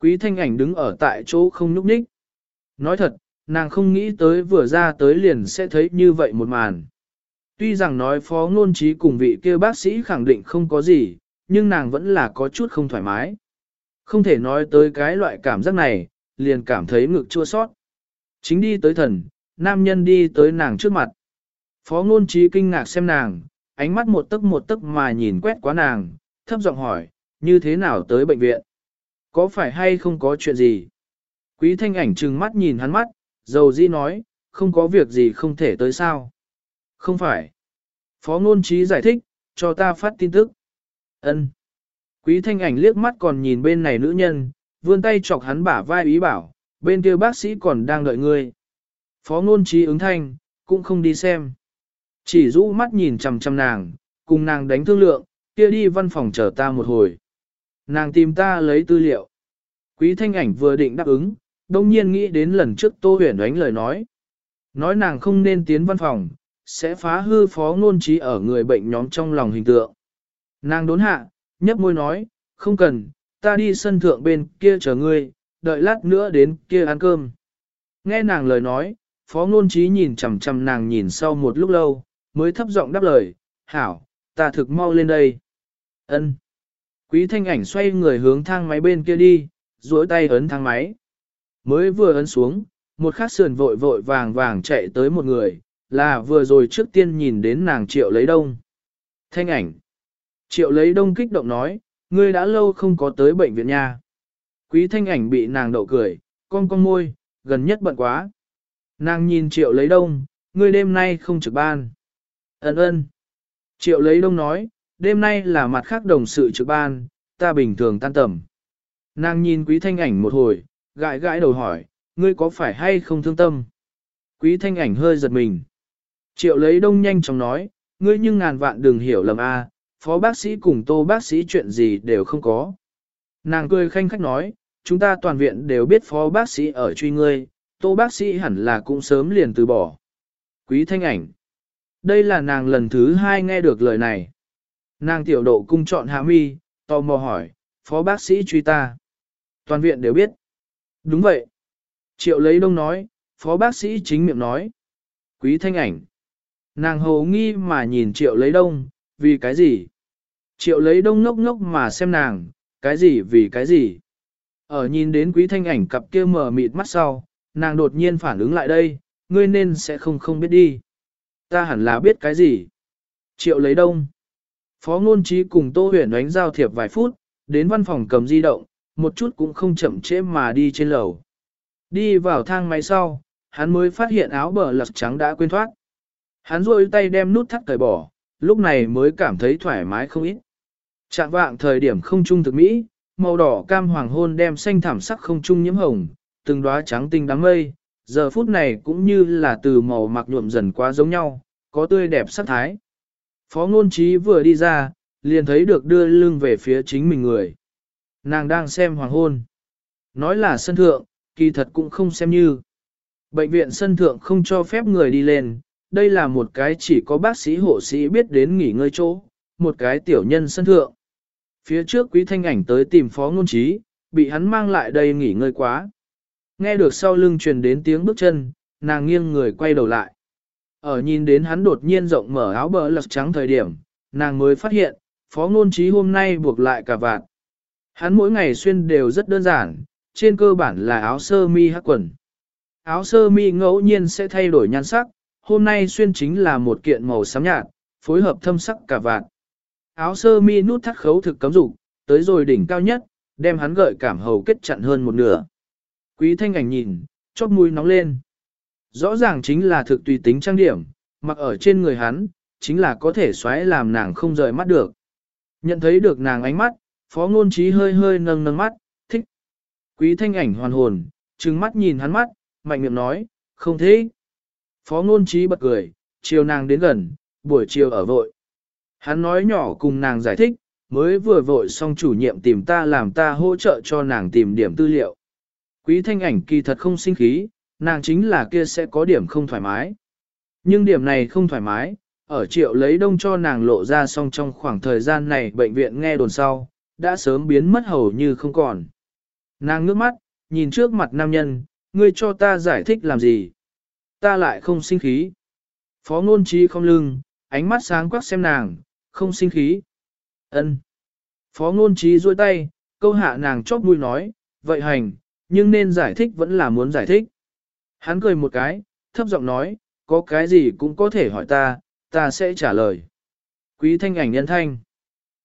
Quý thanh ảnh đứng ở tại chỗ không nhúc nhích. Nói thật, nàng không nghĩ tới vừa ra tới liền sẽ thấy như vậy một màn. Tuy rằng nói phó ngôn trí cùng vị kia bác sĩ khẳng định không có gì, nhưng nàng vẫn là có chút không thoải mái. Không thể nói tới cái loại cảm giác này, liền cảm thấy ngực chua sót. Chính đi tới thần, nam nhân đi tới nàng trước mặt. Phó ngôn trí kinh ngạc xem nàng, ánh mắt một tấc một tấc mà nhìn quét quá nàng, thấp giọng hỏi, như thế nào tới bệnh viện? Có phải hay không có chuyện gì? Quý thanh ảnh trừng mắt nhìn hắn mắt, dầu di nói, không có việc gì không thể tới sao? Không phải. Phó ngôn trí giải thích, cho ta phát tin tức. Ân. Quý thanh ảnh liếc mắt còn nhìn bên này nữ nhân, vươn tay chọc hắn bả vai ý bảo, bên kia bác sĩ còn đang đợi ngươi. Phó ngôn trí ứng thanh, cũng không đi xem. Chỉ rũ mắt nhìn chằm chằm nàng, cùng nàng đánh thương lượng, kia đi văn phòng chờ ta một hồi. Nàng tìm ta lấy tư liệu. Quý thanh ảnh vừa định đáp ứng, đông nhiên nghĩ đến lần trước tô huyền đánh lời nói. Nói nàng không nên tiến văn phòng, sẽ phá hư phó ngôn trí ở người bệnh nhóm trong lòng hình tượng. Nàng đốn hạ, nhấp môi nói, không cần, ta đi sân thượng bên kia chờ ngươi, đợi lát nữa đến kia ăn cơm. Nghe nàng lời nói, phó ngôn trí nhìn chằm chằm nàng nhìn sau một lúc lâu, mới thấp giọng đáp lời, hảo, ta thực mau lên đây. ân Quý thanh ảnh xoay người hướng thang máy bên kia đi, duỗi tay ấn thang máy. Mới vừa ấn xuống, một khắc sườn vội vội vàng vàng chạy tới một người, là vừa rồi trước tiên nhìn đến nàng triệu lấy đông. Thanh ảnh. Triệu lấy đông kích động nói, ngươi đã lâu không có tới bệnh viện nha. Quý thanh ảnh bị nàng đậu cười, con con môi, gần nhất bận quá. Nàng nhìn triệu lấy đông, ngươi đêm nay không trực ban. Ấn ơn. Triệu lấy đông nói, đêm nay là mặt khác đồng sự trực ban, ta bình thường tan tầm. Nàng nhìn quý thanh ảnh một hồi, gãi gãi đầu hỏi, ngươi có phải hay không thương tâm? Quý thanh ảnh hơi giật mình. Triệu lấy đông nhanh chóng nói, ngươi nhưng ngàn vạn đừng hiểu lầm a, phó bác sĩ cùng tô bác sĩ chuyện gì đều không có. Nàng cười khanh khách nói, chúng ta toàn viện đều biết phó bác sĩ ở truy ngươi, tô bác sĩ hẳn là cũng sớm liền từ bỏ. Quý thanh ảnh. Đây là nàng lần thứ hai nghe được lời này. Nàng tiểu độ cung chọn hạ mi, tò mò hỏi, phó bác sĩ truy ta. Toàn viện đều biết. Đúng vậy. Triệu lấy đông nói, phó bác sĩ chính miệng nói. Quý thanh ảnh. Nàng hồ nghi mà nhìn triệu lấy đông, vì cái gì? Triệu lấy đông ngốc ngốc mà xem nàng, cái gì vì cái gì? Ở nhìn đến quý thanh ảnh cặp kia mở mịt mắt sau, nàng đột nhiên phản ứng lại đây, ngươi nên sẽ không không biết đi. Ta hẳn là biết cái gì? Triệu lấy đông. Phó ngôn trí cùng Tô huyền đánh giao thiệp vài phút, đến văn phòng cầm di động, một chút cũng không chậm trễ mà đi trên lầu. Đi vào thang máy sau, hắn mới phát hiện áo bờ lật trắng đã quên thoát. Hắn rôi tay đem nút thắt cởi bỏ, lúc này mới cảm thấy thoải mái không ít. Trạng vạng thời điểm không trung thực mỹ, màu đỏ cam hoàng hôn đem xanh thảm sắc không trung nhiễm hồng, từng đóa trắng tinh đám mây, giờ phút này cũng như là từ màu mặc nhuộm dần quá giống nhau, có tươi đẹp sắc thái. Phó ngôn trí vừa đi ra, liền thấy được đưa lưng về phía chính mình người. Nàng đang xem hoàng hôn. Nói là sân thượng, kỳ thật cũng không xem như. Bệnh viện sân thượng không cho phép người đi lên, đây là một cái chỉ có bác sĩ hộ sĩ biết đến nghỉ ngơi chỗ, một cái tiểu nhân sân thượng. Phía trước quý thanh ảnh tới tìm phó ngôn trí, bị hắn mang lại đây nghỉ ngơi quá. Nghe được sau lưng truyền đến tiếng bước chân, nàng nghiêng người quay đầu lại. Ở nhìn đến hắn đột nhiên rộng mở áo bờ lật trắng thời điểm, nàng mới phát hiện, phó ngôn trí hôm nay buộc lại cả vạt. Hắn mỗi ngày xuyên đều rất đơn giản, trên cơ bản là áo sơ mi hắc quần. Áo sơ mi ngẫu nhiên sẽ thay đổi nhan sắc, hôm nay xuyên chính là một kiện màu xám nhạt, phối hợp thâm sắc cả vạt. Áo sơ mi nút thắt khấu thực cấm dục, tới rồi đỉnh cao nhất, đem hắn gợi cảm hầu kết chặn hơn một nửa. Quý thanh ảnh nhìn, chóp mũi nóng lên. Rõ ràng chính là thực tùy tính trang điểm, mặc ở trên người hắn, chính là có thể xoáy làm nàng không rời mắt được. Nhận thấy được nàng ánh mắt, phó ngôn trí hơi hơi nâng nâng mắt, thích. Quý thanh ảnh hoàn hồn, trừng mắt nhìn hắn mắt, mạnh miệng nói, không thế. Phó ngôn trí bật cười, chiều nàng đến gần, buổi chiều ở vội. Hắn nói nhỏ cùng nàng giải thích, mới vừa vội xong chủ nhiệm tìm ta làm ta hỗ trợ cho nàng tìm điểm tư liệu. Quý thanh ảnh kỳ thật không sinh khí, nàng chính là kia sẽ có điểm không thoải mái. Nhưng điểm này không thoải mái, ở triệu lấy đông cho nàng lộ ra xong trong khoảng thời gian này bệnh viện nghe đồn sau, đã sớm biến mất hầu như không còn. Nàng ngước mắt, nhìn trước mặt nam nhân, ngươi cho ta giải thích làm gì? Ta lại không sinh khí. Phó ngôn trí không lưng, ánh mắt sáng quắc xem nàng, không sinh khí. ân Phó ngôn trí duỗi tay, câu hạ nàng chóp mũi nói, vậy hành, nhưng nên giải thích vẫn là muốn giải thích. Hắn cười một cái, thấp giọng nói, có cái gì cũng có thể hỏi ta, ta sẽ trả lời. Quý thanh ảnh nhân thanh.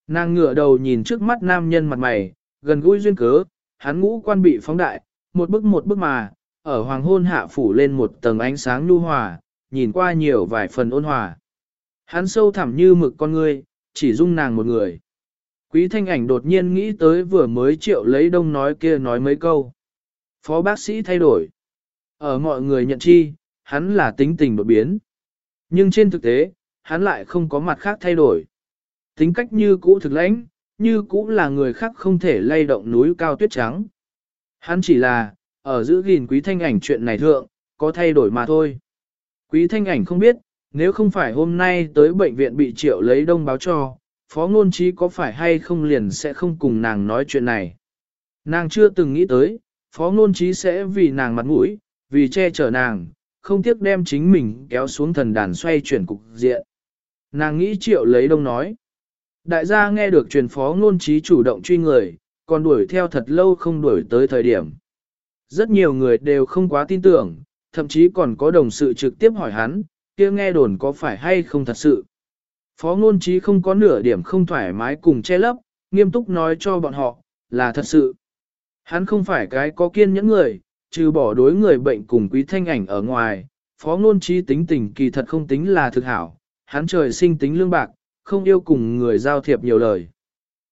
Nàng ngửa đầu nhìn trước mắt nam nhân mặt mày, gần gũi duyên cớ, hắn ngũ quan bị phóng đại, một bức một bức mà, ở hoàng hôn hạ phủ lên một tầng ánh sáng nhu hòa, nhìn qua nhiều vài phần ôn hòa. Hắn sâu thẳm như mực con ngươi, chỉ dung nàng một người. Quý thanh ảnh đột nhiên nghĩ tới vừa mới triệu lấy đông nói kia nói mấy câu. Phó bác sĩ thay đổi. Ở mọi người nhận chi, hắn là tính tình đột biến. Nhưng trên thực tế, hắn lại không có mặt khác thay đổi. Tính cách như cũ thực lãnh, như cũ là người khác không thể lay động núi cao tuyết trắng. Hắn chỉ là, ở giữ gìn quý thanh ảnh chuyện này thượng, có thay đổi mà thôi. Quý thanh ảnh không biết, nếu không phải hôm nay tới bệnh viện bị triệu lấy đông báo cho, phó ngôn trí có phải hay không liền sẽ không cùng nàng nói chuyện này. Nàng chưa từng nghĩ tới, phó ngôn trí sẽ vì nàng mặt mũi, vì che chở nàng, không tiếc đem chính mình kéo xuống thần đàn xoay chuyển cục diện. Nàng nghĩ triệu lấy đông nói. Đại gia nghe được truyền phó ngôn trí chủ động truy người, còn đuổi theo thật lâu không đuổi tới thời điểm. Rất nhiều người đều không quá tin tưởng, thậm chí còn có đồng sự trực tiếp hỏi hắn, kia nghe đồn có phải hay không thật sự. Phó ngôn trí không có nửa điểm không thoải mái cùng che lấp, nghiêm túc nói cho bọn họ, là thật sự. Hắn không phải cái có kiên nhẫn người, trừ bỏ đối người bệnh cùng quý thanh ảnh ở ngoài, phó ngôn trí tính tình kỳ thật không tính là thực hảo, hắn trời sinh tính lương bạc, không yêu cùng người giao thiệp nhiều lời.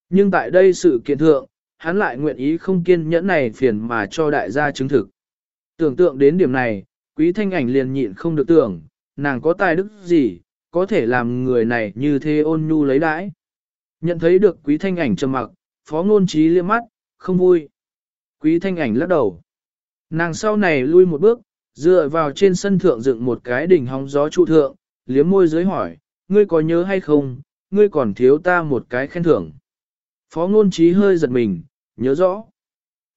Nhưng tại đây sự kiện thượng, hắn lại nguyện ý không kiên nhẫn này phiền mà cho đại gia chứng thực. Tưởng tượng đến điểm này, quý thanh ảnh liền nhịn không được tưởng, nàng có tài đức gì, có thể làm người này như thế ôn nhu lấy đãi. Nhận thấy được quý thanh ảnh trầm mặc, phó ngôn trí liếc mắt, không vui. Quý thanh ảnh lắc đầu. Nàng sau này lui một bước, dựa vào trên sân thượng dựng một cái đỉnh hóng gió trụ thượng, liếm môi dưới hỏi, ngươi có nhớ hay không, ngươi còn thiếu ta một cái khen thưởng. Phó ngôn trí hơi giật mình, nhớ rõ.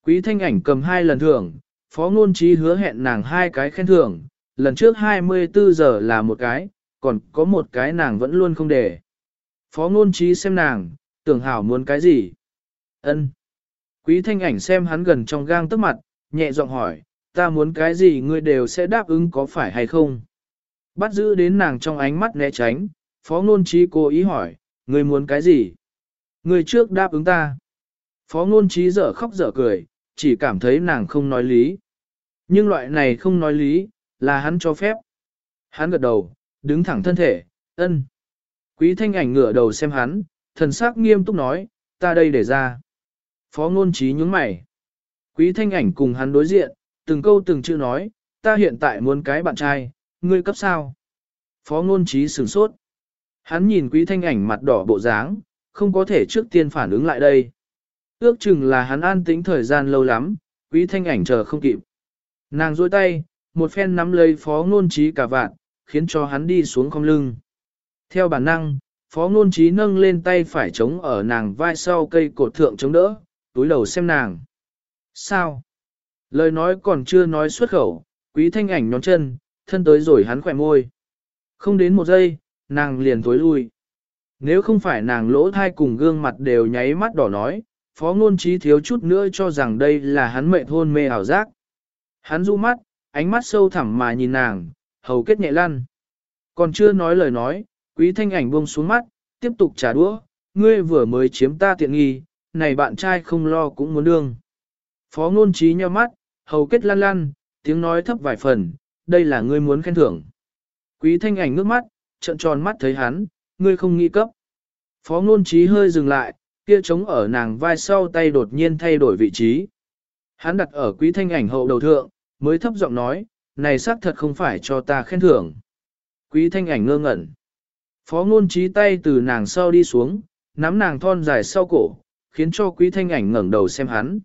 Quý thanh ảnh cầm hai lần thưởng, phó ngôn trí hứa hẹn nàng hai cái khen thưởng, lần trước 24 giờ là một cái, còn có một cái nàng vẫn luôn không để. Phó ngôn trí xem nàng, tưởng hảo muốn cái gì? ân Quý thanh ảnh xem hắn gần trong gang tức mặt, nhẹ giọng hỏi, ta muốn cái gì ngươi đều sẽ đáp ứng có phải hay không? Bắt giữ đến nàng trong ánh mắt né tránh, phó ngôn trí cố ý hỏi, ngươi muốn cái gì? Ngươi trước đáp ứng ta. Phó ngôn trí dở khóc dở cười, chỉ cảm thấy nàng không nói lý. Nhưng loại này không nói lý, là hắn cho phép. Hắn gật đầu, đứng thẳng thân thể, ân. Quý thanh ảnh ngửa đầu xem hắn, thần sắc nghiêm túc nói, ta đây để ra. Phó ngôn trí nhướng mày. Quý thanh ảnh cùng hắn đối diện, từng câu từng chữ nói, ta hiện tại muốn cái bạn trai, ngươi cấp sao? Phó ngôn trí sửng sốt. Hắn nhìn quý thanh ảnh mặt đỏ bộ dáng, không có thể trước tiên phản ứng lại đây. Ước chừng là hắn an tĩnh thời gian lâu lắm, quý thanh ảnh chờ không kịp. Nàng dôi tay, một phen nắm lấy phó ngôn trí cả vạn, khiến cho hắn đi xuống không lưng. Theo bản năng, phó ngôn trí nâng lên tay phải chống ở nàng vai sau cây cột thượng chống đỡ, túi đầu xem nàng. Sao? Lời nói còn chưa nói xuất khẩu, quý thanh ảnh nhón chân, thân tới rồi hắn khỏe môi. Không đến một giây, nàng liền tối lui. Nếu không phải nàng lỗ thai cùng gương mặt đều nháy mắt đỏ nói, phó ngôn trí thiếu chút nữa cho rằng đây là hắn mệnh hôn mê ảo giác. Hắn du mắt, ánh mắt sâu thẳm mà nhìn nàng, hầu kết nhẹ lăn. Còn chưa nói lời nói, quý thanh ảnh buông xuống mắt, tiếp tục trả đũa, ngươi vừa mới chiếm ta tiện nghi, này bạn trai không lo cũng muốn đương. Phó ngôn trí nheo mắt, hầu kết lăn lăn, tiếng nói thấp vài phần, đây là ngươi muốn khen thưởng. Quý thanh ảnh ngước mắt, trận tròn mắt thấy hắn, ngươi không nghĩ cấp. Phó ngôn trí hơi dừng lại, kia trống ở nàng vai sau tay đột nhiên thay đổi vị trí. Hắn đặt ở quý thanh ảnh hậu đầu thượng, mới thấp giọng nói, này xác thật không phải cho ta khen thưởng. Quý thanh ảnh ngơ ngẩn. Phó ngôn trí tay từ nàng sau đi xuống, nắm nàng thon dài sau cổ, khiến cho quý thanh ảnh ngẩng đầu xem hắn.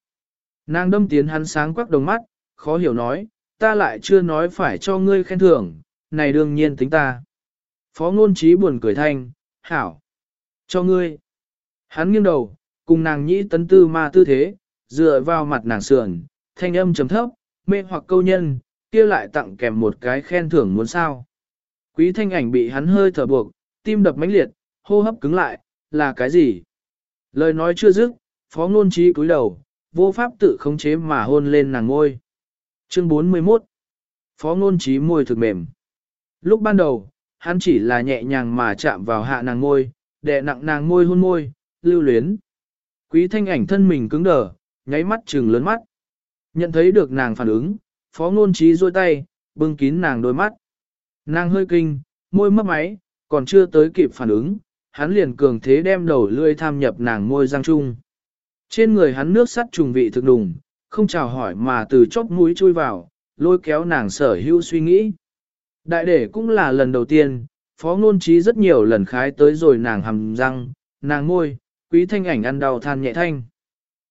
Nàng đâm tiến hắn sáng quắc đồng mắt, khó hiểu nói, ta lại chưa nói phải cho ngươi khen thưởng, này đương nhiên tính ta. Phó ngôn trí buồn cười thanh, hảo, cho ngươi. Hắn nghiêng đầu, cùng nàng nhĩ tấn tư ma tư thế, dựa vào mặt nàng sườn, thanh âm chấm thấp, mê hoặc câu nhân, kia lại tặng kèm một cái khen thưởng muốn sao. Quý thanh ảnh bị hắn hơi thở buộc, tim đập mãnh liệt, hô hấp cứng lại, là cái gì? Lời nói chưa dứt, phó ngôn trí cúi đầu, vô pháp tự khống chế mà hôn lên nàng ngôi. Chương 41 Phó ngôn trí môi thực mềm. Lúc ban đầu, hắn chỉ là nhẹ nhàng mà chạm vào hạ nàng ngôi, đè nặng nàng môi hôn môi, lưu luyến. Quý thanh ảnh thân mình cứng đờ, nháy mắt trừng lớn mắt. Nhận thấy được nàng phản ứng, phó ngôn trí rôi tay, bưng kín nàng đôi mắt. Nàng hơi kinh, môi mấp máy, còn chưa tới kịp phản ứng, hắn liền cường thế đem đầu lươi tham nhập nàng môi răng chung. Trên người hắn nước sắt trùng vị thực đùng, không chào hỏi mà từ chóp mũi chui vào, lôi kéo nàng sở hữu suy nghĩ. Đại đệ cũng là lần đầu tiên, phó ngôn trí rất nhiều lần khái tới rồi nàng hầm răng, nàng ngôi, quý thanh ảnh ăn đau than nhẹ thanh.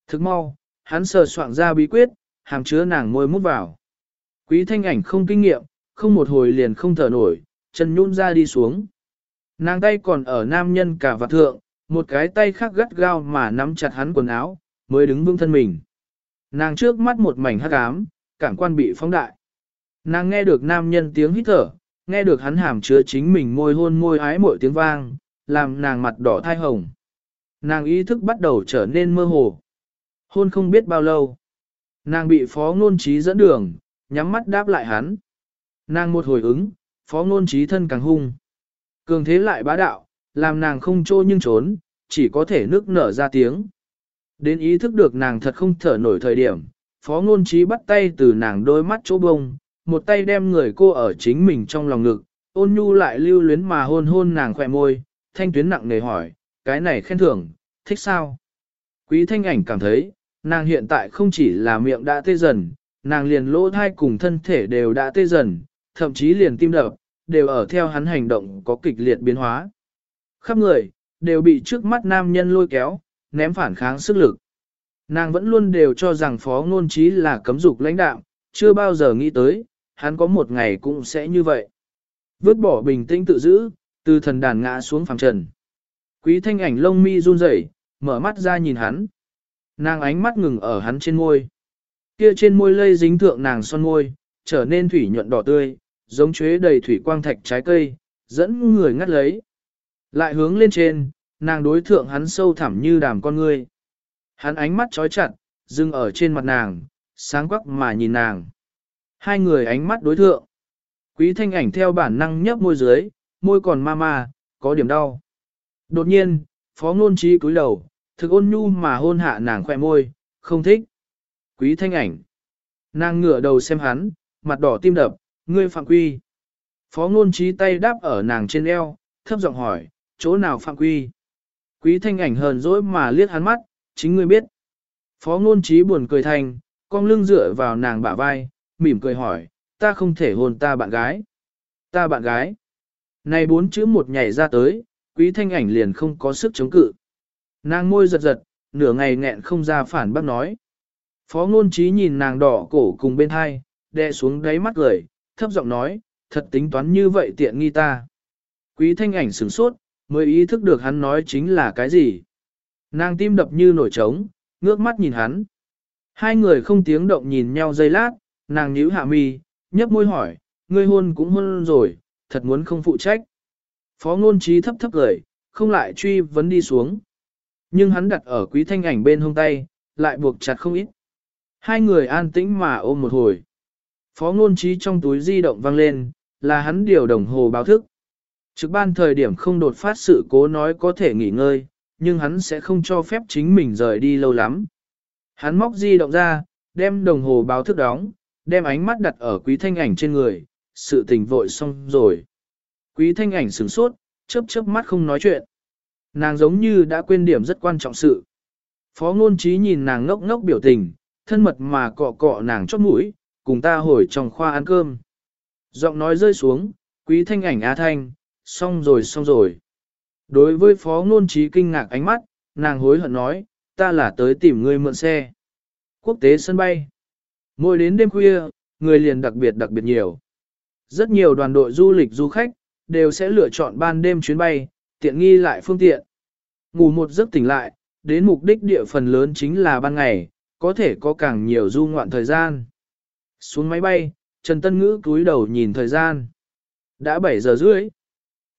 Thức mau, hắn sờ soạn ra bí quyết, hàm chứa nàng môi mút vào. Quý thanh ảnh không kinh nghiệm, không một hồi liền không thở nổi, chân nhún ra đi xuống. Nàng tay còn ở nam nhân cả vạt thượng, một cái tay khác gắt gao mà nắm chặt hắn quần áo, mới đứng vững thân mình. Nàng trước mắt một mảnh hắc ám, cảm quan bị phóng đại. Nàng nghe được nam nhân tiếng hít thở, nghe được hắn hàm chứa chính mình môi hôn môi ái mỗi tiếng vang, làm nàng mặt đỏ thai hồng. Nàng ý thức bắt đầu trở nên mơ hồ. Hôn không biết bao lâu. Nàng bị phó ngôn trí dẫn đường, nhắm mắt đáp lại hắn. Nàng một hồi ứng, phó ngôn trí thân càng hung. Cường thế lại bá đạo, làm nàng không trô nhưng trốn, chỉ có thể nước nở ra tiếng. Đến ý thức được nàng thật không thở nổi thời điểm, phó ngôn trí bắt tay từ nàng đôi mắt chỗ bông, một tay đem người cô ở chính mình trong lòng ngực, ôn nhu lại lưu luyến mà hôn hôn nàng khỏe môi, thanh tuyến nặng nề hỏi, cái này khen thưởng, thích sao? Quý thanh ảnh cảm thấy, nàng hiện tại không chỉ là miệng đã tê dần, nàng liền lỗ thai cùng thân thể đều đã tê dần, thậm chí liền tim đập, đều ở theo hắn hành động có kịch liệt biến hóa. Khắp người, đều bị trước mắt nam nhân lôi kéo, ném phản kháng sức lực. Nàng vẫn luôn đều cho rằng phó ngôn trí là cấm dục lãnh đạo, chưa bao giờ nghĩ tới, hắn có một ngày cũng sẽ như vậy. Vứt bỏ bình tĩnh tự giữ, từ thần đàn ngã xuống phẳng trần. Quý thanh ảnh lông mi run rẩy, mở mắt ra nhìn hắn. Nàng ánh mắt ngừng ở hắn trên môi. Kia trên môi lây dính thượng nàng son môi, trở nên thủy nhuận đỏ tươi, giống chuế đầy thủy quang thạch trái cây, dẫn người ngắt lấy. Lại hướng lên trên, nàng đối thượng hắn sâu thẳm như đàm con ngươi. Hắn ánh mắt trói chặt, dừng ở trên mặt nàng, sáng quắc mà nhìn nàng. Hai người ánh mắt đối thượng. Quý thanh ảnh theo bản năng nhấp môi dưới, môi còn ma ma, có điểm đau. Đột nhiên, phó ngôn trí cúi đầu, thực ôn nhu mà hôn hạ nàng khoe môi, không thích. Quý thanh ảnh. Nàng ngửa đầu xem hắn, mặt đỏ tim đập, ngươi phạm quy. Phó ngôn trí tay đáp ở nàng trên eo, thấp giọng hỏi, chỗ nào phạm quy. Quý thanh ảnh hờn dỗi mà liếc hắn mắt, chính ngươi biết. Phó ngôn trí buồn cười thành, con lưng dựa vào nàng bả vai, mỉm cười hỏi, ta không thể hôn ta bạn gái. Ta bạn gái. Này bốn chữ một nhảy ra tới, quý thanh ảnh liền không có sức chống cự. Nàng môi giật giật, nửa ngày nghẹn không ra phản bác nói. Phó ngôn trí nhìn nàng đỏ cổ cùng bên hai, đè xuống đáy mắt cười, thấp giọng nói, thật tính toán như vậy tiện nghi ta. Quý thanh ảnh sửng sốt, mới ý thức được hắn nói chính là cái gì. Nàng tim đập như nổi trống, ngước mắt nhìn hắn. Hai người không tiếng động nhìn nhau giây lát, nàng nhíu hạ mi, nhấp môi hỏi, ngươi hôn cũng hôn rồi, thật muốn không phụ trách. Phó ngôn trí thấp thấp gửi, không lại truy vấn đi xuống. Nhưng hắn đặt ở quý thanh ảnh bên hông tay, lại buộc chặt không ít. Hai người an tĩnh mà ôm một hồi. Phó ngôn trí trong túi di động vang lên, là hắn điều đồng hồ báo thức. Trực ban thời điểm không đột phát sự cố nói có thể nghỉ ngơi, nhưng hắn sẽ không cho phép chính mình rời đi lâu lắm. Hắn móc di động ra, đem đồng hồ báo thức đóng, đem ánh mắt đặt ở quý thanh ảnh trên người, sự tình vội xong rồi. Quý thanh ảnh sửng sốt, chớp chớp mắt không nói chuyện. Nàng giống như đã quên điểm rất quan trọng sự. Phó ngôn trí nhìn nàng ngốc ngốc biểu tình, thân mật mà cọ cọ nàng chót mũi, cùng ta hồi trong khoa ăn cơm. Giọng nói rơi xuống, quý thanh ảnh á thanh, xong rồi xong rồi. Đối với phó ngôn trí kinh ngạc ánh mắt, nàng hối hận nói, ta là tới tìm ngươi mượn xe. Quốc tế sân bay. Mỗi đến đêm khuya, người liền đặc biệt đặc biệt nhiều. Rất nhiều đoàn đội du lịch du khách, đều sẽ lựa chọn ban đêm chuyến bay, tiện nghi lại phương tiện. Ngủ một giấc tỉnh lại, đến mục đích địa phần lớn chính là ban ngày, có thể có càng nhiều du ngoạn thời gian. Xuống máy bay, Trần Tân Ngữ cúi đầu nhìn thời gian. Đã 7 giờ rưỡi.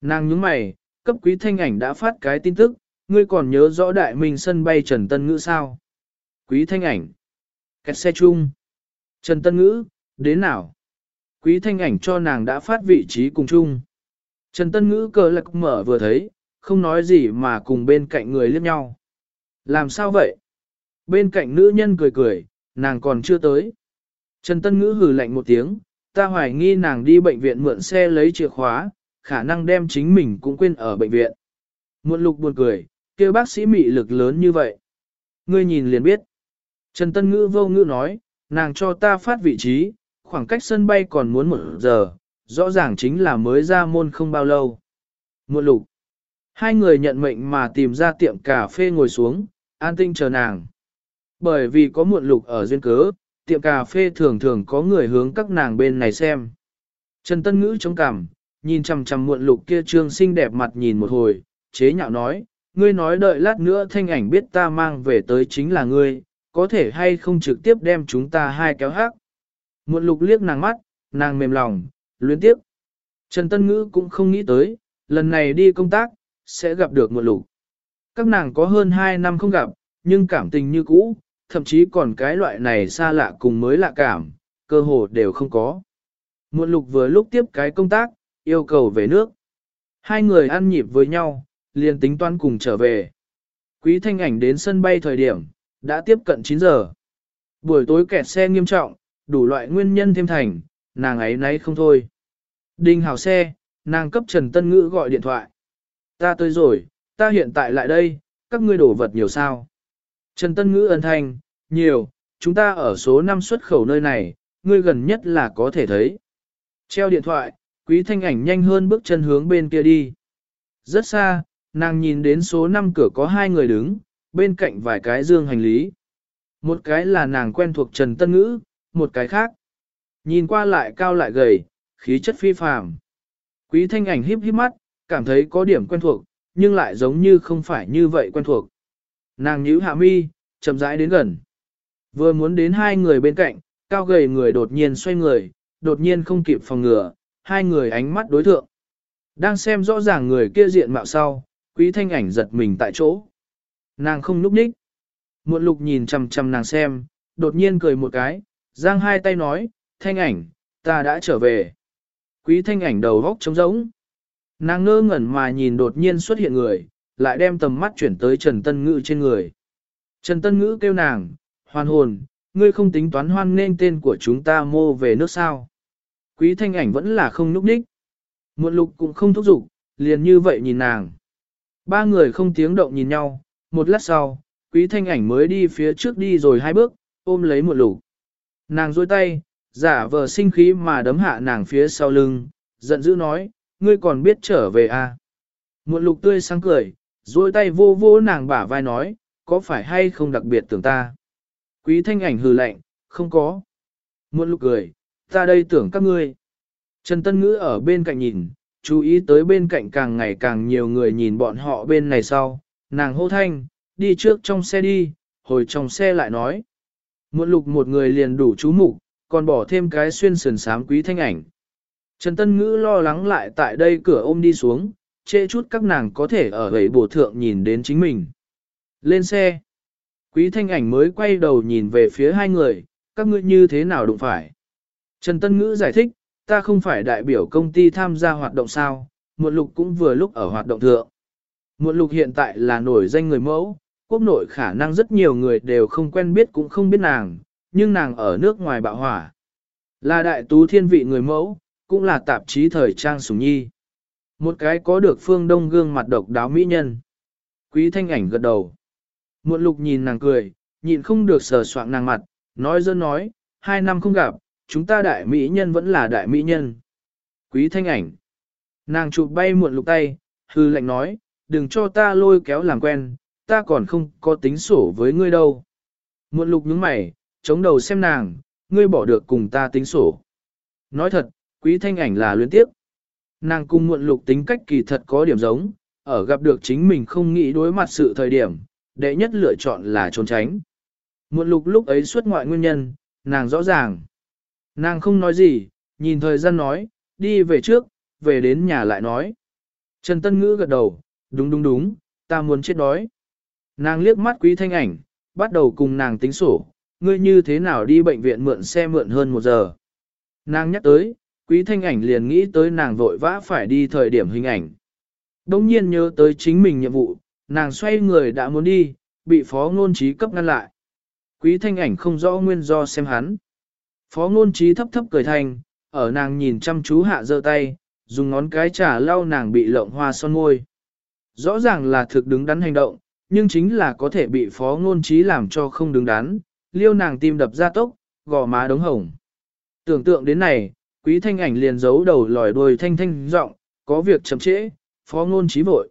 Nàng nhướng mày, cấp quý thanh ảnh đã phát cái tin tức, ngươi còn nhớ rõ đại minh sân bay Trần Tân Ngữ sao? Quý thanh ảnh. Kẹt xe chung. Trần Tân Ngữ, đến nào? Quý thanh ảnh cho nàng đã phát vị trí cùng chung. Trần Tân Ngữ cờ lạc mở vừa thấy, không nói gì mà cùng bên cạnh người liếc nhau. Làm sao vậy? Bên cạnh nữ nhân cười cười, nàng còn chưa tới. Trần Tân Ngữ hừ lạnh một tiếng, ta hoài nghi nàng đi bệnh viện mượn xe lấy chìa khóa, khả năng đem chính mình cũng quên ở bệnh viện. Muộn lục buồn cười, kêu bác sĩ mị lực lớn như vậy. Ngươi nhìn liền biết. Trần Tân Ngữ vô ngữ nói, nàng cho ta phát vị trí, khoảng cách sân bay còn muốn một giờ, rõ ràng chính là mới ra môn không bao lâu. Muộn lục. Hai người nhận mệnh mà tìm ra tiệm cà phê ngồi xuống, an tinh chờ nàng. Bởi vì có muộn lục ở duyên cớ, tiệm cà phê thường thường có người hướng các nàng bên này xem. Trần Tân Ngữ chống cằm, nhìn chằm chằm muộn lục kia trương xinh đẹp mặt nhìn một hồi, chế nhạo nói, ngươi nói đợi lát nữa thanh ảnh biết ta mang về tới chính là ngươi, có thể hay không trực tiếp đem chúng ta hai kéo hát. Muộn lục liếc nàng mắt, nàng mềm lòng, luyến tiếp. Trần Tân Ngữ cũng không nghĩ tới, lần này đi công tác, sẽ gặp được muộn lục. Các nàng có hơn 2 năm không gặp, nhưng cảm tình như cũ, thậm chí còn cái loại này xa lạ cùng mới lạ cảm, cơ hồ đều không có. Muộn lục vừa lúc tiếp cái công tác, yêu cầu về nước. Hai người ăn nhịp với nhau, liền tính toán cùng trở về. Quý thanh ảnh đến sân bay thời điểm, đã tiếp cận 9 giờ. Buổi tối kẹt xe nghiêm trọng, đủ loại nguyên nhân thêm thành, nàng ấy nấy không thôi. Đinh hào xe, nàng cấp Trần Tân Ngữ gọi điện thoại. Ta tới rồi, ta hiện tại lại đây, các ngươi đổ vật nhiều sao. Trần Tân Ngữ ân thanh, nhiều, chúng ta ở số 5 xuất khẩu nơi này, ngươi gần nhất là có thể thấy. Treo điện thoại, quý thanh ảnh nhanh hơn bước chân hướng bên kia đi. Rất xa, nàng nhìn đến số 5 cửa có hai người đứng, bên cạnh vài cái dương hành lý. Một cái là nàng quen thuộc Trần Tân Ngữ, một cái khác. Nhìn qua lại cao lại gầy, khí chất phi phàm. Quý thanh ảnh híp híp mắt, cảm thấy có điểm quen thuộc, nhưng lại giống như không phải như vậy quen thuộc. Nàng nhíu hạ mi, chậm rãi đến gần. Vừa muốn đến hai người bên cạnh, cao gầy người đột nhiên xoay người, đột nhiên không kịp phòng ngừa, hai người ánh mắt đối thượng. Đang xem rõ ràng người kia diện mạo sau, quý thanh ảnh giật mình tại chỗ. Nàng không núp ních. Muộn lục nhìn chằm chằm nàng xem, đột nhiên cười một cái, giang hai tay nói, thanh ảnh, ta đã trở về. Quý thanh ảnh đầu góc trống rỗng. Nàng ngơ ngẩn mà nhìn đột nhiên xuất hiện người, lại đem tầm mắt chuyển tới Trần Tân Ngữ trên người. Trần Tân Ngữ kêu nàng, hoàn hồn, ngươi không tính toán hoan nên tên của chúng ta mô về nước sao. Quý thanh ảnh vẫn là không núp đích. Muộn lục cũng không thúc giục, liền như vậy nhìn nàng. Ba người không tiếng động nhìn nhau, một lát sau, quý thanh ảnh mới đi phía trước đi rồi hai bước, ôm lấy muộn lục. Nàng dôi tay, giả vờ sinh khí mà đấm hạ nàng phía sau lưng, giận dữ nói, ngươi còn biết trở về à. Muộn lục tươi sáng cười, dôi tay vô vô nàng bả vai nói, có phải hay không đặc biệt tưởng ta. Quý thanh ảnh hừ lạnh, không có. Muộn lục cười, ta đây tưởng các ngươi. Trần Tân Ngữ ở bên cạnh nhìn, chú ý tới bên cạnh càng ngày càng nhiều người nhìn bọn họ bên này sau, nàng hô thanh, đi trước trong xe đi, hồi trong xe lại nói. Muộn lục một người liền đủ chú mục còn bỏ thêm cái xuyên sườn sám quý thanh ảnh. Trần Tân Ngữ lo lắng lại tại đây cửa ôm đi xuống, chê chút các nàng có thể ở gầy bổ thượng nhìn đến chính mình. Lên xe. Quý thanh ảnh mới quay đầu nhìn về phía hai người, các ngươi như thế nào đụng phải. Trần Tân Ngữ giải thích, ta không phải đại biểu công ty tham gia hoạt động sao, Muộn lục cũng vừa lúc ở hoạt động thượng. Muộn lục hiện tại là nổi danh người mẫu, quốc nội khả năng rất nhiều người đều không quen biết cũng không biết nàng, nhưng nàng ở nước ngoài bạo hỏa. Là đại tú thiên vị người mẫu, cũng là tạp chí thời trang sủng nhi. Một cái có được phương đông gương mặt độc đáo mỹ nhân. Quý thanh ảnh gật đầu. Muộn lục nhìn nàng cười, nhịn không được sờ soạng nàng mặt, nói dơ nói, hai năm không gặp, chúng ta đại mỹ nhân vẫn là đại mỹ nhân. Quý thanh ảnh. Nàng chụp bay muộn lục tay, hư lệnh nói, đừng cho ta lôi kéo làm quen, ta còn không có tính sổ với ngươi đâu. Muộn lục nhướng mày, chống đầu xem nàng, ngươi bỏ được cùng ta tính sổ. Nói thật, quý thanh ảnh là luyến tiếp. Nàng cùng muộn lục tính cách kỳ thật có điểm giống, ở gặp được chính mình không nghĩ đối mặt sự thời điểm, đệ nhất lựa chọn là trốn tránh. Muộn lục lúc ấy xuất ngoại nguyên nhân, nàng rõ ràng. Nàng không nói gì, nhìn thời gian nói, đi về trước, về đến nhà lại nói. Trần Tân Ngữ gật đầu, đúng đúng đúng, ta muốn chết đói. Nàng liếc mắt quý thanh ảnh, bắt đầu cùng nàng tính sổ, ngươi như thế nào đi bệnh viện mượn xe mượn hơn một giờ. Nàng nhắc tới, quý thanh ảnh liền nghĩ tới nàng vội vã phải đi thời điểm hình ảnh. Đông nhiên nhớ tới chính mình nhiệm vụ, nàng xoay người đã muốn đi, bị phó ngôn trí cấp ngăn lại. Quý thanh ảnh không rõ nguyên do xem hắn. Phó ngôn trí thấp thấp cười thành, ở nàng nhìn chăm chú hạ giơ tay, dùng ngón cái trả lau nàng bị lộng hoa son môi. Rõ ràng là thực đứng đắn hành động, nhưng chính là có thể bị phó ngôn trí làm cho không đứng đắn, liêu nàng tim đập ra tốc, gò má đống hồng. Tưởng tượng đến này, quý thanh ảnh liền giấu đầu lòi đuôi thanh thanh giọng, có việc chậm trễ, phó ngôn trí vội.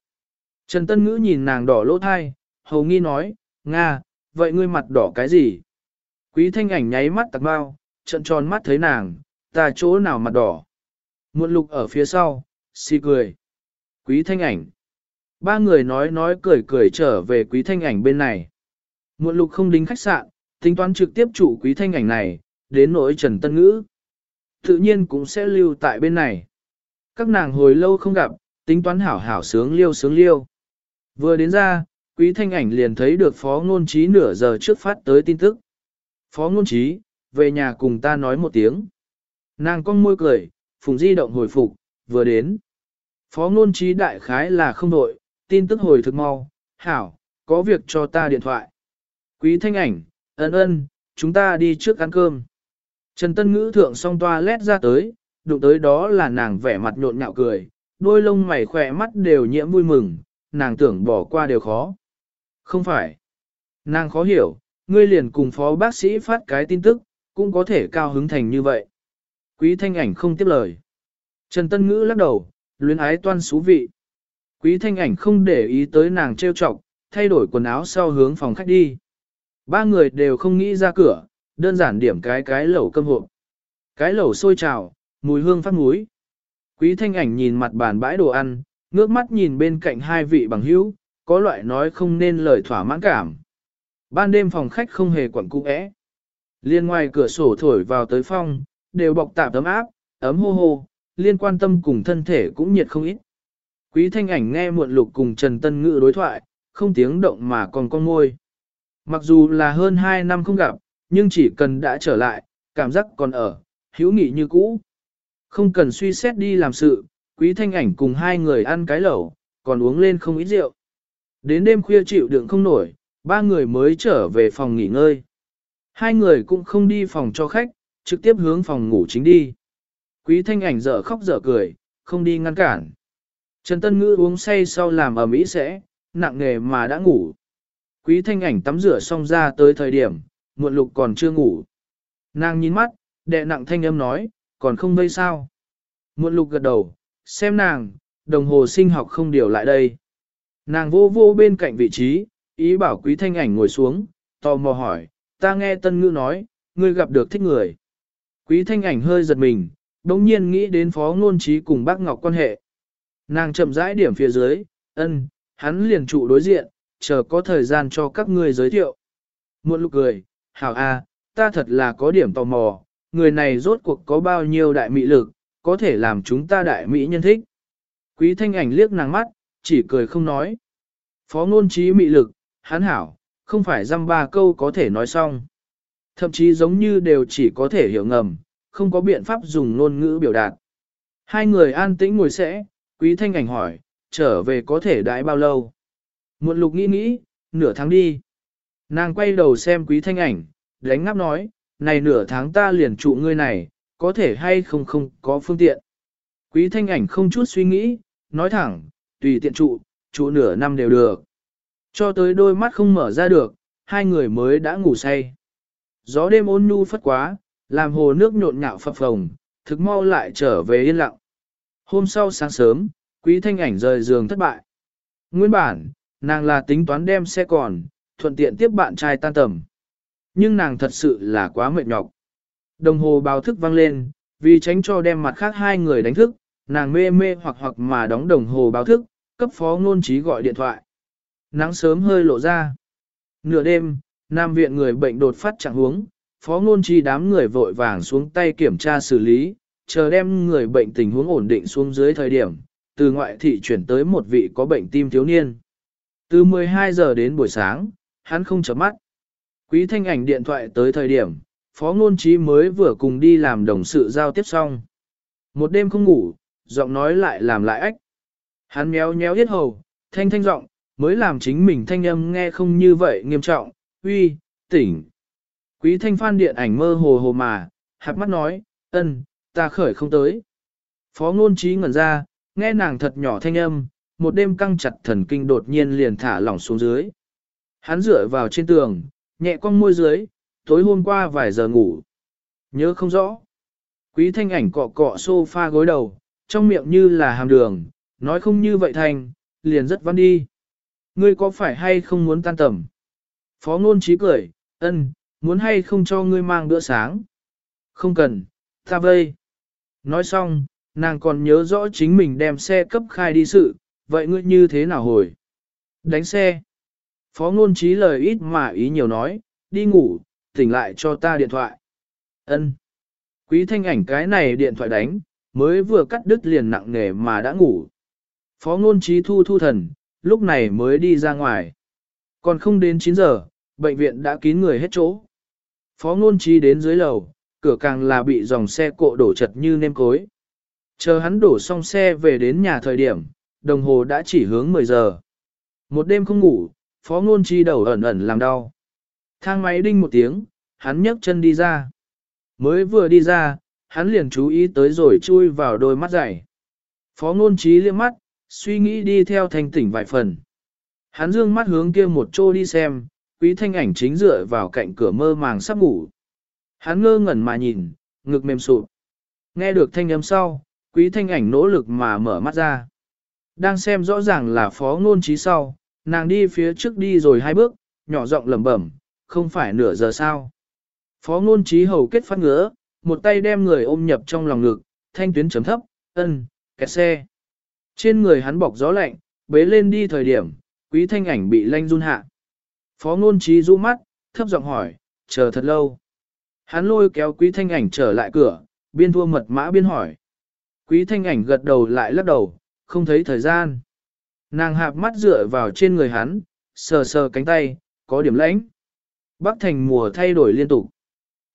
Trần Tân Ngữ nhìn nàng đỏ lỗ thai, hầu nghi nói, Nga, vậy ngươi mặt đỏ cái gì? Quý thanh ảnh nháy mắt tặc bao, trận tròn mắt thấy nàng, ta chỗ nào mặt đỏ. Muộn lục ở phía sau, si cười. Quý thanh ảnh. Ba người nói nói cười cười trở về quý thanh ảnh bên này. Muộn lục không đính khách sạn, tính toán trực tiếp chủ quý thanh ảnh này, đến nỗi Trần Tân Ngữ. Tự nhiên cũng sẽ lưu tại bên này. Các nàng hồi lâu không gặp, tính toán hảo hảo sướng liêu sướng liêu. Vừa đến ra, quý thanh ảnh liền thấy được phó ngôn trí nửa giờ trước phát tới tin tức. Phó ngôn trí, về nhà cùng ta nói một tiếng. Nàng con môi cười, phùng di động hồi phục, vừa đến. Phó ngôn trí đại khái là không đội, tin tức hồi thực mau, hảo, có việc cho ta điện thoại. Quý thanh ảnh, ân ân, chúng ta đi trước ăn cơm. Trần Tân Ngữ thượng song toa lét ra tới, đụng tới đó là nàng vẻ mặt nhộn nhạo cười, đôi lông mày khỏe mắt đều nhiễm vui mừng, nàng tưởng bỏ qua đều khó. Không phải. Nàng khó hiểu, ngươi liền cùng phó bác sĩ phát cái tin tức, cũng có thể cao hứng thành như vậy. Quý thanh ảnh không tiếp lời. Trần Tân Ngữ lắc đầu, luyến ái toan xú vị. Quý thanh ảnh không để ý tới nàng trêu chọc, thay đổi quần áo sau hướng phòng khách đi. Ba người đều không nghĩ ra cửa, đơn giản điểm cái cái lẩu cơm hộp. Cái lẩu sôi trào, mùi hương phát mũi. Quý thanh ảnh nhìn mặt bàn bãi đồ ăn, ngước mắt nhìn bên cạnh hai vị bằng hữu, có loại nói không nên lời thỏa mãn cảm. Ban đêm phòng khách không hề quẩn cung ẽ. Liên ngoài cửa sổ thổi vào tới phong, đều bọc tạp ấm áp, ấm hô hô, liên quan tâm cùng thân thể cũng nhiệt không ít. Quý thanh ảnh nghe muộn lục cùng Trần Tân Ngự đối thoại, không tiếng động mà còn con ngôi. Mặc dù là hơn 2 năm không gặp, nhưng chỉ cần đã trở lại, cảm giác còn ở, hữu nghị như cũ. Không cần suy xét đi làm sự, quý thanh ảnh cùng hai người ăn cái lẩu, còn uống lên không ít rượu. Đến đêm khuya chịu đựng không nổi, ba người mới trở về phòng nghỉ ngơi. Hai người cũng không đi phòng cho khách, trực tiếp hướng phòng ngủ chính đi. Quý thanh ảnh dở khóc dở cười, không đi ngăn cản. Trần Tân Ngữ uống say sau làm ở mỹ sẽ, nặng nghề mà đã ngủ. Quý thanh ảnh tắm rửa xong ra tới thời điểm, muộn lục còn chưa ngủ. Nàng nhìn mắt, đệ nặng thanh âm nói, còn không vây sao. Muộn lục gật đầu, xem nàng, đồng hồ sinh học không điều lại đây. Nàng vô vô bên cạnh vị trí, ý bảo quý thanh ảnh ngồi xuống, tò mò hỏi, ta nghe tân ngữ nói, ngươi gặp được thích người. Quý thanh ảnh hơi giật mình, đồng nhiên nghĩ đến phó ngôn trí cùng bác Ngọc quan hệ. Nàng chậm rãi điểm phía dưới, ân, hắn liền trụ đối diện, chờ có thời gian cho các ngươi giới thiệu. Muộn lục cười, hảo a, ta thật là có điểm tò mò, người này rốt cuộc có bao nhiêu đại mỹ lực, có thể làm chúng ta đại mỹ nhân thích. Quý thanh ảnh liếc nàng mắt, chỉ cười không nói. Phó ngôn trí mị lực, hắn hảo, không phải dăm ba câu có thể nói xong. Thậm chí giống như đều chỉ có thể hiểu ngầm, không có biện pháp dùng ngôn ngữ biểu đạt. Hai người an tĩnh ngồi sẽ, quý thanh ảnh hỏi, trở về có thể đãi bao lâu? Muộn lục nghĩ nghĩ, nửa tháng đi. Nàng quay đầu xem quý thanh ảnh, đánh ngáp nói, này nửa tháng ta liền trụ ngươi này, có thể hay không không có phương tiện. Quý thanh ảnh không chút suy nghĩ, nói thẳng, tùy tiện trụ, trụ nửa năm đều được. Cho tới đôi mắt không mở ra được, hai người mới đã ngủ say. Gió đêm ôn nhu phất quá, làm hồ nước nhộn nhạo phập phồng, thực mau lại trở về yên lặng. Hôm sau sáng sớm, quý thanh ảnh rời giường thất bại. Nguyên bản, nàng là tính toán đem xe còn, thuận tiện tiếp bạn trai tan tầm. Nhưng nàng thật sự là quá mệt nhọc. Đồng hồ báo thức vang lên, vì tránh cho đem mặt khác hai người đánh thức, nàng mê mê hoặc hoặc mà đóng đồng hồ báo thức, cấp phó ngôn trí gọi điện thoại. Nắng sớm hơi lộ ra. Nửa đêm, Nam viện người bệnh đột phát trạng huống, phó ngôn chi đám người vội vàng xuống tay kiểm tra xử lý, chờ đem người bệnh tình huống ổn định xuống dưới thời điểm, từ ngoại thị chuyển tới một vị có bệnh tim thiếu niên. Từ 12 giờ đến buổi sáng, hắn không chấm mắt. Quý thanh ảnh điện thoại tới thời điểm, phó ngôn trí mới vừa cùng đi làm đồng sự giao tiếp xong. Một đêm không ngủ, giọng nói lại làm lại ách. Hắn méo méo yết hầu, thanh thanh giọng, mới làm chính mình thanh âm nghe không như vậy nghiêm trọng, uy, tỉnh. Quý thanh phan điện ảnh mơ hồ hồ mà, hạt mắt nói, ân, ta khởi không tới. Phó ngôn trí ngẩn ra, nghe nàng thật nhỏ thanh âm, một đêm căng chặt thần kinh đột nhiên liền thả lỏng xuống dưới. Hắn dựa vào trên tường, nhẹ cong môi dưới, tối hôm qua vài giờ ngủ. Nhớ không rõ. Quý thanh ảnh cọ cọ sofa gối đầu, trong miệng như là hàm đường, nói không như vậy thành, liền rất văn đi. Ngươi có phải hay không muốn tan tầm? Phó ngôn trí cười, ân, muốn hay không cho ngươi mang bữa sáng? Không cần, ta vây. Nói xong, nàng còn nhớ rõ chính mình đem xe cấp khai đi sự, vậy ngươi như thế nào hồi? Đánh xe. Phó ngôn trí lời ít mà ý nhiều nói, đi ngủ, tỉnh lại cho ta điện thoại. Ân. Quý thanh ảnh cái này điện thoại đánh, mới vừa cắt đứt liền nặng nề mà đã ngủ. Phó ngôn trí thu thu thần, lúc này mới đi ra ngoài. Còn không đến 9 giờ, bệnh viện đã kín người hết chỗ. Phó ngôn trí đến dưới lầu, cửa càng là bị dòng xe cộ đổ chật như nêm cối. Chờ hắn đổ xong xe về đến nhà thời điểm, đồng hồ đã chỉ hướng 10 giờ. Một đêm không ngủ, phó ngôn chi đầu ẩn ẩn làm đau. Thang máy đinh một tiếng, hắn nhấc chân đi ra. Mới vừa đi ra, hắn liền chú ý tới rồi chui vào đôi mắt dày. Phó ngôn trí liếc mắt, suy nghĩ đi theo thanh tỉnh vài phần. Hắn dương mắt hướng kia một chỗ đi xem, quý thanh ảnh chính dựa vào cạnh cửa mơ màng sắp ngủ. Hắn ngơ ngẩn mà nhìn, ngực mềm sụp. Nghe được thanh âm sau, quý thanh ảnh nỗ lực mà mở mắt ra. Đang xem rõ ràng là phó ngôn trí sau, nàng đi phía trước đi rồi hai bước, nhỏ giọng lẩm bẩm, không phải nửa giờ sao. Phó ngôn trí hầu kết phát ngứa, một tay đem người ôm nhập trong lòng ngực, thanh tuyến chấm thấp, ân, kẹt xe. Trên người hắn bọc gió lạnh, bế lên đi thời điểm, quý thanh ảnh bị lanh run hạ. Phó ngôn trí rũ mắt, thấp giọng hỏi, chờ thật lâu. Hắn lôi kéo quý thanh ảnh trở lại cửa, biên thua mật mã biên hỏi. Quý thanh ảnh gật đầu lại lắc đầu, không thấy thời gian. Nàng hạp mắt dựa vào trên người hắn, sờ sờ cánh tay, có điểm lãnh. Bắc thành mùa thay đổi liên tục.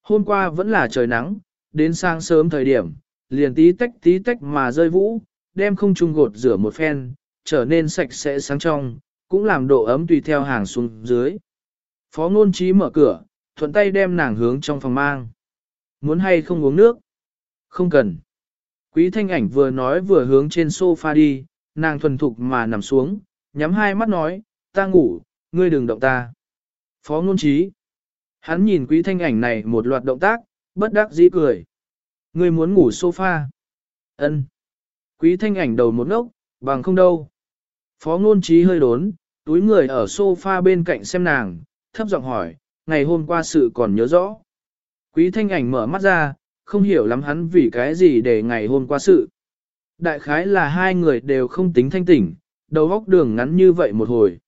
Hôm qua vẫn là trời nắng, đến sáng sớm thời điểm, liền tí tách tí tách mà rơi vũ, đem không trung gột rửa một phen, trở nên sạch sẽ sáng trong, cũng làm độ ấm tùy theo hàng xuống dưới. Phó ngôn trí mở cửa, thuận tay đem nàng hướng trong phòng mang. Muốn hay không uống nước? Không cần. Quý thanh ảnh vừa nói vừa hướng trên sofa đi, nàng thuần thục mà nằm xuống, nhắm hai mắt nói, ta ngủ, ngươi đừng động ta. Phó ngôn trí. Hắn nhìn quý thanh ảnh này một loạt động tác, bất đắc dĩ cười. Ngươi muốn ngủ sofa. Ân. Quý thanh ảnh đầu một ngốc, bằng không đâu. Phó ngôn trí hơi đốn, túi người ở sofa bên cạnh xem nàng, thấp giọng hỏi, ngày hôm qua sự còn nhớ rõ. Quý thanh ảnh mở mắt ra, không hiểu lắm hắn vì cái gì để ngày hôm qua sự. Đại khái là hai người đều không tính thanh tỉnh, đầu góc đường ngắn như vậy một hồi.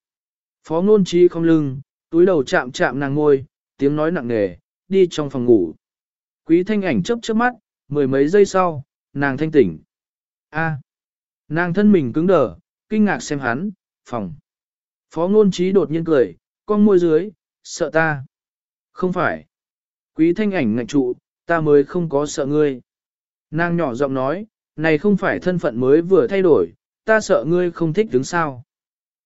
Phó ngôn trí không lưng, túi đầu chạm chạm nàng ngôi, tiếng nói nặng nề, đi trong phòng ngủ. Quý thanh ảnh chớp chớp mắt, mười mấy giây sau, nàng thanh tỉnh. A. nàng thân mình cứng đờ, kinh ngạc xem hắn, phòng. Phó ngôn trí đột nhiên cười, con môi dưới, sợ ta. Không phải. Quý thanh ảnh ngạch trụ, ta mới không có sợ ngươi. Nàng nhỏ giọng nói, này không phải thân phận mới vừa thay đổi, ta sợ ngươi không thích đứng sao.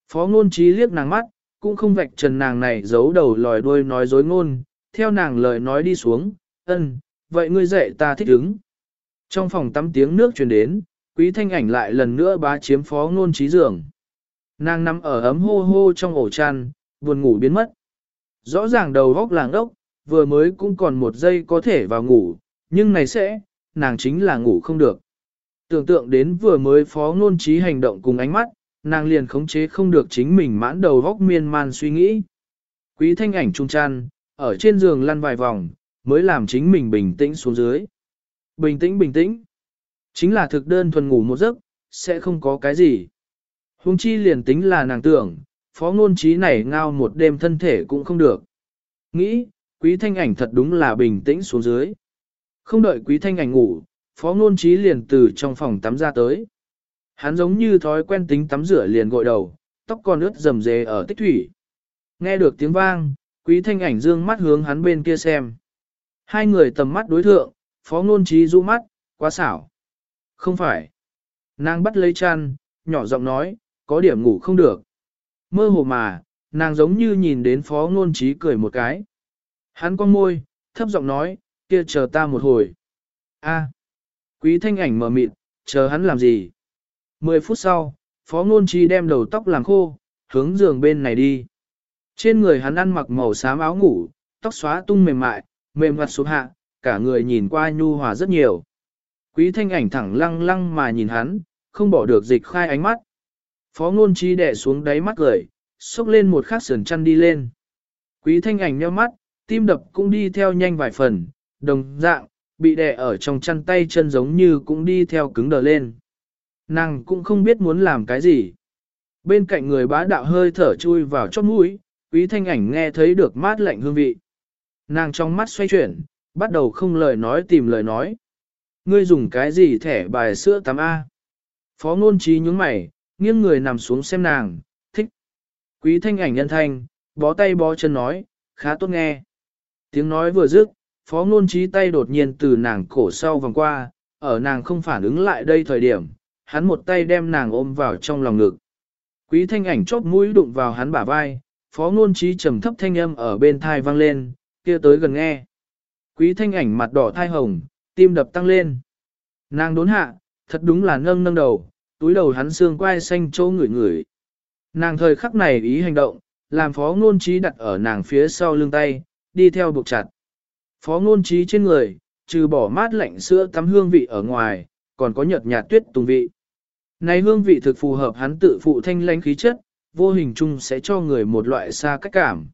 Phó ngôn trí liếc nàng mắt, cũng không vạch trần nàng này giấu đầu lòi đuôi nói dối ngôn, theo nàng lời nói đi xuống, ân, vậy ngươi dạy ta thích đứng. Trong phòng tắm tiếng nước truyền đến, quý thanh ảnh lại lần nữa bá chiếm phó ngôn trí giường. Nàng nằm ở ấm hô hô trong ổ chăn, buồn ngủ biến mất. Rõ ràng đầu góc làng ốc, vừa mới cũng còn một giây có thể vào ngủ, nhưng này sẽ, nàng chính là ngủ không được. Tưởng tượng đến vừa mới phó ngôn trí hành động cùng ánh mắt, nàng liền khống chế không được chính mình mãn đầu góc miên man suy nghĩ. Quý thanh ảnh trung chăn, ở trên giường lăn vài vòng, mới làm chính mình bình tĩnh xuống dưới. Bình tĩnh bình tĩnh. Chính là thực đơn thuần ngủ một giấc, sẽ không có cái gì. Hùng chi liền tính là nàng tưởng, phó ngôn trí này ngao một đêm thân thể cũng không được. Nghĩ, quý thanh ảnh thật đúng là bình tĩnh xuống dưới. Không đợi quý thanh ảnh ngủ, phó ngôn trí liền từ trong phòng tắm ra tới. Hắn giống như thói quen tính tắm rửa liền gội đầu, tóc còn ướt rầm rề ở tích thủy. Nghe được tiếng vang, quý thanh ảnh dương mắt hướng hắn bên kia xem. Hai người tầm mắt đối thượng, phó ngôn trí rũ mắt, quá xảo. Không phải. Nàng bắt lấy chăn, nhỏ giọng nói, có điểm ngủ không được. Mơ hồ mà, nàng giống như nhìn đến phó ngôn trí cười một cái. Hắn con môi, thấp giọng nói, kia chờ ta một hồi. A. Quý thanh ảnh mở mịt, chờ hắn làm gì? Mười phút sau, phó ngôn trí đem đầu tóc làm khô, hướng giường bên này đi. Trên người hắn ăn mặc màu xám áo ngủ, tóc xóa tung mềm mại, mềm mặt xuống hạ, cả người nhìn qua nhu hòa rất nhiều. Quý thanh ảnh thẳng lăng lăng mà nhìn hắn, không bỏ được dịch khai ánh mắt. Phó ngôn trí đẻ xuống đáy mắt gửi, xúc lên một khắc sườn chăn đi lên. Quý thanh ảnh nheo mắt, tim đập cũng đi theo nhanh vài phần, đồng dạng, bị đè ở trong chăn tay chân giống như cũng đi theo cứng đờ lên. Nàng cũng không biết muốn làm cái gì. Bên cạnh người bá đạo hơi thở chui vào chót mũi, quý thanh ảnh nghe thấy được mát lạnh hương vị. Nàng trong mắt xoay chuyển, bắt đầu không lời nói tìm lời nói. Ngươi dùng cái gì thẻ bài sữa tắm A? Phó ngôn trí nhướng mày, nghiêng người nằm xuống xem nàng, thích. Quý thanh ảnh nhân thanh, bó tay bó chân nói, khá tốt nghe. Tiếng nói vừa dứt, phó ngôn trí tay đột nhiên từ nàng cổ sau vòng qua, ở nàng không phản ứng lại đây thời điểm, hắn một tay đem nàng ôm vào trong lòng ngực. Quý thanh ảnh chóp mũi đụng vào hắn bả vai, phó ngôn trí trầm thấp thanh âm ở bên thai vang lên, kia tới gần nghe. Quý thanh ảnh mặt đỏ thai hồng, tim đập tăng lên. Nàng đốn hạ, thật đúng là nâng nâng đầu, túi đầu hắn xương quai xanh chỗ ngửi ngửi. Nàng thời khắc này ý hành động, làm phó ngôn trí đặt ở nàng phía sau lưng tay, đi theo buộc chặt. Phó ngôn trí trên người, trừ bỏ mát lạnh sữa tắm hương vị ở ngoài, còn có nhợt nhạt tuyết tùng vị. Này hương vị thực phù hợp hắn tự phụ thanh lãnh khí chất, vô hình chung sẽ cho người một loại xa cách cảm.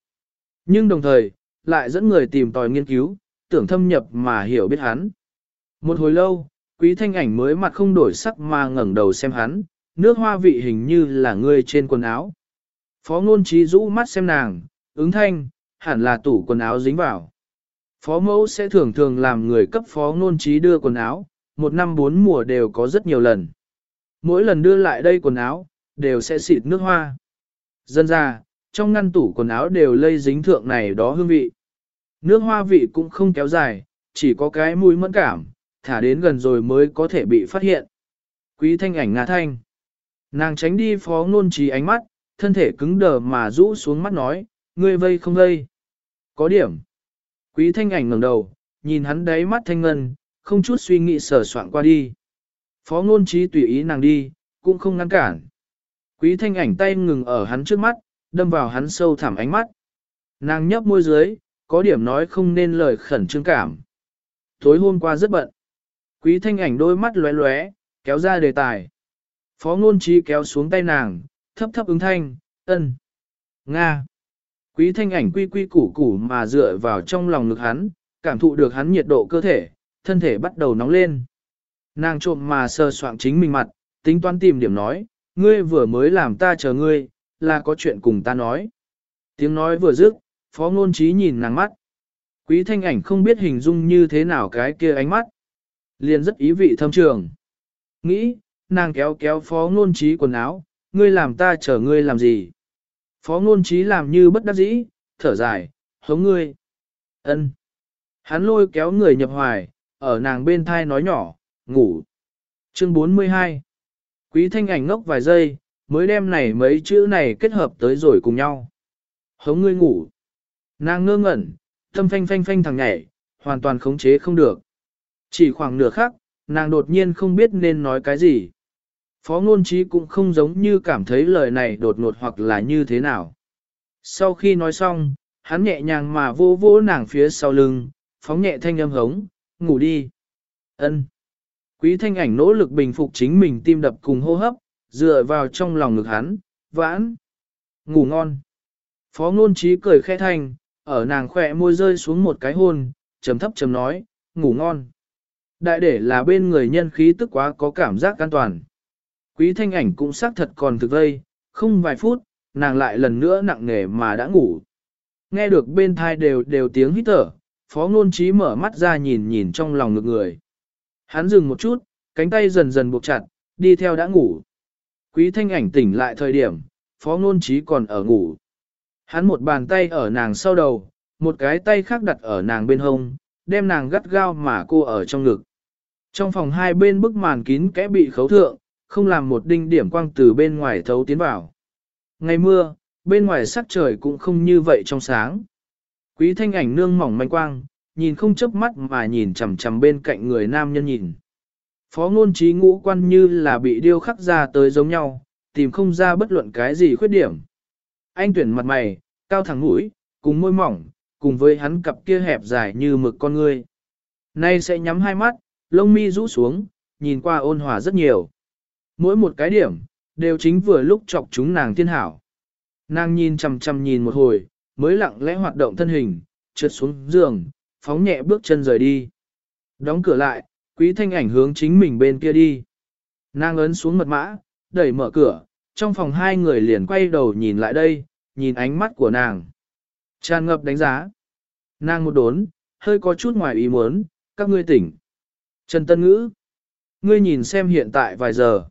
Nhưng đồng thời, lại dẫn người tìm tòi nghiên cứu, tưởng thâm nhập mà hiểu biết hắn. Một hồi lâu, quý thanh ảnh mới mặt không đổi sắc mà ngẩng đầu xem hắn, nước hoa vị hình như là ngươi trên quần áo. Phó ngôn trí rũ mắt xem nàng, ứng thanh, hẳn là tủ quần áo dính vào. Phó mẫu sẽ thường thường làm người cấp phó ngôn trí đưa quần áo, một năm bốn mùa đều có rất nhiều lần. Mỗi lần đưa lại đây quần áo, đều sẽ xịt nước hoa. Dân ra, trong ngăn tủ quần áo đều lây dính thượng này đó hương vị. Nước hoa vị cũng không kéo dài, chỉ có cái mùi mẫn cảm, thả đến gần rồi mới có thể bị phát hiện. Quý thanh ảnh ngà thanh. Nàng tránh đi phó ngôn trí ánh mắt, thân thể cứng đờ mà rũ xuống mắt nói, ngươi vây không vây. Có điểm. Quý thanh ảnh ngẩng đầu, nhìn hắn đáy mắt thanh ngân, không chút suy nghĩ sở soạn qua đi. Phó ngôn trí tùy ý nàng đi, cũng không ngăn cản. Quý thanh ảnh tay ngừng ở hắn trước mắt, đâm vào hắn sâu thẳm ánh mắt. Nàng nhấp môi dưới, có điểm nói không nên lời khẩn trương cảm. Tối hôm qua rất bận. Quý thanh ảnh đôi mắt lóe lóe, kéo ra đề tài. Phó ngôn trí kéo xuống tay nàng, thấp thấp ứng thanh, ân. Nga. Quý thanh ảnh quy quy củ củ mà dựa vào trong lòng ngực hắn, cảm thụ được hắn nhiệt độ cơ thể, thân thể bắt đầu nóng lên. Nàng trộm mà sờ soạng chính mình mặt, tính toán tìm điểm nói, ngươi vừa mới làm ta chờ ngươi, là có chuyện cùng ta nói. Tiếng nói vừa dứt, phó ngôn trí nhìn nàng mắt. Quý thanh ảnh không biết hình dung như thế nào cái kia ánh mắt. Liền rất ý vị thâm trường. Nghĩ, nàng kéo kéo phó ngôn trí quần áo, ngươi làm ta chở ngươi làm gì? Phó ngôn trí làm như bất đắc dĩ, thở dài, hống ngươi. ân. Hắn lôi kéo người nhập hoài, ở nàng bên thai nói nhỏ, ngủ. Chương 42 Quý thanh ảnh ngốc vài giây, mới đem này mấy chữ này kết hợp tới rồi cùng nhau. Hống ngươi ngủ. Nàng ngơ ngẩn, tâm phanh phanh phanh thằng nhảy, hoàn toàn khống chế không được. Chỉ khoảng nửa khắc, nàng đột nhiên không biết nên nói cái gì. Phó ngôn trí cũng không giống như cảm thấy lời này đột ngột hoặc là như thế nào. Sau khi nói xong, hắn nhẹ nhàng mà vô vô nàng phía sau lưng, phóng nhẹ thanh âm hống, ngủ đi. ân Quý thanh ảnh nỗ lực bình phục chính mình tim đập cùng hô hấp, dựa vào trong lòng ngực hắn, vãn. Ngủ ngon. Phó ngôn trí cười khẽ thanh, ở nàng khỏe môi rơi xuống một cái hôn, trầm thấp trầm nói, ngủ ngon. Đại để là bên người nhân khí tức quá có cảm giác an toàn. Quý thanh ảnh cũng xác thật còn thực vây, không vài phút, nàng lại lần nữa nặng nề mà đã ngủ. nghe được bên thai đều đều tiếng hít thở, phó ngôn trí mở mắt ra nhìn nhìn trong lòng ngực người. Hắn dừng một chút, cánh tay dần dần buộc chặt, đi theo đã ngủ. Quý thanh ảnh tỉnh lại thời điểm, phó ngôn trí còn ở ngủ. Hắn một bàn tay ở nàng sau đầu, một cái tay khác đặt ở nàng bên hông, đem nàng gắt gao mà cô ở trong ngực. Trong phòng hai bên bức màn kín kẽ bị khấu thượng, không làm một đinh điểm quang từ bên ngoài thấu tiến vào. Ngày mưa, bên ngoài sắc trời cũng không như vậy trong sáng. Quý thanh ảnh nương mỏng manh quang, nhìn không chớp mắt mà nhìn chằm chằm bên cạnh người nam nhân nhìn. Phó ngôn trí ngũ quan như là bị điêu khắc ra tới giống nhau, tìm không ra bất luận cái gì khuyết điểm. Anh tuyển mặt mày, cao thẳng mũi, cùng môi mỏng, cùng với hắn cặp kia hẹp dài như mực con ngươi. Nay sẽ nhắm hai mắt, lông mi rũ xuống, nhìn qua ôn hòa rất nhiều. Mỗi một cái điểm, đều chính vừa lúc chọc chúng nàng thiên hảo. Nàng nhìn chằm chằm nhìn một hồi, mới lặng lẽ hoạt động thân hình, trượt xuống giường, phóng nhẹ bước chân rời đi. Đóng cửa lại, quý thanh ảnh hướng chính mình bên kia đi. Nàng ấn xuống mật mã, đẩy mở cửa, trong phòng hai người liền quay đầu nhìn lại đây, nhìn ánh mắt của nàng. Tràn ngập đánh giá. Nàng một đốn, hơi có chút ngoài ý muốn, các ngươi tỉnh. Trần Tân Ngữ. Ngươi nhìn xem hiện tại vài giờ.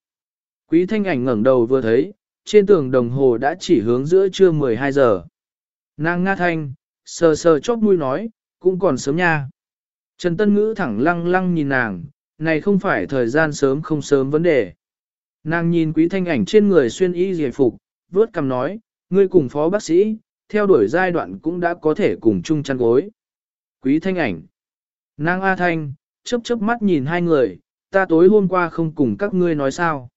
Quý thanh ảnh ngẩng đầu vừa thấy, trên tường đồng hồ đã chỉ hướng giữa trưa 12 giờ. Nàng nga thanh, sờ sờ chóp mũi nói, cũng còn sớm nha. Trần Tân Ngữ thẳng lăng lăng nhìn nàng, này không phải thời gian sớm không sớm vấn đề. Nàng nhìn quý thanh ảnh trên người xuyên y dề phục, vớt cầm nói, ngươi cùng phó bác sĩ, theo đuổi giai đoạn cũng đã có thể cùng chung chăn gối. Quý thanh ảnh. Nàng A Thanh, chớp chớp mắt nhìn hai người, ta tối hôm qua không cùng các ngươi nói sao.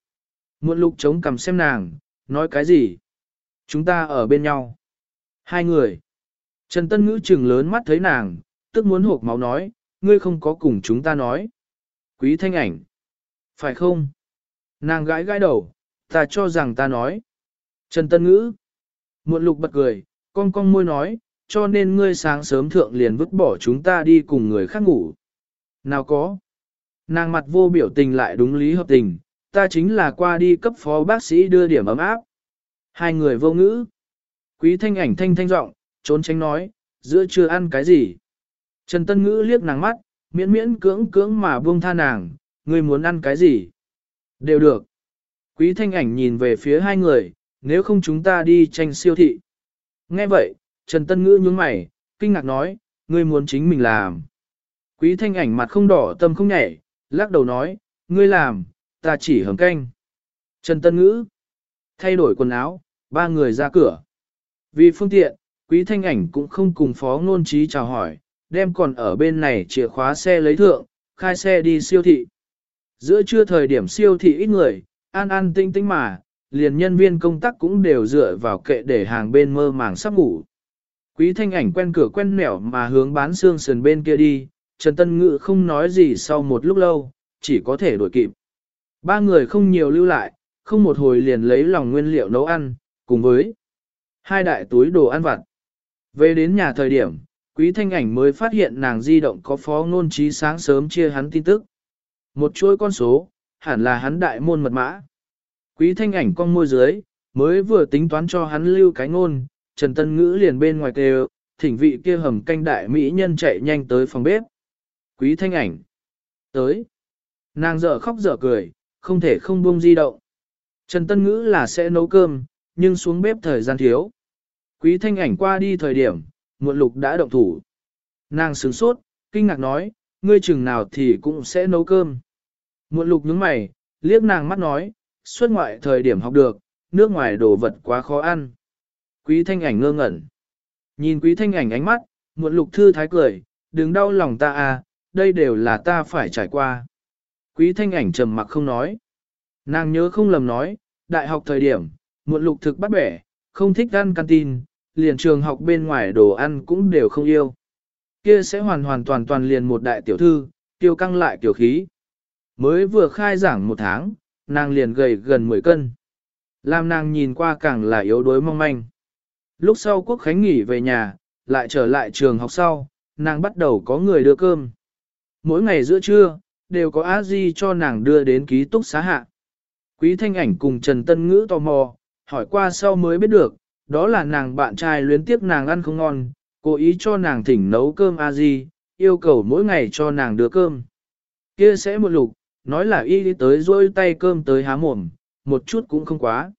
Muộn lục chống cầm xem nàng, nói cái gì? Chúng ta ở bên nhau. Hai người. Trần Tân Ngữ trừng lớn mắt thấy nàng, tức muốn hộp máu nói, ngươi không có cùng chúng ta nói. Quý thanh ảnh. Phải không? Nàng gãi gãi đầu, ta cho rằng ta nói. Trần Tân Ngữ. Muộn lục bật cười, con con môi nói, cho nên ngươi sáng sớm thượng liền vứt bỏ chúng ta đi cùng người khác ngủ. Nào có. Nàng mặt vô biểu tình lại đúng lý hợp tình, ta chính là qua đi cấp phó bác sĩ đưa điểm ấm áp. Hai người vô ngữ. Quý thanh ảnh thanh thanh giọng, trốn tránh nói, giữa chưa ăn cái gì. Trần Tân Ngữ liếc nàng mắt, miễn miễn cưỡng cưỡng mà buông tha nàng, ngươi muốn ăn cái gì? Đều được. Quý thanh ảnh nhìn về phía hai người, nếu không chúng ta đi tranh siêu thị. Nghe vậy, Trần Tân Ngữ nhướng mày, kinh ngạc nói, ngươi muốn chính mình làm. Quý thanh ảnh mặt không đỏ tâm không nhảy, lắc đầu nói, ngươi làm, ta chỉ hầm canh. Trần Tân Ngữ thay đổi quần áo, ba người ra cửa. Vì phương tiện, quý thanh ảnh cũng không cùng phó ngôn trí chào hỏi, đem còn ở bên này chìa khóa xe lấy thượng, khai xe đi siêu thị. Giữa trưa thời điểm siêu thị ít người, an an tinh tinh mà, liền nhân viên công tác cũng đều dựa vào kệ để hàng bên mơ màng sắp ngủ. Quý thanh ảnh quen cửa quen nẻo mà hướng bán xương sườn bên kia đi, Trần Tân Ngự không nói gì sau một lúc lâu, chỉ có thể đuổi kịp. Ba người không nhiều lưu lại, không một hồi liền lấy lòng nguyên liệu nấu ăn, cùng với hai đại túi đồ ăn vặt. Về đến nhà thời điểm, quý thanh ảnh mới phát hiện nàng di động có phó ngôn trí sáng sớm chia hắn tin tức. Một chuỗi con số, hẳn là hắn đại môn mật mã. Quý thanh ảnh con môi dưới, mới vừa tính toán cho hắn lưu cái ngôn, Trần Tân Ngữ liền bên ngoài kêu, thỉnh vị kia hầm canh đại mỹ nhân chạy nhanh tới phòng bếp. Quý thanh ảnh. Tới. Nàng dở khóc dở cười, không thể không buông di động. Trần Tân Ngữ là sẽ nấu cơm, nhưng xuống bếp thời gian thiếu. Quý thanh ảnh qua đi thời điểm, muộn lục đã động thủ. Nàng sướng sốt, kinh ngạc nói, ngươi chừng nào thì cũng sẽ nấu cơm. Muộn lục nhướng mày, liếc nàng mắt nói, xuất ngoại thời điểm học được, nước ngoài đồ vật quá khó ăn. Quý thanh ảnh ngơ ngẩn. Nhìn quý thanh ảnh ánh mắt, muộn lục thư thái cười, đừng đau lòng ta à, đây đều là ta phải trải qua. Quý thanh ảnh trầm mặc không nói. Nàng nhớ không lầm nói, đại học thời điểm, muộn lục thực bắt bẻ, không thích ăn canteen, liền trường học bên ngoài đồ ăn cũng đều không yêu. Kia sẽ hoàn hoàn toàn toàn liền một đại tiểu thư, tiêu căng lại tiểu khí. Mới vừa khai giảng một tháng, nàng liền gầy gần 10 cân. Làm nàng nhìn qua càng là yếu đuối mong manh. Lúc sau quốc khánh nghỉ về nhà, lại trở lại trường học sau, nàng bắt đầu có người đưa cơm. Mỗi ngày giữa trưa, đều có a di cho nàng đưa đến ký túc xá hạ. Quý thanh ảnh cùng Trần Tân Ngữ tò mò, hỏi qua sau mới biết được, đó là nàng bạn trai luyến tiếc nàng ăn không ngon, cố ý cho nàng thỉnh nấu cơm a di, yêu cầu mỗi ngày cho nàng đưa cơm. Kia sẽ một lục, nói là y đi tới rôi tay cơm tới há mồm, một chút cũng không quá.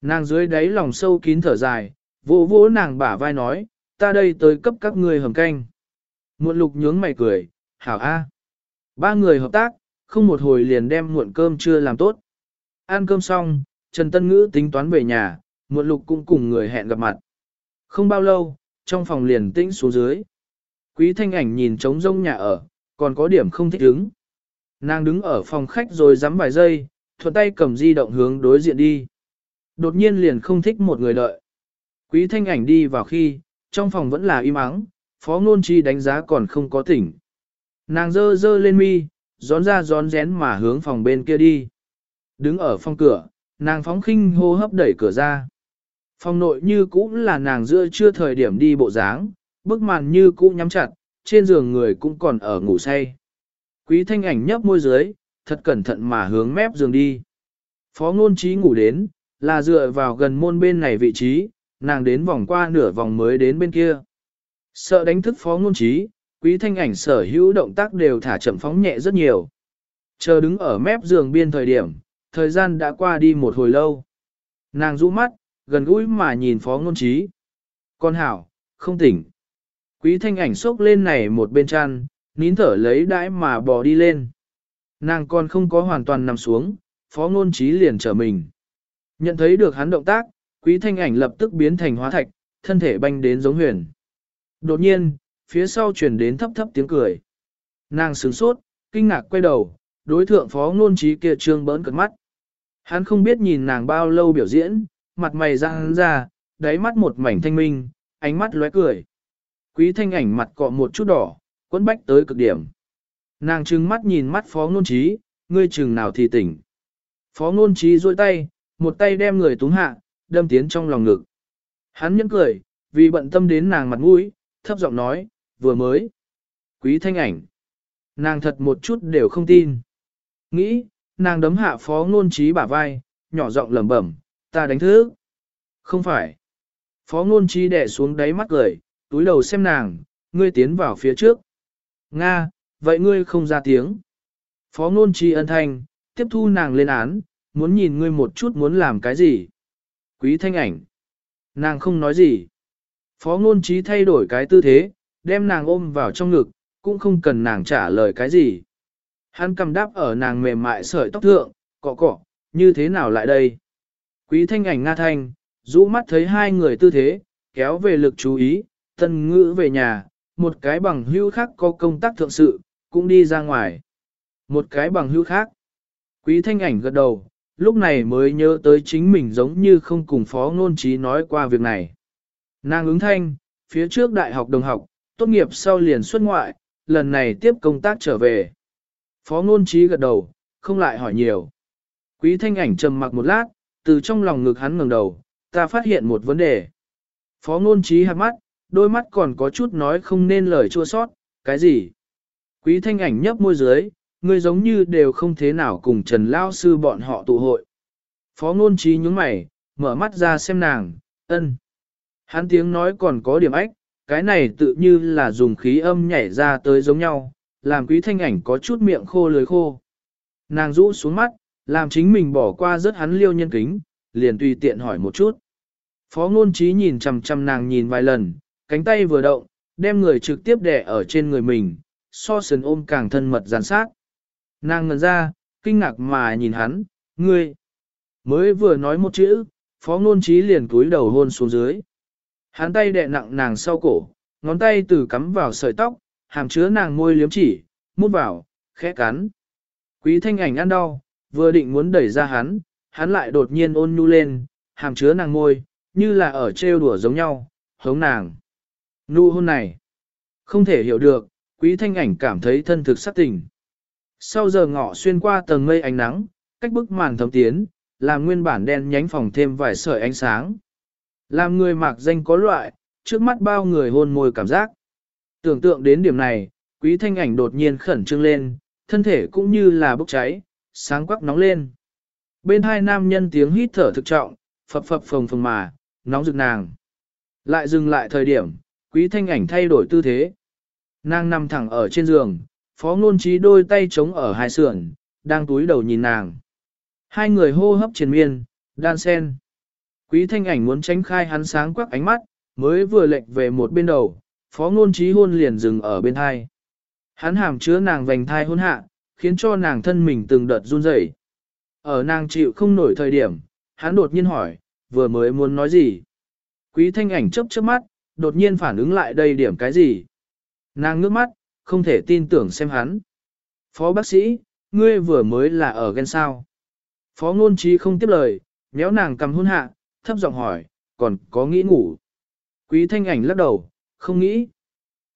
Nàng dưới đáy lòng sâu kín thở dài, vỗ vỗ nàng bả vai nói, ta đây tới cấp các ngươi hầm canh. Muộn lục nhướng mày cười, hảo a. Ba người hợp tác, không một hồi liền đem muộn cơm chưa làm tốt. Ăn cơm xong, Trần Tân Ngữ tính toán về nhà, muộn lục cũng cùng người hẹn gặp mặt. Không bao lâu, trong phòng liền tĩnh xuống dưới. Quý thanh ảnh nhìn trống rông nhà ở, còn có điểm không thích đứng. Nàng đứng ở phòng khách rồi dám vài giây, thuận tay cầm di động hướng đối diện đi. Đột nhiên liền không thích một người đợi. Quý thanh ảnh đi vào khi, trong phòng vẫn là im ắng, phó ngôn chi đánh giá còn không có tỉnh. Nàng dơ dơ lên mi, gión ra gión rén mà hướng phòng bên kia đi. Đứng ở phòng cửa, nàng phóng khinh hô hấp đẩy cửa ra. Phòng nội như cũ là nàng giữa chưa thời điểm đi bộ dáng, bức màn như cũ nhắm chặt, trên giường người cũng còn ở ngủ say. Quý thanh ảnh nhấp môi dưới, thật cẩn thận mà hướng mép giường đi. Phó ngôn trí ngủ đến, là dựa vào gần môn bên này vị trí, nàng đến vòng qua nửa vòng mới đến bên kia. Sợ đánh thức phó ngôn trí, quý thanh ảnh sở hữu động tác đều thả chậm phóng nhẹ rất nhiều. Chờ đứng ở mép giường biên thời điểm, thời gian đã qua đi một hồi lâu. Nàng rũ mắt, gần gũi mà nhìn phó ngôn trí. Con hảo, không tỉnh. Quý thanh ảnh xốc lên này một bên chăn, nín thở lấy đãi mà bò đi lên. Nàng còn không có hoàn toàn nằm xuống, phó ngôn trí liền trở mình. Nhận thấy được hắn động tác, quý thanh ảnh lập tức biến thành hóa thạch, thân thể banh đến giống huyền. Đột nhiên, phía sau truyền đến thấp thấp tiếng cười. Nàng sửng sốt, kinh ngạc quay đầu, đối thượng phó ngôn trí kia trương bỡn cực mắt. Hắn không biết nhìn nàng bao lâu biểu diễn, mặt mày ra hắn ra, đáy mắt một mảnh thanh minh, ánh mắt lóe cười. Quý thanh ảnh mặt cọ một chút đỏ, quấn bách tới cực điểm. Nàng trừng mắt nhìn mắt phó ngôn trí, ngươi chừng nào thì tỉnh. Phó ngôn trí duỗi tay, một tay đem người túng hạ, đâm tiến trong lòng ngực. Hắn nhẫn cười, vì bận tâm đến nàng mặt mũi, thấp giọng nói, vừa mới. Quý thanh ảnh. Nàng thật một chút đều không tin. Nghĩ, nàng đấm hạ phó ngôn trí bả vai, nhỏ giọng lẩm bẩm, ta đánh thức. Không phải. Phó ngôn trí đẻ xuống đáy mắt cười, túi đầu xem nàng, ngươi tiến vào phía trước. Nga, vậy ngươi không ra tiếng. Phó ngôn trí ân thanh, tiếp thu nàng lên án, muốn nhìn ngươi một chút muốn làm cái gì. Quý thanh ảnh. Nàng không nói gì. Phó ngôn trí thay đổi cái tư thế, đem nàng ôm vào trong ngực, cũng không cần nàng trả lời cái gì. Hắn cầm đáp ở nàng mềm mại sợi tóc thượng, cọ cọ, như thế nào lại đây? Quý thanh ảnh nga thanh, rũ mắt thấy hai người tư thế, kéo về lực chú ý, tân ngữ về nhà, một cái bằng hữu khác có công tác thượng sự, cũng đi ra ngoài. Một cái bằng hữu khác. Quý thanh ảnh gật đầu, lúc này mới nhớ tới chính mình giống như không cùng phó ngôn trí nói qua việc này. Nàng ứng thanh, phía trước đại học đồng học, tốt nghiệp sau liền xuất ngoại, lần này tiếp công tác trở về. Phó ngôn trí gật đầu, không lại hỏi nhiều. Quý thanh ảnh trầm mặc một lát, từ trong lòng ngực hắn ngẩng đầu, ta phát hiện một vấn đề. Phó ngôn trí hạt mắt, đôi mắt còn có chút nói không nên lời chua sót, cái gì? Quý thanh ảnh nhấp môi dưới, người giống như đều không thế nào cùng Trần Lao Sư bọn họ tụ hội. Phó ngôn trí nhúng mày, mở mắt ra xem nàng, ân. Hắn tiếng nói còn có điểm ách, cái này tự như là dùng khí âm nhảy ra tới giống nhau, làm quý thanh ảnh có chút miệng khô lưới khô. Nàng rũ xuống mắt, làm chính mình bỏ qua rất hắn liêu nhân kính, liền tùy tiện hỏi một chút. Phó ngôn trí nhìn chằm chằm nàng nhìn vài lần, cánh tay vừa động, đem người trực tiếp đè ở trên người mình, so sần ôm càng thân mật giàn sát. Nàng ngần ra, kinh ngạc mà nhìn hắn, ngươi. Mới vừa nói một chữ, phó ngôn trí liền cúi đầu hôn xuống dưới. Hắn tay đè nặng nàng sau cổ, ngón tay từ cắm vào sợi tóc, hàm chứa nàng môi liếm chỉ, mút vào, khẽ cắn. Quý thanh ảnh ăn đau, vừa định muốn đẩy ra hắn, hắn lại đột nhiên ôn nhu lên, hàm chứa nàng môi, như là ở trêu đùa giống nhau, hống nàng. Nụ hôn này, không thể hiểu được, quý thanh ảnh cảm thấy thân thực sắc tình. Sau giờ ngọ xuyên qua tầng mây ánh nắng, cách bức màn thấm tiến, làm nguyên bản đen nhánh phòng thêm vài sợi ánh sáng. Làm người mạc danh có loại, trước mắt bao người hôn môi cảm giác. Tưởng tượng đến điểm này, quý thanh ảnh đột nhiên khẩn trương lên, thân thể cũng như là bốc cháy, sáng quắc nóng lên. Bên hai nam nhân tiếng hít thở thực trọng, phập phập phồng phồng mà, nóng rực nàng. Lại dừng lại thời điểm, quý thanh ảnh thay đổi tư thế. Nàng nằm thẳng ở trên giường, phó ngôn trí đôi tay chống ở hai sườn, đang túi đầu nhìn nàng. Hai người hô hấp triền miên, đan sen. Quý thanh ảnh muốn tránh khai hắn sáng quắc ánh mắt, mới vừa lệch về một bên đầu, phó ngôn trí hôn liền dừng ở bên thai. Hắn hàm chứa nàng vành thai hôn hạ, khiến cho nàng thân mình từng đợt run rẩy. Ở nàng chịu không nổi thời điểm, hắn đột nhiên hỏi, vừa mới muốn nói gì? Quý thanh ảnh chớp chớp mắt, đột nhiên phản ứng lại đây điểm cái gì? Nàng ngước mắt, không thể tin tưởng xem hắn. Phó bác sĩ, ngươi vừa mới là ở ghen sao? Phó ngôn trí không tiếp lời, méo nàng cầm hôn hạ, thấp giọng hỏi, còn có nghĩ ngủ? Quý thanh ảnh lắc đầu, không nghĩ.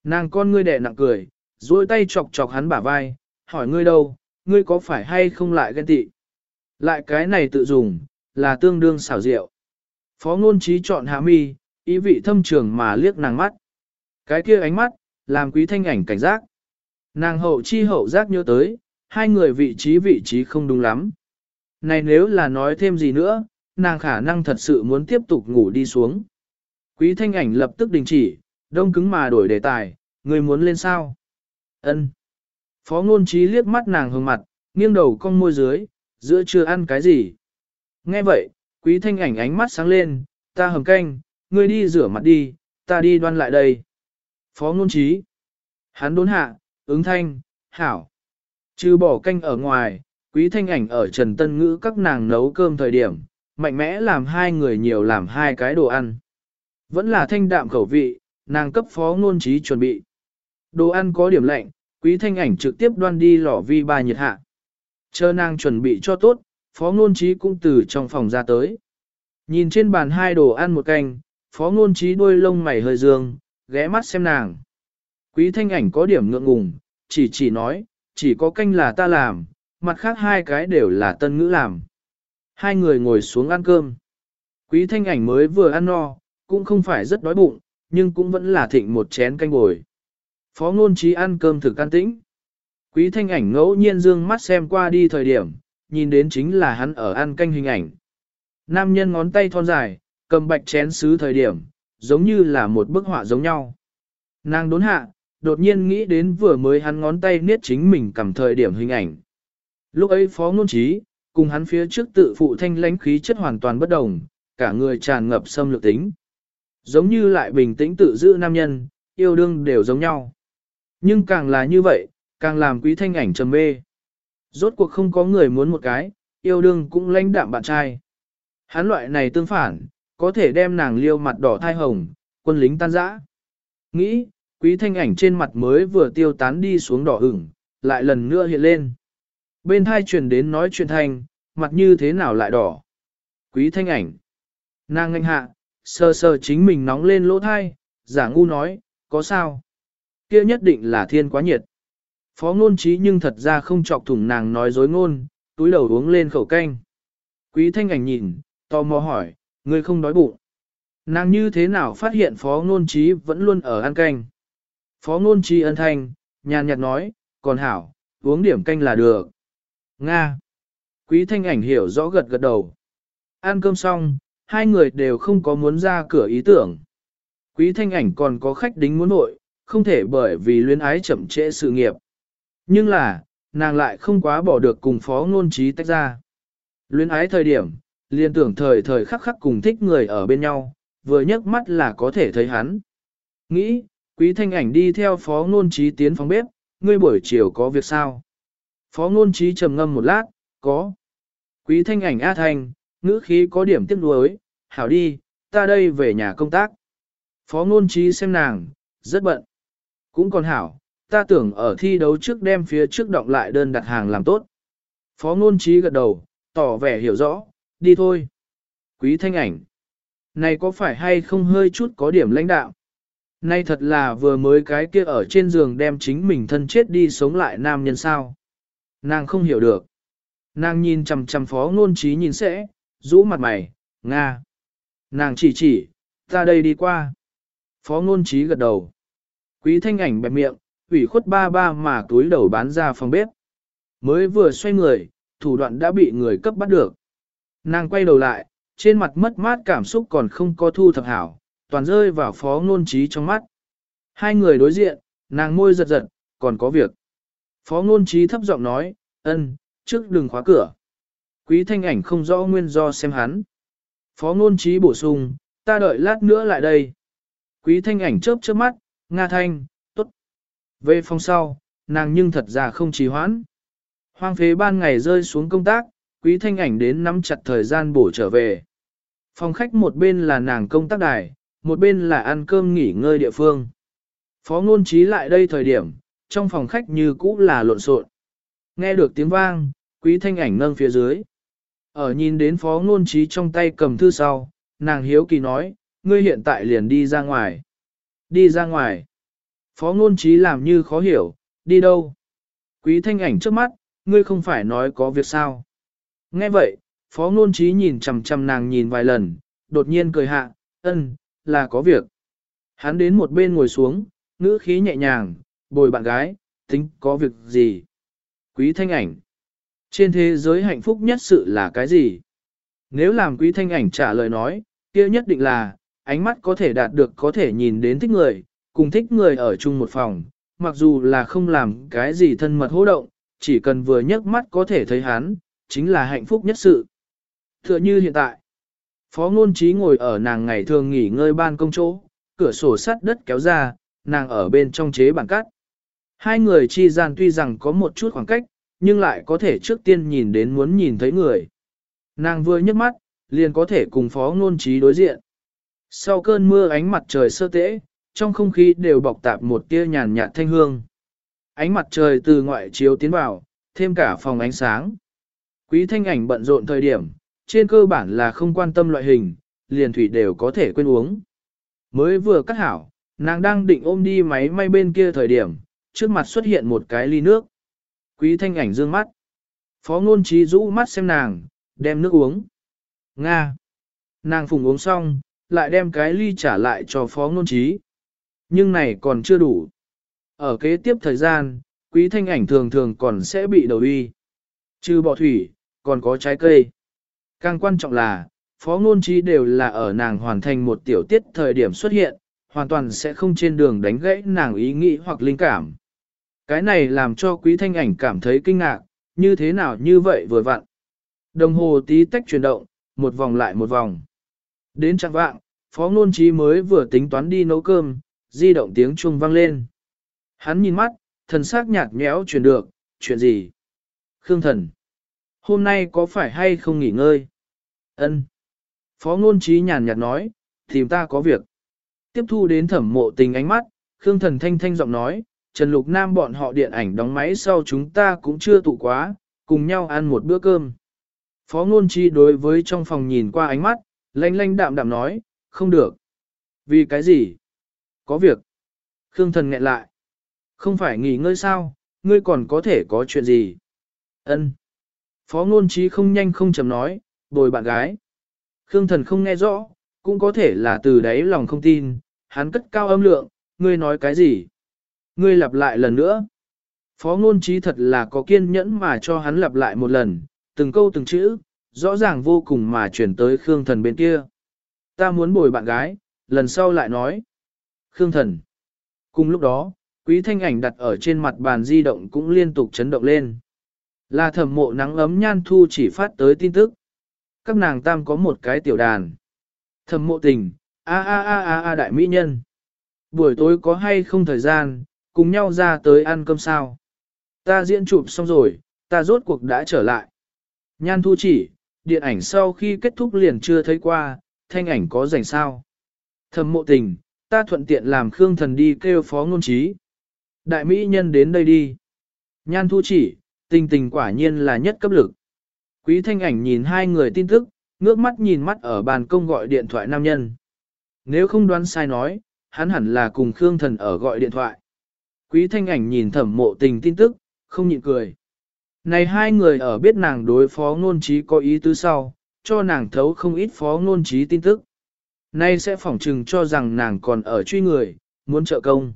Nàng con ngươi đẻ nặng cười, duỗi tay chọc chọc hắn bả vai, hỏi ngươi đâu, ngươi có phải hay không lại ghen tị? Lại cái này tự dùng, là tương đương xảo diệu. Phó ngôn trí chọn hạ mi, ý vị thâm trường mà liếc nàng mắt. Cái kia ánh mắt, làm quý thanh ảnh cảnh giác. Nàng hậu chi hậu giác nhớ tới, hai người vị trí vị trí không đúng lắm. Này nếu là nói thêm gì nữa, nàng khả năng thật sự muốn tiếp tục ngủ đi xuống. Quý thanh ảnh lập tức đình chỉ, đông cứng mà đổi đề tài, người muốn lên sao? Ân. Phó ngôn trí liếc mắt nàng hướng mặt, nghiêng đầu cong môi dưới, giữa chưa ăn cái gì. Nghe vậy, quý thanh ảnh ánh mắt sáng lên, ta hầm canh, ngươi đi rửa mặt đi, ta đi đoan lại đây. Phó ngôn trí. Hắn đốn hạ, ứng thanh, hảo. Trừ bỏ canh ở ngoài, quý thanh ảnh ở Trần Tân Ngữ các nàng nấu cơm thời điểm, mạnh mẽ làm hai người nhiều làm hai cái đồ ăn. Vẫn là thanh đạm khẩu vị, nàng cấp phó ngôn trí chuẩn bị. Đồ ăn có điểm lạnh, quý thanh ảnh trực tiếp đoan đi lò vi ba nhiệt hạ. Chờ nàng chuẩn bị cho tốt, phó ngôn trí cũng từ trong phòng ra tới. Nhìn trên bàn hai đồ ăn một canh, phó ngôn trí đôi lông mày hơi dương, ghé mắt xem nàng. Quý thanh ảnh có điểm ngượng ngùng, chỉ chỉ nói, chỉ có canh là ta làm, mặt khác hai cái đều là tân ngữ làm. Hai người ngồi xuống ăn cơm. Quý thanh ảnh mới vừa ăn no, cũng không phải rất đói bụng, nhưng cũng vẫn là thịnh một chén canh bồi. Phó ngôn trí ăn cơm thực can tĩnh. Quý thanh ảnh ngẫu nhiên dương mắt xem qua đi thời điểm, nhìn đến chính là hắn ở ăn canh hình ảnh. Nam nhân ngón tay thon dài, cầm bạch chén sứ thời điểm, giống như là một bức họa giống nhau. Nàng đốn hạ, đột nhiên nghĩ đến vừa mới hắn ngón tay niết chính mình cầm thời điểm hình ảnh. Lúc ấy phó ngôn trí, cùng hắn phía trước tự phụ thanh lãnh khí chất hoàn toàn bất đồng, cả người tràn ngập xâm lược tính. Giống như lại bình tĩnh tự giữ nam nhân, yêu đương đều giống nhau. Nhưng càng là như vậy, càng làm quý thanh ảnh trầm mê. Rốt cuộc không có người muốn một cái, yêu đương cũng lãnh đạm bạn trai. Hắn loại này tương phản, có thể đem nàng liêu mặt đỏ thai hồng, quân lính tan rã. Nghĩ, quý thanh ảnh trên mặt mới vừa tiêu tán đi xuống đỏ ửng, lại lần nữa hiện lên. Bên thai truyền đến nói chuyện thanh, mặt như thế nào lại đỏ. Quý thanh ảnh. Nàng nganh hạ, sờ sờ chính mình nóng lên lỗ thai, giả ngu nói, có sao? Kia nhất định là thiên quá nhiệt. Phó ngôn trí nhưng thật ra không chọc thủng nàng nói dối ngôn, túi đầu uống lên khẩu canh. Quý thanh ảnh nhìn, tò mò hỏi, ngươi không đói bụng. Nàng như thế nào phát hiện phó ngôn trí vẫn luôn ở ăn canh. Phó ngôn trí ân thanh, nhàn nhạt nói, còn hảo, uống điểm canh là được. Nga. Quý thanh ảnh hiểu rõ gật gật đầu. Ăn cơm xong, hai người đều không có muốn ra cửa ý tưởng. Quý thanh ảnh còn có khách đính muốn nội, không thể bởi vì luyến ái chậm trễ sự nghiệp. Nhưng là, nàng lại không quá bỏ được cùng phó ngôn trí tách ra. Luyến ái thời điểm, liên tưởng thời thời khắc khắc cùng thích người ở bên nhau, vừa nhấc mắt là có thể thấy hắn. Nghĩ, quý thanh ảnh đi theo phó ngôn trí tiến phòng bếp, ngươi buổi chiều có việc sao? Phó ngôn trí trầm ngâm một lát, có. Quý thanh ảnh A Thanh, ngữ khí có điểm tiếc nuối, hảo đi, ta đây về nhà công tác. Phó ngôn trí xem nàng, rất bận. Cũng còn hảo, ta tưởng ở thi đấu trước đem phía trước động lại đơn đặt hàng làm tốt. Phó ngôn trí gật đầu, tỏ vẻ hiểu rõ, đi thôi. Quý thanh ảnh. Này có phải hay không hơi chút có điểm lãnh đạo? Nay thật là vừa mới cái kia ở trên giường đem chính mình thân chết đi sống lại nam nhân sao. Nàng không hiểu được. Nàng nhìn chằm chằm phó ngôn trí nhìn sẽ, rũ mặt mày, Nga. Nàng chỉ chỉ, ta đây đi qua. Phó ngôn trí gật đầu. Quý thanh ảnh bẹp miệng, ủy khuất ba ba mà túi đầu bán ra phòng bếp. Mới vừa xoay người, thủ đoạn đã bị người cấp bắt được. Nàng quay đầu lại, trên mặt mất mát cảm xúc còn không có thu thập hảo, toàn rơi vào phó ngôn trí trong mắt. Hai người đối diện, nàng môi giật giật, còn có việc. Phó ngôn trí thấp giọng nói, ân, trước đừng khóa cửa. Quý thanh ảnh không rõ nguyên do xem hắn. Phó ngôn trí bổ sung, ta đợi lát nữa lại đây. Quý thanh ảnh chớp chớp mắt, Nga thanh, tốt. Về phòng sau, nàng nhưng thật ra không trì hoãn. Hoang phế ban ngày rơi xuống công tác, quý thanh ảnh đến nắm chặt thời gian bổ trở về. Phòng khách một bên là nàng công tác đài, một bên là ăn cơm nghỉ ngơi địa phương. Phó ngôn trí lại đây thời điểm, trong phòng khách như cũ là lộn xộn. Nghe được tiếng vang, quý thanh ảnh nâng phía dưới. Ở nhìn đến phó ngôn trí trong tay cầm thư sau, nàng hiếu kỳ nói, ngươi hiện tại liền đi ra ngoài. Đi ra ngoài. Phó ngôn trí làm như khó hiểu, đi đâu? Quý thanh ảnh trước mắt, ngươi không phải nói có việc sao? Nghe vậy, phó ngôn trí nhìn chằm chằm nàng nhìn vài lần, đột nhiên cười hạ, ân, là có việc. Hắn đến một bên ngồi xuống, ngữ khí nhẹ nhàng, bồi bạn gái, tính có việc gì? Quý thanh ảnh. Trên thế giới hạnh phúc nhất sự là cái gì? Nếu làm quý thanh ảnh trả lời nói, kia nhất định là, ánh mắt có thể đạt được có thể nhìn đến thích người, cùng thích người ở chung một phòng, mặc dù là không làm cái gì thân mật hô động, chỉ cần vừa nhấc mắt có thể thấy hắn, chính là hạnh phúc nhất sự. Tựa như hiện tại, Phó Ngôn Trí ngồi ở nàng ngày thường nghỉ ngơi ban công chỗ, cửa sổ sắt đất kéo ra, nàng ở bên trong chế bản cắt. Hai người chi gian tuy rằng có một chút khoảng cách, nhưng lại có thể trước tiên nhìn đến muốn nhìn thấy người. Nàng vừa nhấc mắt, liền có thể cùng Phó Ngôn Trí đối diện. Sau cơn mưa ánh mặt trời sơ tễ, trong không khí đều bọc tạp một tia nhàn nhạt thanh hương. Ánh mặt trời từ ngoại chiếu tiến vào, thêm cả phòng ánh sáng. Quý thanh ảnh bận rộn thời điểm, trên cơ bản là không quan tâm loại hình, liền thủy đều có thể quên uống. Mới vừa cắt hảo, nàng đang định ôm đi máy may bên kia thời điểm, trước mặt xuất hiện một cái ly nước. Quý thanh ảnh dương mắt. Phó ngôn trí rũ mắt xem nàng, đem nước uống. Nga. Nàng phùng uống xong, lại đem cái ly trả lại cho phó ngôn trí. Nhưng này còn chưa đủ. Ở kế tiếp thời gian, quý thanh ảnh thường thường còn sẽ bị đầu y Trừ bỏ thủy, còn có trái cây. Càng quan trọng là, phó ngôn trí đều là ở nàng hoàn thành một tiểu tiết thời điểm xuất hiện, hoàn toàn sẽ không trên đường đánh gãy nàng ý nghĩ hoặc linh cảm. Cái này làm cho quý thanh ảnh cảm thấy kinh ngạc, như thế nào như vậy vừa vặn. Đồng hồ tí tách chuyển động, một vòng lại một vòng. Đến trạng vạng, phó ngôn trí mới vừa tính toán đi nấu cơm, di động tiếng chuông vang lên. Hắn nhìn mắt, thần sắc nhạt nhẽo chuyển được, chuyện gì? Khương thần. Hôm nay có phải hay không nghỉ ngơi? Ân. Phó ngôn trí nhàn nhạt nói, tìm ta có việc. Tiếp thu đến thẩm mộ tình ánh mắt, Khương thần thanh thanh giọng nói, Trần Lục Nam bọn họ điện ảnh đóng máy sau chúng ta cũng chưa tụ quá, cùng nhau ăn một bữa cơm. Phó ngôn Chi đối với trong phòng nhìn qua ánh mắt, lanh lanh đạm đạm nói, không được. Vì cái gì? Có việc. Khương thần nghẹn lại. Không phải nghỉ ngơi sao, ngươi còn có thể có chuyện gì? Ân. Phó ngôn trí không nhanh không chậm nói, bồi bạn gái. Khương thần không nghe rõ, cũng có thể là từ đấy lòng không tin, hắn cất cao âm lượng, ngươi nói cái gì? Ngươi lặp lại lần nữa. Phó ngôn trí thật là có kiên nhẫn mà cho hắn lặp lại một lần, từng câu từng chữ, rõ ràng vô cùng mà chuyển tới Khương thần bên kia. Ta muốn bồi bạn gái, lần sau lại nói. Khương thần. Cùng lúc đó, quý thanh ảnh đặt ở trên mặt bàn di động cũng liên tục chấn động lên. Là thẩm mộ nắng ấm nhan thu chỉ phát tới tin tức. Các nàng tam có một cái tiểu đàn. Thẩm mộ tình, a a a a a đại mỹ nhân. Buổi tối có hay không thời gian, cùng nhau ra tới ăn cơm sao. Ta diễn chụp xong rồi, ta rốt cuộc đã trở lại. Nhan thu chỉ, điện ảnh sau khi kết thúc liền chưa thấy qua, thanh ảnh có rảnh sao. thầm mộ tình, ta thuận tiện làm Khương Thần đi kêu phó ngôn trí. Đại Mỹ nhân đến đây đi. Nhan thu chỉ, tình tình quả nhiên là nhất cấp lực. Quý thanh ảnh nhìn hai người tin tức, ngước mắt nhìn mắt ở bàn công gọi điện thoại nam nhân. Nếu không đoán sai nói, hắn hẳn là cùng Khương Thần ở gọi điện thoại. Quý thanh ảnh nhìn thẩm mộ tình tin tức, không nhịn cười. Này hai người ở biết nàng đối phó ngôn trí có ý tứ sau, cho nàng thấu không ít phó ngôn trí tin tức. Nay sẽ phỏng trừng cho rằng nàng còn ở truy người, muốn trợ công.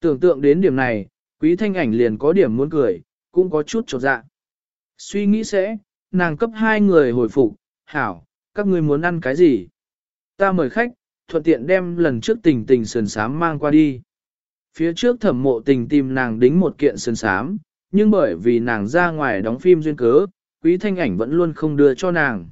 Tưởng tượng đến điểm này, quý thanh ảnh liền có điểm muốn cười, cũng có chút trột dạ. Suy nghĩ sẽ, nàng cấp hai người hồi phục, hảo, các ngươi muốn ăn cái gì? Ta mời khách, thuận tiện đem lần trước tình tình sườn sám mang qua đi. Phía trước thẩm mộ tình tìm nàng đính một kiện sơn sám, nhưng bởi vì nàng ra ngoài đóng phim duyên cớ, quý thanh ảnh vẫn luôn không đưa cho nàng.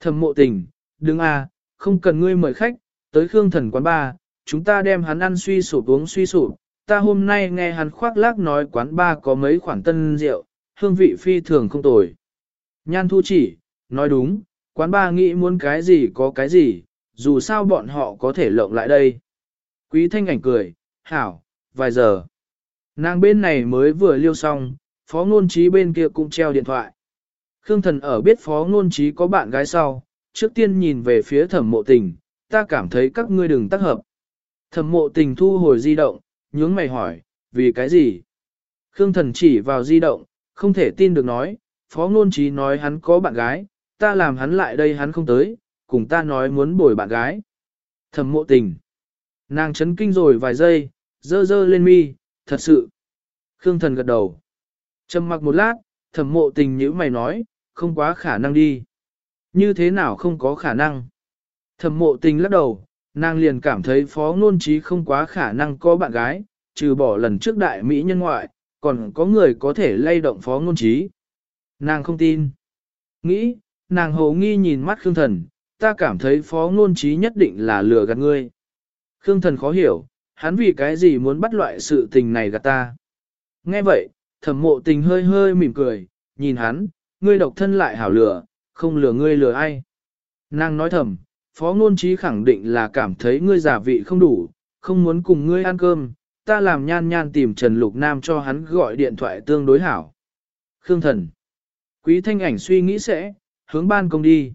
Thẩm mộ tình, đừng à, không cần ngươi mời khách, tới Khương Thần quán ba, chúng ta đem hắn ăn suy sụp uống suy sụp. Ta hôm nay nghe hắn khoác lác nói quán ba có mấy khoản tân rượu, hương vị phi thường không tồi. Nhan thu chỉ, nói đúng, quán ba nghĩ muốn cái gì có cái gì, dù sao bọn họ có thể lộng lại đây. Quý thanh ảnh cười, hảo, vài giờ. Nàng bên này mới vừa liêu xong, phó ngôn trí bên kia cũng treo điện thoại. Khương thần ở biết phó ngôn trí có bạn gái sau, trước tiên nhìn về phía thẩm mộ tình, ta cảm thấy các ngươi đừng tác hợp. Thẩm mộ tình thu hồi di động, nhướng mày hỏi, vì cái gì? Khương thần chỉ vào di động, không thể tin được nói, phó ngôn trí nói hắn có bạn gái, ta làm hắn lại đây hắn không tới, cùng ta nói muốn bồi bạn gái. Thẩm mộ tình. Nàng chấn kinh rồi vài giây, dơ dơ lên mi, thật sự. Khương thần gật đầu. Trầm mặc một lát, thẩm mộ tình nhữ mày nói, không quá khả năng đi. Như thế nào không có khả năng? Thẩm mộ tình lắc đầu, nàng liền cảm thấy phó ngôn trí không quá khả năng có bạn gái, trừ bỏ lần trước đại Mỹ nhân ngoại, còn có người có thể lay động phó ngôn trí. Nàng không tin. Nghĩ, nàng hồ nghi nhìn mắt Khương Thần, ta cảm thấy phó ngôn trí nhất định là lừa gạt ngươi. Khương Thần khó hiểu, hắn vì cái gì muốn bắt loại sự tình này gạt ta. Nghe vậy, thẩm mộ tình hơi hơi mỉm cười, nhìn hắn, ngươi độc thân lại hảo lừa, không lừa ngươi lừa ai. Nàng nói thầm, phó ngôn trí khẳng định là cảm thấy ngươi giả vị không đủ, không muốn cùng ngươi ăn cơm, ta làm nhan nhan tìm Trần Lục Nam cho hắn gọi điện thoại tương đối hảo. Khương thần. Quý thanh ảnh suy nghĩ sẽ, hướng ban công đi.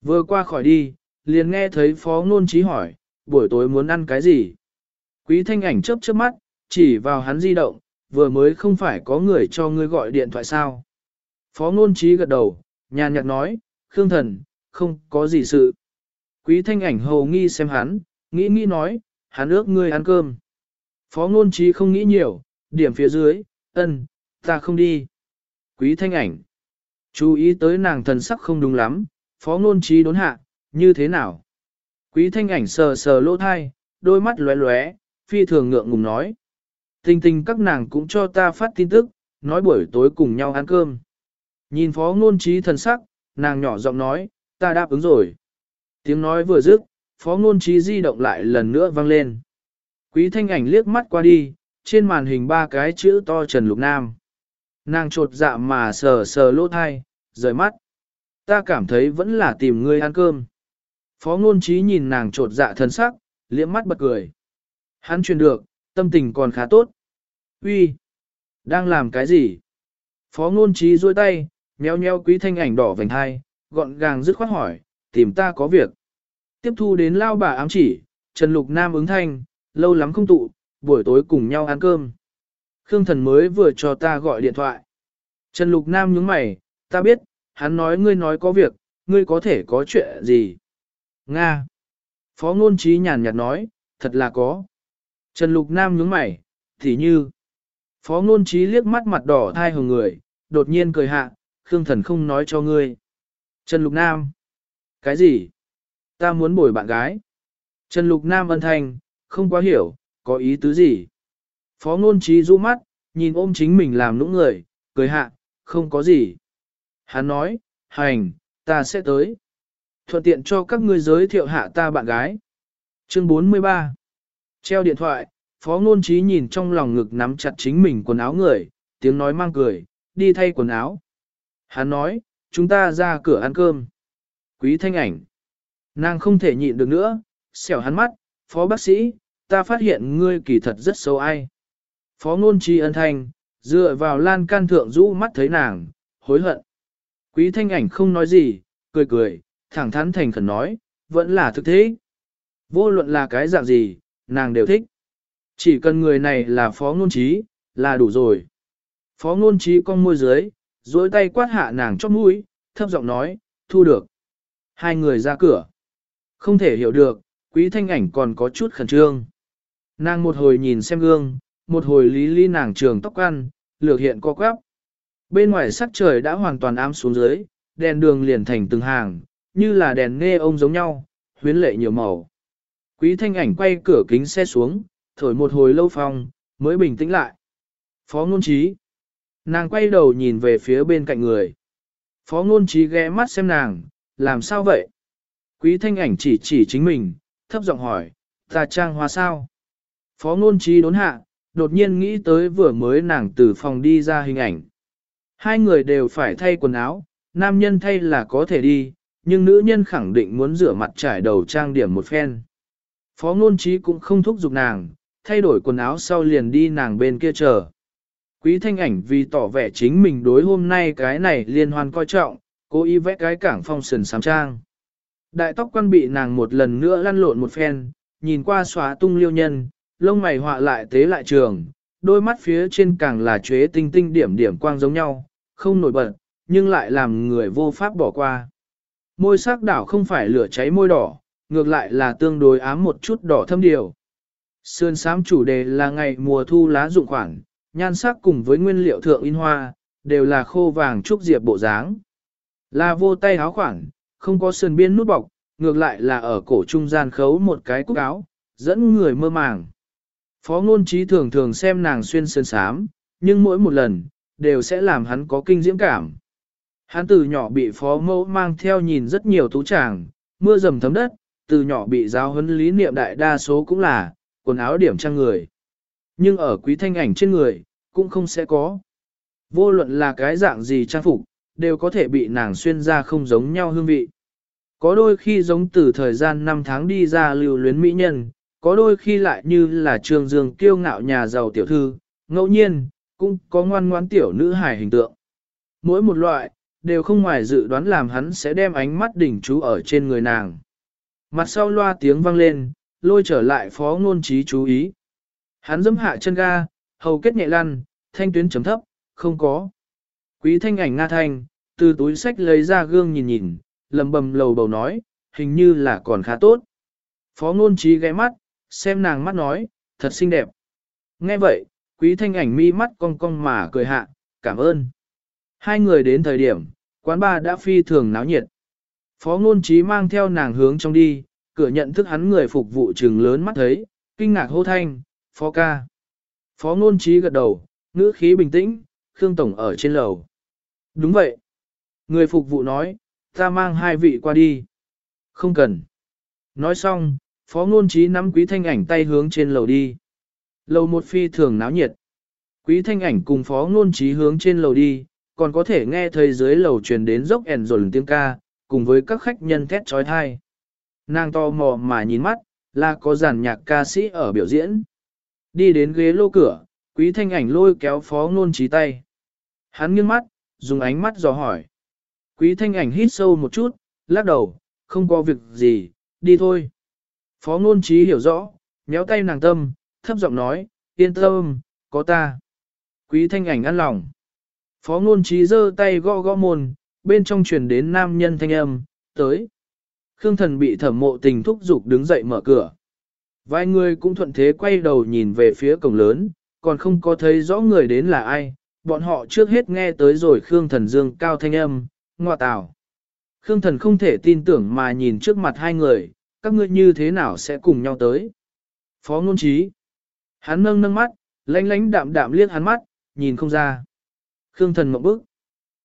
Vừa qua khỏi đi, liền nghe thấy phó ngôn trí hỏi, buổi tối muốn ăn cái gì? Quý thanh ảnh chớp chớp mắt, chỉ vào hắn di động, vừa mới không phải có người cho ngươi gọi điện thoại sao? Phó ngôn trí gật đầu, nhàn nhạt nói, Khương thần, không có gì sự. Quý thanh ảnh hầu nghi xem hắn, nghĩ nghĩ nói, hắn ước ngươi ăn cơm. Phó ngôn trí không nghĩ nhiều, điểm phía dưới, ân, ta không đi. Quý thanh ảnh. Chú ý tới nàng thần sắc không đúng lắm, phó ngôn trí đốn hạ, như thế nào? Quý thanh ảnh sờ sờ lỗ thai, đôi mắt lóe lóe, phi thường ngượng ngùng nói. Tình tình các nàng cũng cho ta phát tin tức, nói buổi tối cùng nhau ăn cơm. Nhìn phó ngôn trí thần sắc, nàng nhỏ giọng nói, ta đáp ứng rồi. Tiếng nói vừa dứt, phó ngôn trí di động lại lần nữa vang lên. Quý thanh ảnh liếc mắt qua đi, trên màn hình ba cái chữ to Trần Lục Nam. Nàng trột dạ mà sờ sờ lỗ thai, rời mắt. Ta cảm thấy vẫn là tìm ngươi ăn cơm. Phó ngôn trí nhìn nàng trột dạ thân sắc, liễm mắt bật cười. Hắn truyền được, tâm tình còn khá tốt. Uy, Đang làm cái gì? Phó ngôn trí duỗi tay, nheo nheo quý thanh ảnh đỏ vành hai, gọn gàng dứt khoát hỏi, tìm ta có việc. Tiếp thu đến lao bà ám chỉ, Trần Lục Nam ứng thanh, lâu lắm không tụ, buổi tối cùng nhau ăn cơm. Khương Thần mới vừa cho ta gọi điện thoại. Trần Lục Nam nhướng mày, ta biết, hắn nói ngươi nói có việc, ngươi có thể có chuyện gì. Nga. Phó ngôn trí nhàn nhạt nói, thật là có. Trần Lục Nam nhướng mày, thì như. Phó ngôn trí liếc mắt mặt đỏ thai hồng người, đột nhiên cười hạ, Khương Thần không nói cho ngươi. Trần Lục Nam. Cái gì? Ta muốn bồi bạn gái. Trần Lục Nam ân thanh, không quá hiểu, có ý tứ gì? Phó ngôn trí rũ mắt, nhìn ôm chính mình làm nũng người, cười hạ, không có gì. Hắn nói, hành, ta sẽ tới. Thuận tiện cho các ngươi giới thiệu hạ ta bạn gái. Chương 43 Treo điện thoại, phó ngôn trí nhìn trong lòng ngực nắm chặt chính mình quần áo người, tiếng nói mang cười, đi thay quần áo. Hắn nói, chúng ta ra cửa ăn cơm. Quý thanh ảnh. Nàng không thể nhịn được nữa, xẻo hắn mắt, phó bác sĩ, ta phát hiện ngươi kỳ thật rất xấu ai. Phó ngôn trí ân thanh, dựa vào lan can thượng rũ mắt thấy nàng, hối hận. Quý thanh ảnh không nói gì, cười cười, thẳng thắn thành khẩn nói, vẫn là thực thế. Vô luận là cái dạng gì, nàng đều thích. Chỉ cần người này là phó ngôn trí, là đủ rồi. Phó ngôn trí con môi dưới, dối tay quát hạ nàng chót mũi, thấp giọng nói, thu được. Hai người ra cửa. Không thể hiểu được, quý thanh ảnh còn có chút khẩn trương. Nàng một hồi nhìn xem gương, một hồi lý lý nàng trường tóc ăn, lược hiện co quắp. Bên ngoài sắc trời đã hoàn toàn ám xuống dưới, đèn đường liền thành từng hàng, như là đèn nghe ông giống nhau, huyến lệ nhiều màu. Quý thanh ảnh quay cửa kính xe xuống, thổi một hồi lâu phong, mới bình tĩnh lại. Phó ngôn trí. Nàng quay đầu nhìn về phía bên cạnh người. Phó ngôn trí ghé mắt xem nàng, làm sao vậy? Quý thanh ảnh chỉ chỉ chính mình, thấp giọng hỏi, ta trang hoa sao? Phó ngôn trí đốn hạ, đột nhiên nghĩ tới vừa mới nàng từ phòng đi ra hình ảnh. Hai người đều phải thay quần áo, nam nhân thay là có thể đi, nhưng nữ nhân khẳng định muốn rửa mặt trải đầu trang điểm một phen. Phó ngôn trí cũng không thúc giục nàng, thay đổi quần áo sau liền đi nàng bên kia chờ. Quý thanh ảnh vì tỏ vẻ chính mình đối hôm nay cái này liên hoan coi trọng, cố ý vẽ cái cảng phong sườn sám trang. Đại tóc quan bị nàng một lần nữa lăn lộn một phen, nhìn qua xóa tung liêu nhân, lông mày họa lại tế lại trường, đôi mắt phía trên càng là chế tinh tinh điểm điểm quang giống nhau, không nổi bật, nhưng lại làm người vô pháp bỏ qua. Môi sắc đảo không phải lửa cháy môi đỏ, ngược lại là tương đối ám một chút đỏ thâm điều. Sườn sám chủ đề là ngày mùa thu lá dụng khoản, nhan sắc cùng với nguyên liệu thượng in hoa, đều là khô vàng trúc diệp bộ dáng. Là vô tay áo khoản, không có sườn biên nút bọc, ngược lại là ở cổ trung gian khấu một cái cúc áo, dẫn người mơ màng. Phó ngôn trí thường thường xem nàng xuyên sơn sám, nhưng mỗi một lần, đều sẽ làm hắn có kinh diễm cảm. Hắn từ nhỏ bị phó mẫu mang theo nhìn rất nhiều tú tràng, mưa dầm thấm đất, từ nhỏ bị giáo huấn lý niệm đại đa số cũng là, quần áo điểm trang người. Nhưng ở quý thanh ảnh trên người, cũng không sẽ có. Vô luận là cái dạng gì trang phục, đều có thể bị nàng xuyên ra không giống nhau hương vị. Có đôi khi giống từ thời gian 5 tháng đi ra lưu luyến mỹ nhân, có đôi khi lại như là trường dương kiêu ngạo nhà giàu tiểu thư, ngẫu nhiên, cũng có ngoan ngoãn tiểu nữ hài hình tượng. Mỗi một loại, đều không ngoài dự đoán làm hắn sẽ đem ánh mắt đỉnh chú ở trên người nàng. Mặt sau loa tiếng vang lên, lôi trở lại phó ngôn trí chú ý. Hắn dẫm hạ chân ga, hầu kết nhẹ lăn, thanh tuyến chấm thấp, không có. Quý thanh ảnh Nga Thanh, từ túi sách lấy ra gương nhìn nhìn, lầm bầm lầu bầu nói, hình như là còn khá tốt. Phó ngôn trí ghé mắt, xem nàng mắt nói, thật xinh đẹp. Nghe vậy, quý thanh ảnh mi mắt cong cong mà cười hạ, cảm ơn. Hai người đến thời điểm, quán ba đã phi thường náo nhiệt. Phó ngôn trí mang theo nàng hướng trong đi, cửa nhận thức hắn người phục vụ trừng lớn mắt thấy, kinh ngạc hô thanh, phó ca. Phó ngôn trí gật đầu, ngữ khí bình tĩnh, Khương Tổng ở trên lầu. Đúng vậy. Người phục vụ nói, ta mang hai vị qua đi. Không cần. Nói xong, phó ngôn trí nắm quý thanh ảnh tay hướng trên lầu đi. Lầu một phi thường náo nhiệt. Quý thanh ảnh cùng phó ngôn trí hướng trên lầu đi, còn có thể nghe thấy dưới lầu truyền đến dốc ẻn rồn tiếng ca, cùng với các khách nhân thét trói thai. Nàng to mò mà nhìn mắt, là có giàn nhạc ca sĩ ở biểu diễn. Đi đến ghế lô cửa, quý thanh ảnh lôi kéo phó ngôn trí tay. Hắn nghiêng mắt, dùng ánh mắt dò hỏi. Quý thanh ảnh hít sâu một chút, lắc đầu, không có việc gì, đi thôi. Phó ngôn trí hiểu rõ, méo tay nàng tâm, thấp giọng nói, yên tâm, có ta. Quý thanh ảnh ăn lòng. Phó ngôn trí giơ tay gõ gõ môn, bên trong truyền đến nam nhân thanh âm, tới. Khương thần bị thẩm mộ tình thúc giục đứng dậy mở cửa. Vài người cũng thuận thế quay đầu nhìn về phía cổng lớn, còn không có thấy rõ người đến là ai, bọn họ trước hết nghe tới rồi Khương thần dương cao thanh âm, ngọa tào. Khương thần không thể tin tưởng mà nhìn trước mặt hai người, các ngươi như thế nào sẽ cùng nhau tới. Phó ngôn trí. Hắn nâng nâng mắt, lánh lánh đạm đạm liếc hắn mắt, nhìn không ra. Khương thần mộng bức.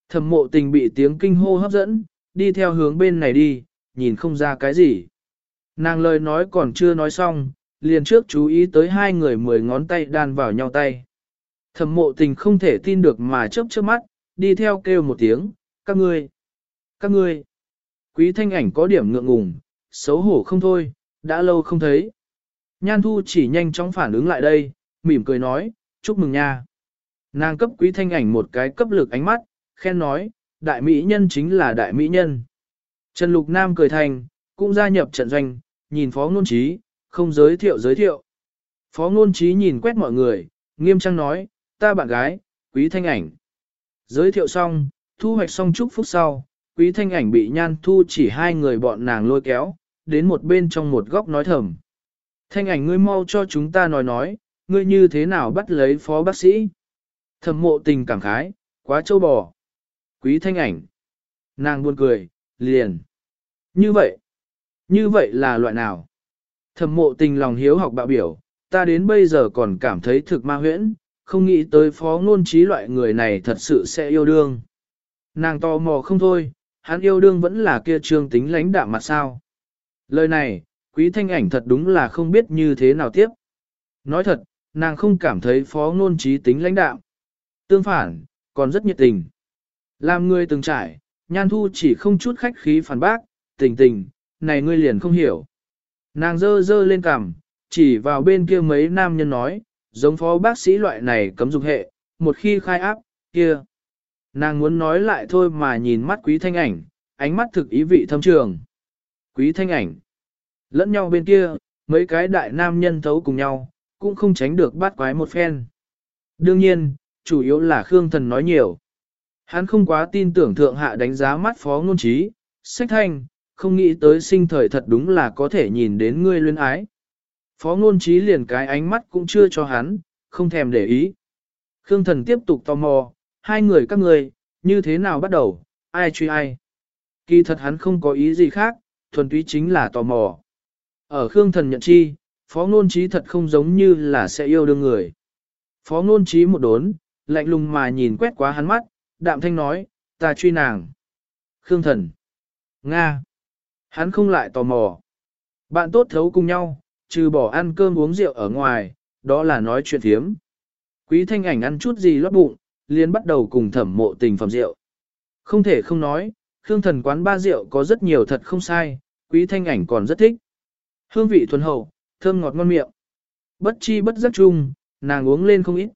Thẩm mộ tình bị tiếng kinh hô hấp dẫn, đi theo hướng bên này đi, nhìn không ra cái gì. Nàng lời nói còn chưa nói xong, liền trước chú ý tới hai người mười ngón tay đan vào nhau tay. Thẩm mộ tình không thể tin được mà chớp chớp mắt, đi theo kêu một tiếng, các ngươi, các ngươi. Quý thanh ảnh có điểm ngượng ngùng, xấu hổ không thôi, đã lâu không thấy. Nhan thu chỉ nhanh chóng phản ứng lại đây, mỉm cười nói, chúc mừng nha. Nàng cấp quý thanh ảnh một cái cấp lực ánh mắt, khen nói, đại mỹ nhân chính là đại mỹ nhân. Trần Lục Nam cười thành, cũng gia nhập trận doanh, nhìn phó ngôn trí, không giới thiệu giới thiệu. Phó ngôn trí nhìn quét mọi người, nghiêm trang nói, ta bạn gái, quý thanh ảnh. Giới thiệu xong, thu hoạch xong chúc phúc sau, quý thanh ảnh bị nhan thu chỉ hai người bọn nàng lôi kéo, đến một bên trong một góc nói thầm. Thanh ảnh ngươi mau cho chúng ta nói nói, ngươi như thế nào bắt lấy phó bác sĩ. Thầm mộ tình cảm khái, quá trâu bò. Quý thanh ảnh. Nàng buồn cười, liền. Như vậy, như vậy là loại nào? Thẩm mộ tình lòng hiếu học bạo biểu, ta đến bây giờ còn cảm thấy thực ma huyễn, không nghĩ tới phó ngôn trí loại người này thật sự sẽ yêu đương. Nàng tò mò không thôi, hắn yêu đương vẫn là kia trương tính lãnh đạm mặt sao. Lời này, quý thanh ảnh thật đúng là không biết như thế nào tiếp. Nói thật, nàng không cảm thấy phó ngôn trí tính lãnh đạm. Tương phản, còn rất nhiệt tình. Làm người từng trải, nhan thu chỉ không chút khách khí phản bác, tình tình, này ngươi liền không hiểu. Nàng dơ dơ lên cằm, chỉ vào bên kia mấy nam nhân nói, giống phó bác sĩ loại này cấm dục hệ, một khi khai áp, kia. Nàng muốn nói lại thôi mà nhìn mắt quý thanh ảnh, ánh mắt thực ý vị thâm trường. Quý thanh ảnh. Lẫn nhau bên kia, mấy cái đại nam nhân thấu cùng nhau, cũng không tránh được bắt quái một phen. Đương nhiên, chủ yếu là Khương Thần nói nhiều. Hắn không quá tin tưởng thượng hạ đánh giá mắt phó ngôn trí, sách thanh, không nghĩ tới sinh thời thật đúng là có thể nhìn đến ngươi luyến ái. Phó ngôn trí liền cái ánh mắt cũng chưa cho hắn, không thèm để ý. Khương thần tiếp tục tò mò, hai người các người, như thế nào bắt đầu, ai truy ai. Kỳ thật hắn không có ý gì khác, thuần túy chính là tò mò. Ở Khương thần nhận chi, phó ngôn trí thật không giống như là sẽ yêu đương người. Phó ngôn trí một đốn, lạnh lùng mà nhìn quét quá hắn mắt, đạm thanh nói, ta truy nàng. Khương thần. Nga. Hắn không lại tò mò. Bạn tốt thấu cùng nhau, trừ bỏ ăn cơm uống rượu ở ngoài, đó là nói chuyện thiếm. Quý thanh ảnh ăn chút gì lót bụng, liền bắt đầu cùng thẩm mộ tình phẩm rượu. Không thể không nói, Khương thần quán ba rượu có rất nhiều thật không sai, quý thanh ảnh còn rất thích. Hương vị thuần hậu, thơm ngọt ngon miệng. Bất chi bất giác chung, nàng uống lên không ít.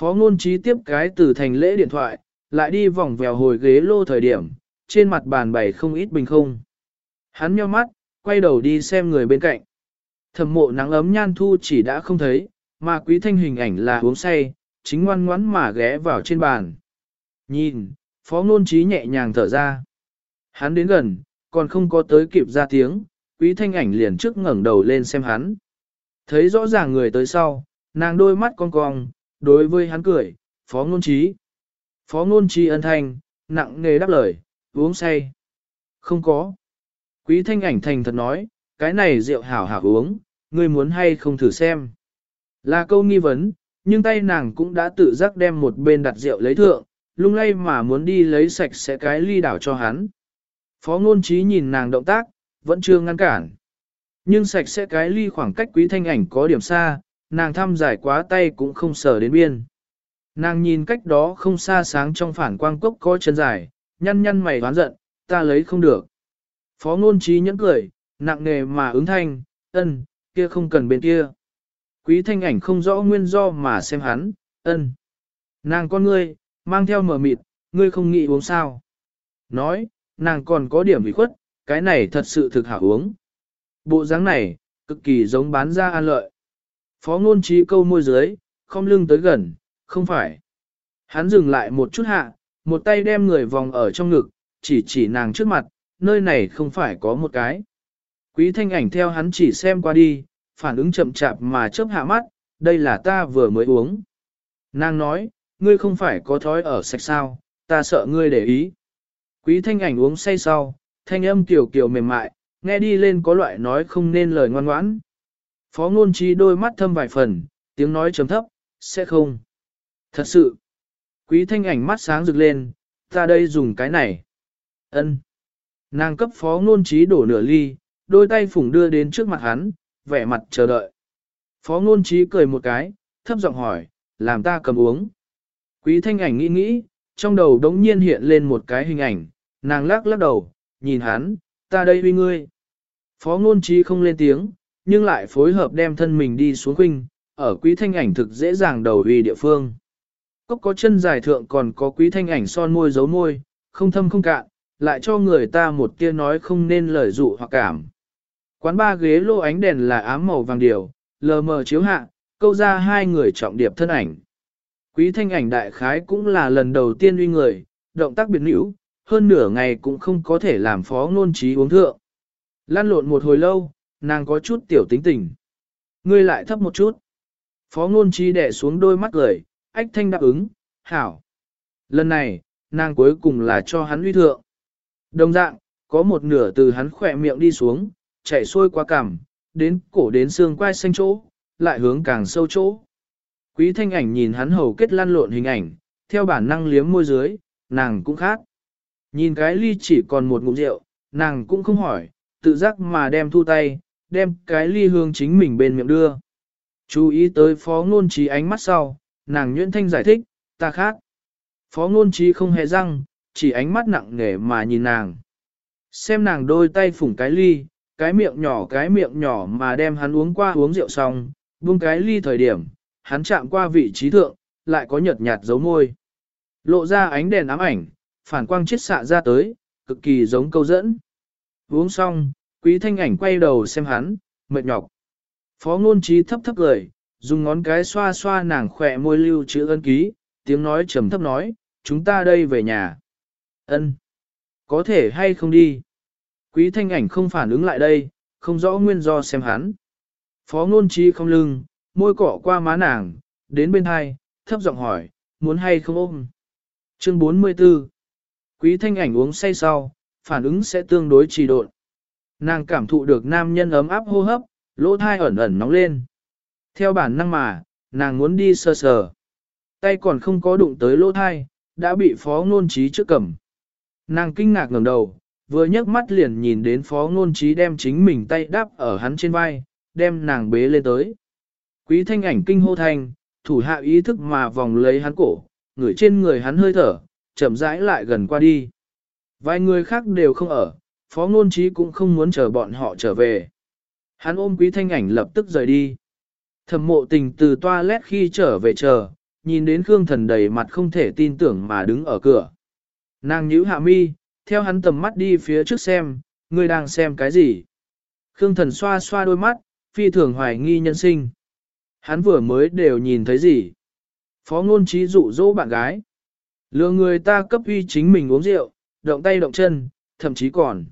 Phó ngôn trí tiếp cái từ thành lễ điện thoại, lại đi vòng vèo hồi ghế lô thời điểm, trên mặt bàn bày không ít bình không. Hắn nheo mắt, quay đầu đi xem người bên cạnh. Thẩm mộ nắng ấm nhan thu chỉ đã không thấy, mà quý thanh hình ảnh là uống say, chính ngoan ngoãn mà ghé vào trên bàn. Nhìn, phó ngôn trí nhẹ nhàng thở ra. Hắn đến gần, còn không có tới kịp ra tiếng, quý thanh ảnh liền trước ngẩng đầu lên xem hắn. Thấy rõ ràng người tới sau, nàng đôi mắt cong cong, đối với hắn cười, phó ngôn trí. Phó ngôn trí ân thanh, nặng nề đáp lời, uống say. Không có. Quý thanh ảnh thành thật nói, cái này rượu hảo hảo uống, ngươi muốn hay không thử xem. Là câu nghi vấn, nhưng tay nàng cũng đã tự giác đem một bên đặt rượu lấy thượng, lung lay mà muốn đi lấy sạch sẽ cái ly đảo cho hắn. Phó ngôn trí nhìn nàng động tác, vẫn chưa ngăn cản. Nhưng sạch sẽ cái ly khoảng cách quý thanh ảnh có điểm xa, nàng thăm giải quá tay cũng không sờ đến biên. Nàng nhìn cách đó không xa sáng trong phản quang cốc có chân dài, nhăn nhăn mày đoán giận, ta lấy không được. Phó ngôn trí nhẫn cười, nặng nề mà ứng thanh, ân, kia không cần bên kia. Quý thanh ảnh không rõ nguyên do mà xem hắn, ân. Nàng con ngươi, mang theo mở mịt, ngươi không nghĩ uống sao. Nói, nàng còn có điểm bị khuất, cái này thật sự thực hảo uống. Bộ dáng này, cực kỳ giống bán ra an lợi. Phó ngôn trí câu môi dưới, không lưng tới gần, không phải. Hắn dừng lại một chút hạ, một tay đem người vòng ở trong ngực, chỉ chỉ nàng trước mặt, nơi này không phải có một cái. Quý thanh ảnh theo hắn chỉ xem qua đi, phản ứng chậm chạp mà chớp hạ mắt, đây là ta vừa mới uống. Nàng nói, ngươi không phải có thói ở sạch sao, ta sợ ngươi để ý. Quý thanh ảnh uống say sau, thanh âm kiểu kiểu mềm mại, nghe đi lên có loại nói không nên lời ngoan ngoãn. Phó ngôn trí đôi mắt thâm vài phần, tiếng nói chấm thấp, sẽ không. Thật sự, quý thanh ảnh mắt sáng rực lên, ta đây dùng cái này. ân Nàng cấp phó ngôn trí đổ nửa ly, đôi tay phủng đưa đến trước mặt hắn, vẻ mặt chờ đợi. Phó ngôn trí cười một cái, thấp giọng hỏi, làm ta cầm uống. Quý thanh ảnh nghĩ nghĩ, trong đầu đống nhiên hiện lên một cái hình ảnh, nàng lắc lắc đầu, nhìn hắn, ta đây uy ngươi. Phó ngôn trí không lên tiếng, nhưng lại phối hợp đem thân mình đi xuống khuynh, ở quý thanh ảnh thực dễ dàng đầu uy địa phương. Cốc có chân dài thượng còn có quý thanh ảnh son môi dấu môi, không thâm không cạn, lại cho người ta một tia nói không nên lời dụ hoặc cảm. Quán ba ghế lô ánh đèn là ám màu vàng điều, lờ mờ chiếu hạ, câu ra hai người trọng điệp thân ảnh. Quý thanh ảnh đại khái cũng là lần đầu tiên uy người, động tác biệt nữ, hơn nửa ngày cũng không có thể làm phó ngôn trí uống thượng. Lan lộn một hồi lâu, nàng có chút tiểu tính tình. Ngươi lại thấp một chút. Phó ngôn trí đẻ xuống đôi mắt gửi, ách thanh đáp ứng, hảo. Lần này, nàng cuối cùng là cho hắn uy thượng. Đồng dạng, có một nửa từ hắn khỏe miệng đi xuống, chảy xuôi qua cằm, đến cổ đến xương quai xanh chỗ, lại hướng càng sâu chỗ. Quý thanh ảnh nhìn hắn hầu kết lăn lộn hình ảnh, theo bản năng liếm môi dưới, nàng cũng khác. Nhìn cái ly chỉ còn một ngụm rượu, nàng cũng không hỏi, tự giác mà đem thu tay, đem cái ly hương chính mình bên miệng đưa. Chú ý tới phó ngôn trí ánh mắt sau, nàng nhuyễn thanh giải thích, ta khác. Phó ngôn trí không hề răng, chỉ ánh mắt nặng nề mà nhìn nàng. Xem nàng đôi tay phủng cái ly, cái miệng nhỏ cái miệng nhỏ mà đem hắn uống qua uống rượu xong, buông cái ly thời điểm, hắn chạm qua vị trí thượng, lại có nhợt nhạt dấu môi. Lộ ra ánh đèn ám ảnh, phản quang chiết xạ ra tới, cực kỳ giống câu dẫn. Uống xong, quý thanh ảnh quay đầu xem hắn, mệt nhọc. Phó ngôn trí thấp thấp cười, dùng ngón cái xoa xoa nàng khỏe môi lưu chữ ân ký, tiếng nói trầm thấp nói, chúng ta đây về nhà. Ân, Có thể hay không đi? Quý thanh ảnh không phản ứng lại đây, không rõ nguyên do xem hắn. Phó ngôn trí không lưng, môi cỏ qua má nàng, đến bên hai, thấp giọng hỏi, muốn hay không ôm. Chương 44 Quý thanh ảnh uống say sau, phản ứng sẽ tương đối trì độn. Nàng cảm thụ được nam nhân ấm áp hô hấp, lỗ thai ẩn ẩn nóng lên. Theo bản năng mà, nàng muốn đi sơ sờ. Tay còn không có đụng tới lỗ thai, đã bị phó ngôn trí trước cầm. Nàng kinh ngạc ngẩng đầu, vừa nhấc mắt liền nhìn đến phó ngôn trí đem chính mình tay đáp ở hắn trên vai, đem nàng bế lên tới. Quý thanh ảnh kinh hô thanh, thủ hạ ý thức mà vòng lấy hắn cổ, người trên người hắn hơi thở, chậm rãi lại gần qua đi. Vài người khác đều không ở, phó ngôn trí cũng không muốn chờ bọn họ trở về. Hắn ôm quý thanh ảnh lập tức rời đi. Thẩm mộ tình từ toilet khi trở về chờ, nhìn đến Khương Thần đầy mặt không thể tin tưởng mà đứng ở cửa. Nàng nhíu hạ mi, theo hắn tầm mắt đi phía trước xem, người đang xem cái gì. Khương Thần xoa xoa đôi mắt, phi thường hoài nghi nhân sinh. Hắn vừa mới đều nhìn thấy gì. Phó ngôn trí dụ dỗ bạn gái. Lừa người ta cấp uy chính mình uống rượu, động tay động chân, thậm chí còn.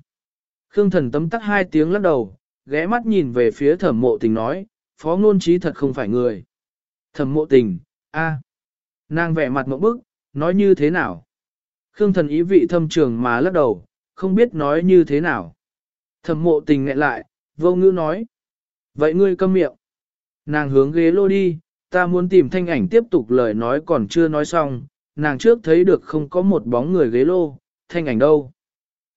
Khương Thần tấm tắc hai tiếng lắc đầu, ghé mắt nhìn về phía thẩm mộ tình nói, phó ngôn trí thật không phải người. Thẩm mộ tình, a, Nàng vẻ mặt mẫu bức, nói như thế nào? Khương thần ý vị thâm trường mà lắc đầu, không biết nói như thế nào. Thẩm mộ tình ngại lại, vô ngữ nói. Vậy ngươi câm miệng. Nàng hướng ghế lô đi, ta muốn tìm thanh ảnh tiếp tục lời nói còn chưa nói xong, nàng trước thấy được không có một bóng người ghế lô, thanh ảnh đâu.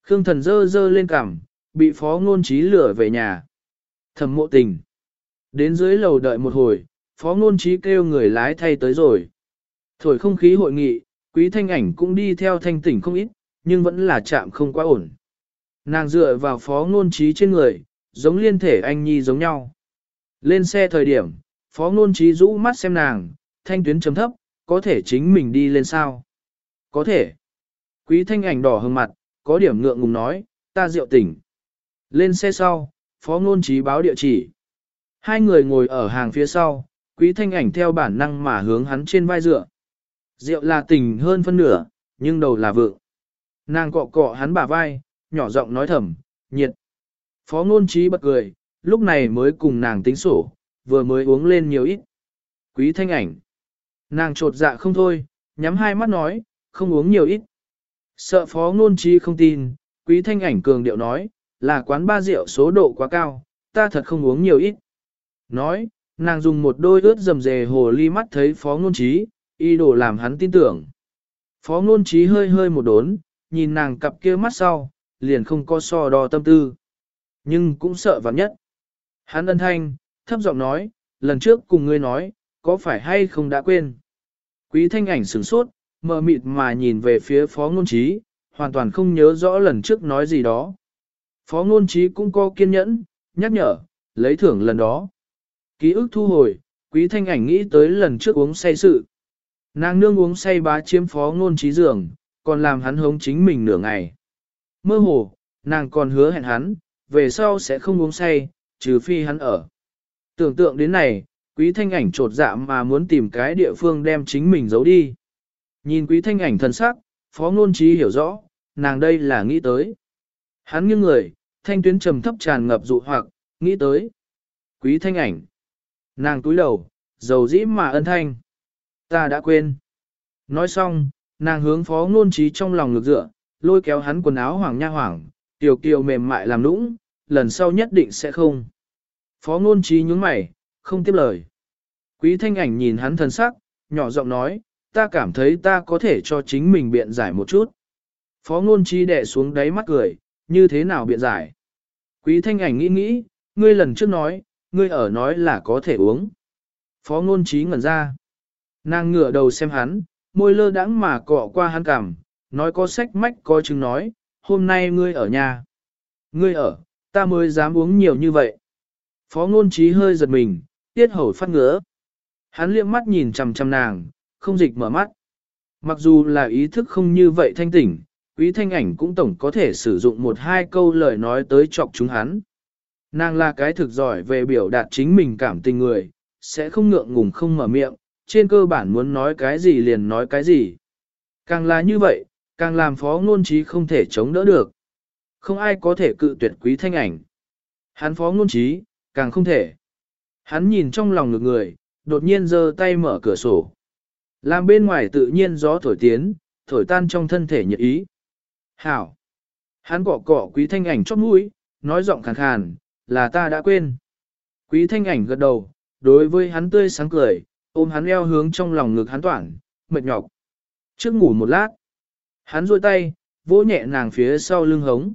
Khương thần dơ dơ lên cằm, bị phó ngôn trí lửa về nhà. Thẩm mộ tình. Đến dưới lầu đợi một hồi, phó ngôn trí kêu người lái thay tới rồi. Thổi không khí hội nghị, quý thanh ảnh cũng đi theo thanh tỉnh không ít, nhưng vẫn là chạm không quá ổn. Nàng dựa vào phó ngôn trí trên người, giống liên thể anh nhi giống nhau. Lên xe thời điểm, phó ngôn trí rũ mắt xem nàng, thanh tuyến chấm thấp, có thể chính mình đi lên sao? Có thể. Quý thanh ảnh đỏ hơn mặt, có điểm ngượng ngùng nói, ta rượu tỉnh. Lên xe sau, phó ngôn trí báo địa chỉ. Hai người ngồi ở hàng phía sau, quý thanh ảnh theo bản năng mà hướng hắn trên vai dựa. Rượu là tình hơn phân nửa, nhưng đầu là vượng. Nàng cọ cọ hắn bả vai, nhỏ giọng nói thầm, nhiệt. Phó ngôn trí bật cười, lúc này mới cùng nàng tính sổ, vừa mới uống lên nhiều ít. Quý thanh ảnh. Nàng trột dạ không thôi, nhắm hai mắt nói, không uống nhiều ít. Sợ phó ngôn trí không tin, quý thanh ảnh cường điệu nói, là quán ba rượu số độ quá cao, ta thật không uống nhiều ít. Nói, nàng dùng một đôi ướt dầm dề hồ ly mắt thấy phó ngôn trí, y đồ làm hắn tin tưởng. Phó ngôn trí hơi hơi một đốn, nhìn nàng cặp kia mắt sau, liền không có so đo tâm tư. Nhưng cũng sợ vắng nhất. Hắn ân thanh, thấp giọng nói, lần trước cùng ngươi nói, có phải hay không đã quên. Quý thanh ảnh sửng sốt, mờ mịt mà nhìn về phía phó ngôn trí, hoàn toàn không nhớ rõ lần trước nói gì đó. Phó ngôn trí cũng có kiên nhẫn, nhắc nhở, lấy thưởng lần đó. Ký ức thu hồi, quý thanh ảnh nghĩ tới lần trước uống say sự. Nàng nương uống say bá chiếm phó ngôn trí giường, còn làm hắn hống chính mình nửa ngày. Mơ hồ, nàng còn hứa hẹn hắn, về sau sẽ không uống say, trừ phi hắn ở. Tưởng tượng đến này, quý thanh ảnh trột dạ mà muốn tìm cái địa phương đem chính mình giấu đi. Nhìn quý thanh ảnh thân sắc, phó ngôn trí hiểu rõ, nàng đây là nghĩ tới. Hắn nghiêng người, thanh tuyến trầm thấp tràn ngập dụ hoặc, nghĩ tới. Quý thanh ảnh. Nàng túi đầu, dầu dĩ mà ân thanh. Ta đã quên. Nói xong, nàng hướng phó ngôn trí trong lòng ngược dựa, lôi kéo hắn quần áo hoảng nha hoảng, Tiểu kiều mềm mại làm nũng, lần sau nhất định sẽ không. Phó ngôn trí nhướng mày, không tiếp lời. Quý thanh ảnh nhìn hắn thần sắc, nhỏ giọng nói, ta cảm thấy ta có thể cho chính mình biện giải một chút. Phó ngôn trí đẻ xuống đáy mắt cười, như thế nào biện giải. Quý thanh ảnh nghĩ nghĩ, ngươi lần trước nói, ngươi ở nói là có thể uống. Phó ngôn trí ngẩn ra. Nàng ngửa đầu xem hắn, môi lơ đãng mà cọ qua hắn cằm, nói có sách mách có chứng nói, hôm nay ngươi ở nhà. Ngươi ở, ta mới dám uống nhiều như vậy. Phó ngôn trí hơi giật mình, tiết hầu phát ngứa. Hắn liếc mắt nhìn chằm chằm nàng, không dịch mở mắt. Mặc dù là ý thức không như vậy thanh tỉnh, quý thanh ảnh cũng tổng có thể sử dụng một hai câu lời nói tới chọc chúng hắn. Nàng là cái thực giỏi về biểu đạt chính mình cảm tình người, sẽ không ngượng ngùng không mở miệng, trên cơ bản muốn nói cái gì liền nói cái gì. Càng là như vậy, càng làm phó ngôn trí không thể chống đỡ được. Không ai có thể cự tuyệt quý thanh ảnh. Hắn phó ngôn trí, càng không thể. Hắn nhìn trong lòng ngược người, đột nhiên giơ tay mở cửa sổ. Làm bên ngoài tự nhiên gió thổi tiến, thổi tan trong thân thể nhiệt ý. Hảo! Hắn cọ cọ quý thanh ảnh chót mũi, nói giọng khàn khàn, là ta đã quên. Quý thanh ảnh gật đầu, đối với hắn tươi sáng cười, ôm hắn eo hướng trong lòng ngực hắn toản, mệt nhọc. Trước ngủ một lát, hắn duỗi tay, vỗ nhẹ nàng phía sau lưng hống.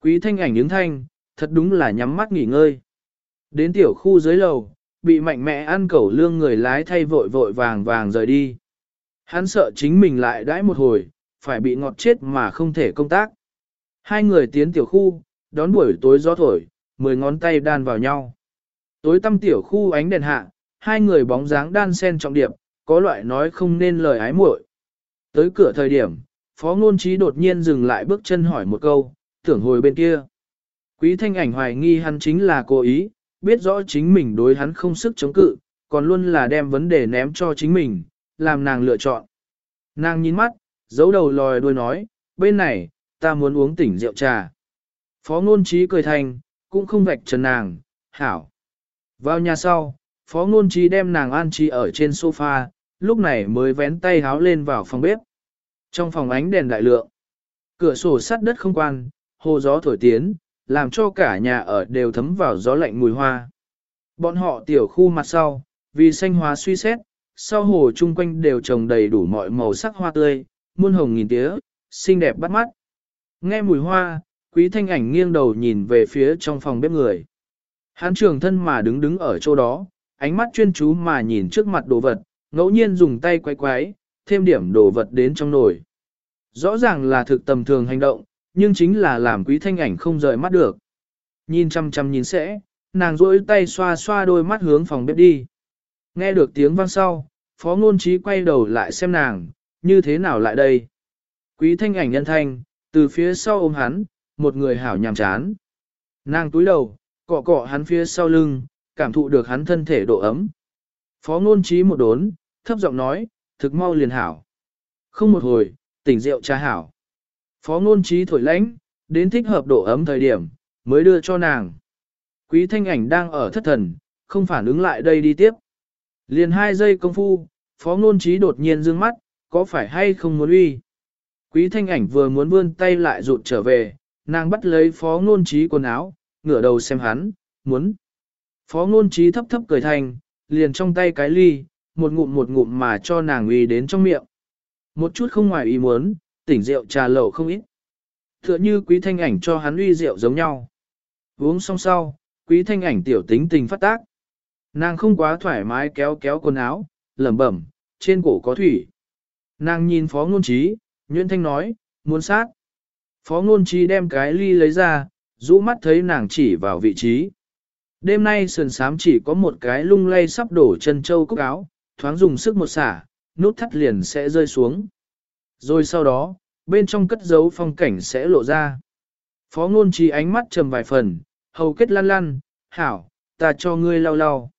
Quý thanh ảnh đứng thanh, thật đúng là nhắm mắt nghỉ ngơi. Đến tiểu khu dưới lầu, bị mạnh mẽ ăn cẩu lương người lái thay vội vội vàng vàng rời đi. Hắn sợ chính mình lại đãi một hồi, phải bị ngọt chết mà không thể công tác. Hai người tiến tiểu khu, đón buổi tối gió thổi, mười ngón tay đan vào nhau. Tối tăm tiểu khu ánh đèn hạ, hai người bóng dáng đan sen trọng điệp, có loại nói không nên lời ái muội. Tới cửa thời điểm, Phó Ngôn Trí đột nhiên dừng lại bước chân hỏi một câu, tưởng hồi bên kia. Quý thanh ảnh hoài nghi hắn chính là cố ý, biết rõ chính mình đối hắn không sức chống cự, còn luôn là đem vấn đề ném cho chính mình, làm nàng lựa chọn. Nàng nhìn mắt, giấu đầu lòi đuôi nói, bên này, ta muốn uống tỉnh rượu trà. Phó ngôn trí cười thành, cũng không vạch trần nàng, hảo. Vào nhà sau, phó ngôn trí đem nàng an trí ở trên sofa, lúc này mới vén tay háo lên vào phòng bếp. Trong phòng ánh đèn đại lượng, cửa sổ sắt đất không quan, hồ gió thổi tiến, làm cho cả nhà ở đều thấm vào gió lạnh mùi hoa. Bọn họ tiểu khu mặt sau, vì xanh hóa suy xét, sau hồ chung quanh đều trồng đầy đủ mọi màu sắc hoa tươi, muôn hồng nghìn tía, xinh đẹp bắt mắt. Nghe mùi hoa, quý thanh ảnh nghiêng đầu nhìn về phía trong phòng bếp người. Hán trường thân mà đứng đứng ở chỗ đó, ánh mắt chuyên chú mà nhìn trước mặt đồ vật, ngẫu nhiên dùng tay quay quái, thêm điểm đồ vật đến trong nồi. Rõ ràng là thực tầm thường hành động, nhưng chính là làm quý thanh ảnh không rời mắt được. Nhìn chăm chăm nhìn sẽ, nàng rỗi tay xoa xoa đôi mắt hướng phòng bếp đi. Nghe được tiếng vang sau, phó ngôn trí quay đầu lại xem nàng, như thế nào lại đây. Quý thanh ảnh nhân thanh, từ phía sau ôm hắn, một người hảo nhàm chán. Nàng túi đầu, cọ cọ hắn phía sau lưng, cảm thụ được hắn thân thể độ ấm. Phó ngôn trí một đốn, thấp giọng nói, thực mau liền hảo. Không một hồi, tỉnh rượu trà hảo. Phó ngôn trí thổi lãnh, đến thích hợp độ ấm thời điểm, mới đưa cho nàng. Quý thanh ảnh đang ở thất thần, không phản ứng lại đây đi tiếp. Liền hai giây công phu, phó ngôn trí đột nhiên dương mắt, có phải hay không muốn uy. Quý thanh ảnh vừa muốn vươn tay lại rụt trở về, nàng bắt lấy phó ngôn trí quần áo, ngửa đầu xem hắn, muốn. Phó ngôn trí thấp thấp cười thành, liền trong tay cái ly, một ngụm một ngụm mà cho nàng uy đến trong miệng. Một chút không ngoài ý muốn, tỉnh rượu trà lẩu không ít. Tựa như quý thanh ảnh cho hắn uy rượu giống nhau. Uống xong sau, quý thanh ảnh tiểu tính tình phát tác. Nàng không quá thoải mái kéo kéo quần áo, lẩm bẩm, trên cổ có thủy. Nàng nhìn phó ngôn trí, Nguyễn Thanh nói, muốn sát. Phó ngôn trí đem cái ly lấy ra, rũ mắt thấy nàng chỉ vào vị trí. Đêm nay sườn sám chỉ có một cái lung lay sắp đổ chân châu cúc áo, thoáng dùng sức một xả, nút thắt liền sẽ rơi xuống. Rồi sau đó, bên trong cất giấu phong cảnh sẽ lộ ra. Phó ngôn trí ánh mắt trầm vài phần, hầu kết lăn lăn, hảo, ta cho ngươi lau lau.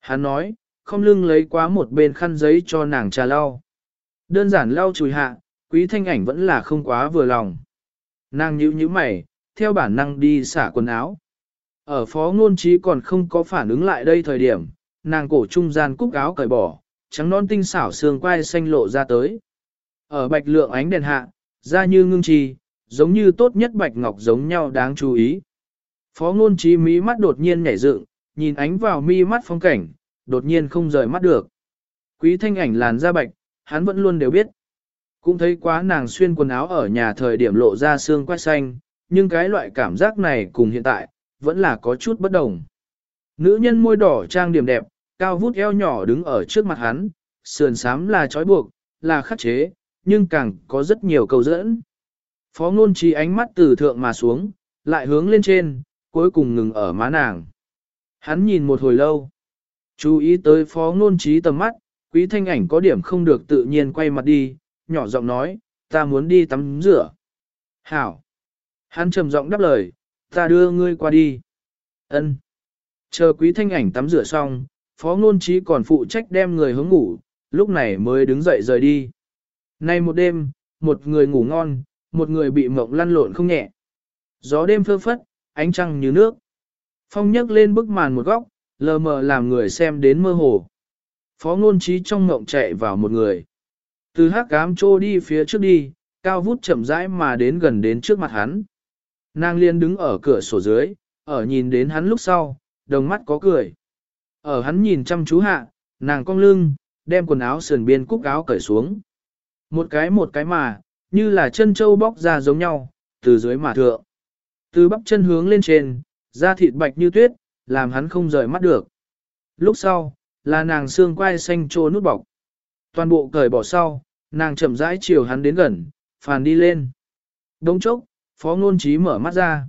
Hắn nói, không lưng lấy quá một bên khăn giấy cho nàng trà lau. Đơn giản lau chùi hạ, quý thanh ảnh vẫn là không quá vừa lòng. Nàng nhíu nhíu mày, theo bản năng đi xả quần áo. Ở phó ngôn trí còn không có phản ứng lại đây thời điểm, nàng cổ trung gian cúc áo cởi bỏ, trắng non tinh xảo xương quai xanh lộ ra tới. Ở bạch lượng ánh đèn hạ, da như ngưng trì, giống như tốt nhất bạch ngọc giống nhau đáng chú ý. Phó ngôn trí mí mắt đột nhiên nhảy dựng, nhìn ánh vào mi mắt phong cảnh, đột nhiên không rời mắt được. Quý thanh ảnh làn da bạch, hắn vẫn luôn đều biết. Cũng thấy quá nàng xuyên quần áo ở nhà thời điểm lộ ra xương quét xanh, nhưng cái loại cảm giác này cùng hiện tại, vẫn là có chút bất đồng. Nữ nhân môi đỏ trang điểm đẹp, cao vút eo nhỏ đứng ở trước mặt hắn, sườn sám là trói buộc, là khắc chế, nhưng càng có rất nhiều câu dẫn. Phó ngôn trí ánh mắt từ thượng mà xuống, lại hướng lên trên, cuối cùng ngừng ở má nàng. Hắn nhìn một hồi lâu, chú ý tới phó ngôn trí tầm mắt, quý thanh ảnh có điểm không được tự nhiên quay mặt đi, nhỏ giọng nói, ta muốn đi tắm rửa. Hảo! Hắn trầm giọng đáp lời, ta đưa ngươi qua đi. Ân. Chờ quý thanh ảnh tắm rửa xong, phó ngôn trí còn phụ trách đem người hướng ngủ, lúc này mới đứng dậy rời đi. Nay một đêm, một người ngủ ngon, một người bị mộng lăn lộn không nhẹ. Gió đêm phơ phất, ánh trăng như nước. Phong nhấc lên bức màn một góc, lờ mờ làm người xem đến mơ hồ. Phó ngôn trí trong ngộng chạy vào một người. Từ hát cám trô đi phía trước đi, cao vút chậm rãi mà đến gần đến trước mặt hắn. Nàng liên đứng ở cửa sổ dưới, ở nhìn đến hắn lúc sau, đồng mắt có cười. Ở hắn nhìn chăm chú hạ, nàng cong lưng, đem quần áo sườn biên cúc áo cởi xuống. Một cái một cái mà, như là chân châu bóc ra giống nhau, từ dưới mà thượng. Từ bắp chân hướng lên trên, da thịt bạch như tuyết, làm hắn không rời mắt được. Lúc sau, là nàng xương quai xanh trô nút bọc. Toàn bộ cởi bỏ sau, nàng chậm rãi chiều hắn đến gần, phàn đi lên. đống chốc, phó ngôn trí mở mắt ra.